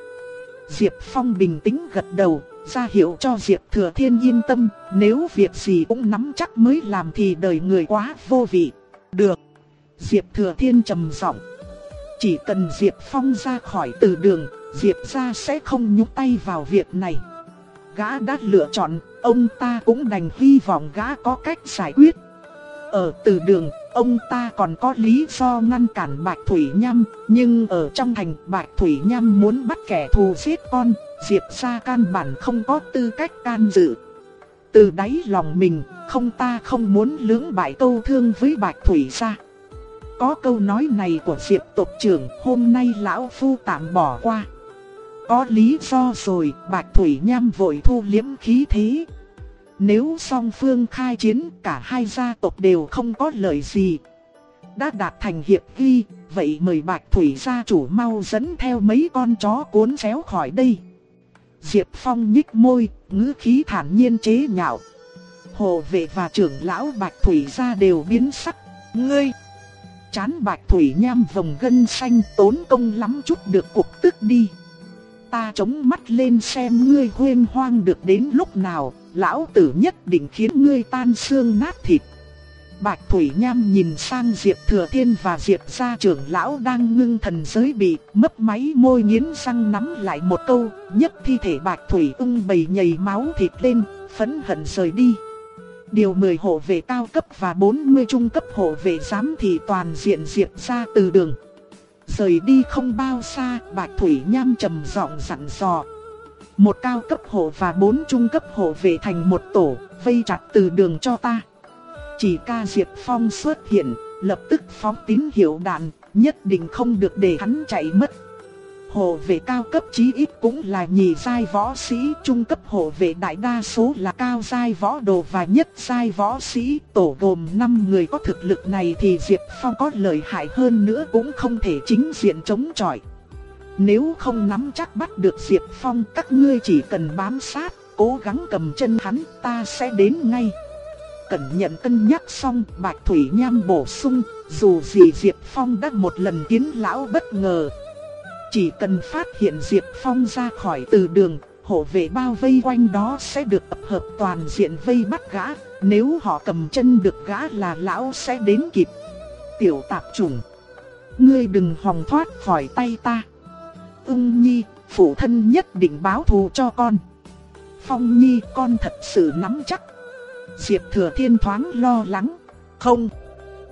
Diệp Phong bình tĩnh gật đầu, ra hiệu cho Diệp Thừa Thiên yên tâm, nếu việc gì cũng nắm chắc mới làm thì đời người quá vô vị. Được. Diệp Thừa Thiên trầm giọng. Chỉ cần Diệp Phong ra khỏi từ đường, Diệp ra sẽ không nhúc tay vào việc này. Gã đã lựa chọn, ông ta cũng đành hy vọng gã có cách giải quyết. Ở từ đường, ông ta còn có lý do ngăn cản Bạch Thủy Nham, nhưng ở trong thành Bạch Thủy Nham muốn bắt kẻ thù giết con, Diệp ra căn bản không có tư cách can dự. từ đáy lòng mình, không ta không muốn lưỡng bại câu thương với Bạch Thủy gia. Có câu nói này của Diệp tộc trưởng, hôm nay lão phu tạm bỏ qua. Có lý do rồi, Bạch Thủy Nham vội thu liếm khí thế. Nếu song phương khai chiến, cả hai gia tộc đều không có lợi gì. Đã đạt thành hiệp ghi, vậy mời Bạch Thủy gia chủ mau dẫn theo mấy con chó cuốn xéo khỏi đây. Diệp Phong nhích môi, ngữ khí thản nhiên chế nhạo. Hồ vệ và trưởng lão Bạch Thủy gia đều biến sắc. Ngươi! Chán Bạch Thủy nham vòng gân xanh tốn công lắm chút được cục tức đi. Ta chống mắt lên xem ngươi huyên hoang được đến lúc nào, lão tử nhất định khiến ngươi tan xương nát thịt. Bạch Thủy Nham nhìn sang Diệp Thừa Thiên và Diệp gia trưởng lão đang ngưng thần giới bị, mấp máy môi nghiến răng nắm lại một câu, nhất thi thể Bạch Thủy ung bầy nhầy máu thịt lên, phẫn hận rời đi. Điều 10 hộ vệ cao cấp và 40 trung cấp hộ vệ giám thị toàn diện diệt ra từ đường. Rời đi không bao xa, Bạch Thủy Nham trầm giọng dặn dò. Một cao cấp hộ và bốn trung cấp hộ vệ thành một tổ, vây chặt từ đường cho ta. Chỉ ca Diệp Phong xuất hiện, lập tức phóng tín hiệu đạn, nhất định không được để hắn chạy mất. Hộ vệ cao cấp chí ít cũng là nhì giai võ sĩ, trung cấp hộ vệ đại đa số là cao giai võ đồ và nhất giai võ sĩ. Tổ gồm 5 người có thực lực này thì Diệp Phong có lợi hại hơn nữa cũng không thể chính diện chống chọi. Nếu không nắm chắc bắt được Diệp Phong các ngươi chỉ cần bám sát, cố gắng cầm chân hắn ta sẽ đến ngay. Cẩn nhận cân nhắc xong Bạch Thủy Nham bổ sung, dù gì Diệp Phong đã một lần kiến lão bất ngờ. Chỉ cần phát hiện Diệp Phong ra khỏi từ đường, hộ vệ bao vây quanh đó sẽ được tập hợp toàn diện vây bắt gã. Nếu họ cầm chân được gã là lão sẽ đến kịp. Tiểu tạp trùng, ngươi đừng hòng thoát khỏi tay ta. Ưng Nhi, phụ thân nhất định báo thù cho con. Phong Nhi, con thật sự nắm chắc. Diệp Thừa Thiên thoáng lo lắng. Không.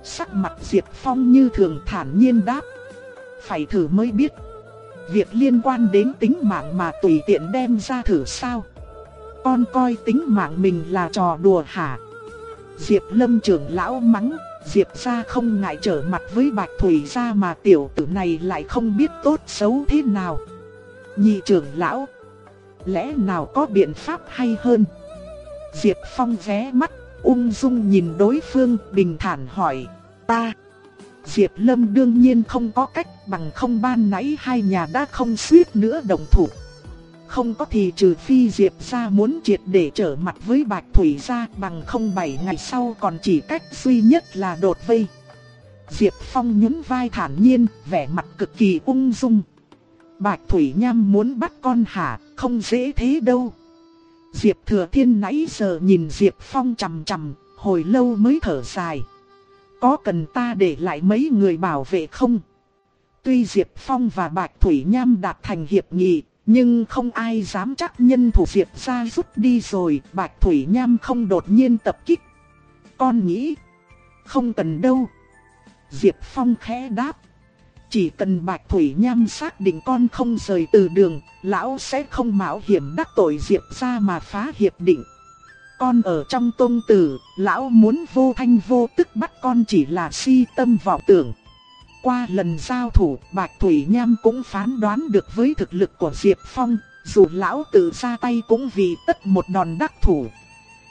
Sắc mặt Diệp Phong như thường thản nhiên đáp. Phải thử mới biết. Việc liên quan đến tính mạng mà tùy tiện đem ra thử sao. Con coi tính mạng mình là trò đùa hả? Diệp Lâm trưởng lão mắng, Diệp gia không ngại trở mặt với Bạch Thủy gia mà tiểu tử này lại không biết tốt xấu thế nào. Nhị trưởng lão, lẽ nào có biện pháp hay hơn? Diệp Phong ghé mắt, ung dung nhìn đối phương bình thản hỏi, ta. Diệp Lâm đương nhiên không có cách bằng không ban nãy hai nhà đã không suýt nữa đồng thủ. Không có thì trừ phi Diệp gia muốn triệt để trở mặt với Bạch Thủy gia bằng không bảy ngày sau còn chỉ cách duy nhất là đột vây. Diệp Phong nhún vai thản nhiên, vẻ mặt cực kỳ ung dung. Bạch Thủy Nham muốn bắt con hả, không dễ thế đâu. Diệp Thừa Thiên nãy giờ nhìn Diệp Phong chằm chằm, hồi lâu mới thở dài. Có cần ta để lại mấy người bảo vệ không? Tuy Diệp Phong và Bạch Thủy Nham đạt thành hiệp nghị, nhưng không ai dám chắc nhân thủ Diệp ra rút đi rồi, Bạch Thủy Nham không đột nhiên tập kích. Con nghĩ, không cần đâu. Diệp Phong khẽ đáp. Chỉ cần Bạch Thủy Nham xác định con không rời từ đường, lão sẽ không mạo hiểm đắc tội Diệp ra mà phá hiệp định. Con ở trong tôn tử, lão muốn vô thanh vô tức bắt con chỉ là si tâm vọng tưởng. Qua lần giao thủ, Bạch Thủy Nham cũng phán đoán được với thực lực của Diệp Phong, dù lão tự ra tay cũng vì tất một đòn đắc thủ.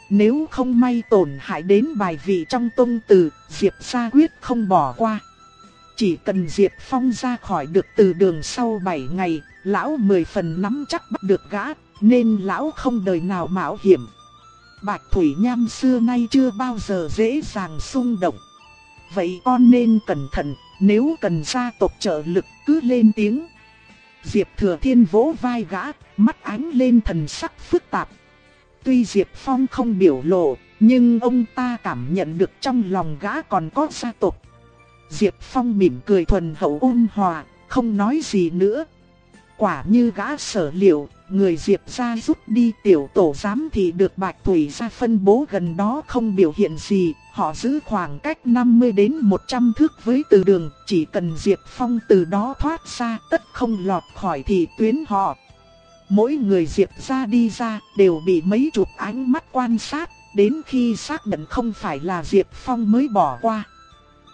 Nếu không may tổn hại đến bài vị trong tôn tử, Diệp gia quyết không bỏ qua. Chỉ cần Diệp Phong ra khỏi được từ đường sau 7 ngày, lão mười phần nắm chắc bắt được gã, nên lão không đời nào mạo hiểm. Bạch Thủy Nham xưa nay chưa bao giờ dễ dàng xung động. Vậy con nên cẩn thận, nếu cần gia tộc trợ lực cứ lên tiếng. Diệp Thừa Thiên vỗ vai gã, mắt ánh lên thần sắc phức tạp. Tuy Diệp Phong không biểu lộ, nhưng ông ta cảm nhận được trong lòng gã còn có gia tộc. Diệp Phong mỉm cười thuần hậu ôn hòa, không nói gì nữa. Quả như gã sở liệu, người Diệp ra rút đi tiểu tổ giám thì được Bạch Thủy ra phân bố gần đó không biểu hiện gì, họ giữ khoảng cách 50 đến 100 thước với từ đường, chỉ cần Diệp Phong từ đó thoát ra tất không lọt khỏi thị tuyến họ. Mỗi người Diệp ra đi ra đều bị mấy chục ánh mắt quan sát, đến khi xác nhận không phải là Diệp Phong mới bỏ qua.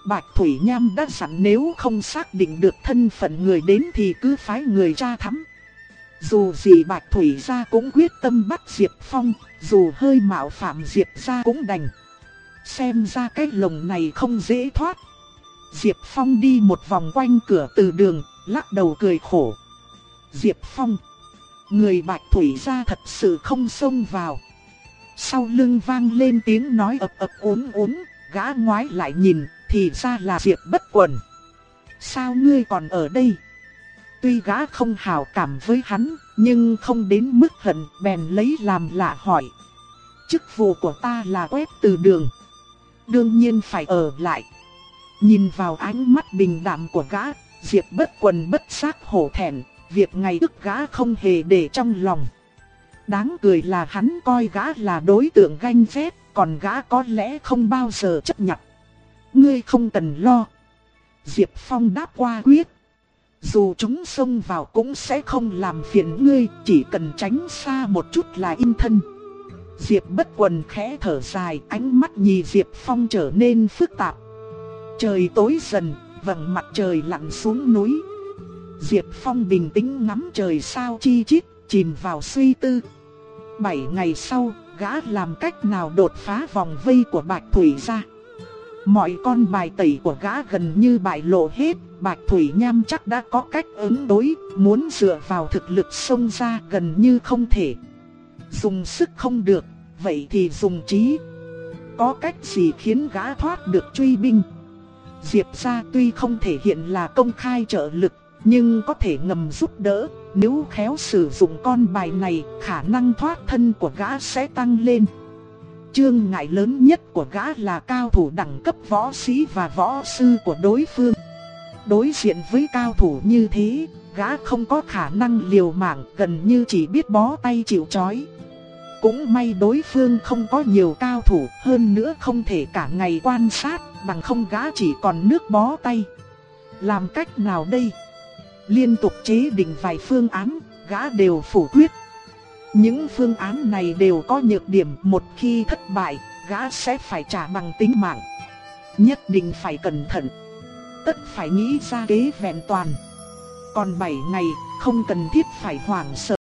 Bạch Thủy Nham đã sẵn nếu không xác định được thân phận người đến thì cứ phái người tra thắm dù gì Bạch Thủy ra cũng quyết tâm bắt Diệp Phong, dù hơi mạo phạm Diệp ra cũng đành. Xem ra cái lồng này không dễ thoát. Diệp Phong đi một vòng quanh cửa từ đường, lắc đầu cười khổ. Diệp Phong, người Bạch Thủy ra thật sự không xông vào. Sau lưng vang lên tiếng nói ập ập uốn uốn, gã ngoái lại nhìn, thì ra là Diệp bất quần. Sao ngươi còn ở đây? Tuy gã không hào cảm với hắn, nhưng không đến mức hận, bèn lấy làm lạ hỏi. Chức vụ của ta là quét từ đường. Đương nhiên phải ở lại. Nhìn vào ánh mắt bình đạm của gã, Diệp bất quần bất giác hổ thẹn, việc ngày ức gã không hề để trong lòng. Đáng cười là hắn coi gã là đối tượng ganh ghét, còn gã có lẽ không bao giờ chấp nhận. Ngươi không cần lo. Diệp Phong đáp qua quyết. Dù chúng xông vào cũng sẽ không làm phiền ngươi, chỉ cần tránh xa một chút là yên thân. Diệp bất quần khẽ thở dài, ánh mắt nhìn Diệp Phong trở nên phức tạp. Trời tối dần, vầng mặt trời lặn xuống núi. Diệp Phong bình tĩnh ngắm trời sao chi chít, chìm vào suy tư. Bảy ngày sau, gã làm cách nào đột phá vòng vây của Bạch Thủy ra. Mọi con bài tẩy của gã gần như bại lộ hết, Bạch Thủy Nham chắc đã có cách ứng đối, muốn dựa vào thực lực xông ra gần như không thể. Dùng sức không được, vậy thì dùng trí. Có cách gì khiến gã thoát được truy binh? Diệp gia tuy không thể hiện là công khai trợ lực, nhưng có thể ngầm giúp đỡ. Nếu khéo sử dụng con bài này, khả năng thoát thân của gã sẽ tăng lên. Chương ngại lớn nhất của gã là cao thủ đẳng cấp võ sĩ và võ sư của đối phương. Đối diện với cao thủ như thế, gã không có khả năng liều mạng gần như chỉ biết bó tay chịu chói. Cũng may đối phương không có nhiều cao thủ hơn nữa không thể cả ngày quan sát bằng không gã chỉ còn nước bó tay. Làm cách nào đây? Liên tục chế định vài phương án, gã đều phủ quyết. Những phương án này đều có nhược điểm một khi thất bại, gã sẽ phải trả bằng tính mạng. Nhất định phải cẩn thận. Tất phải nghĩ ra kế vẹn toàn. Còn 7 ngày, không cần thiết phải hoảng sợ.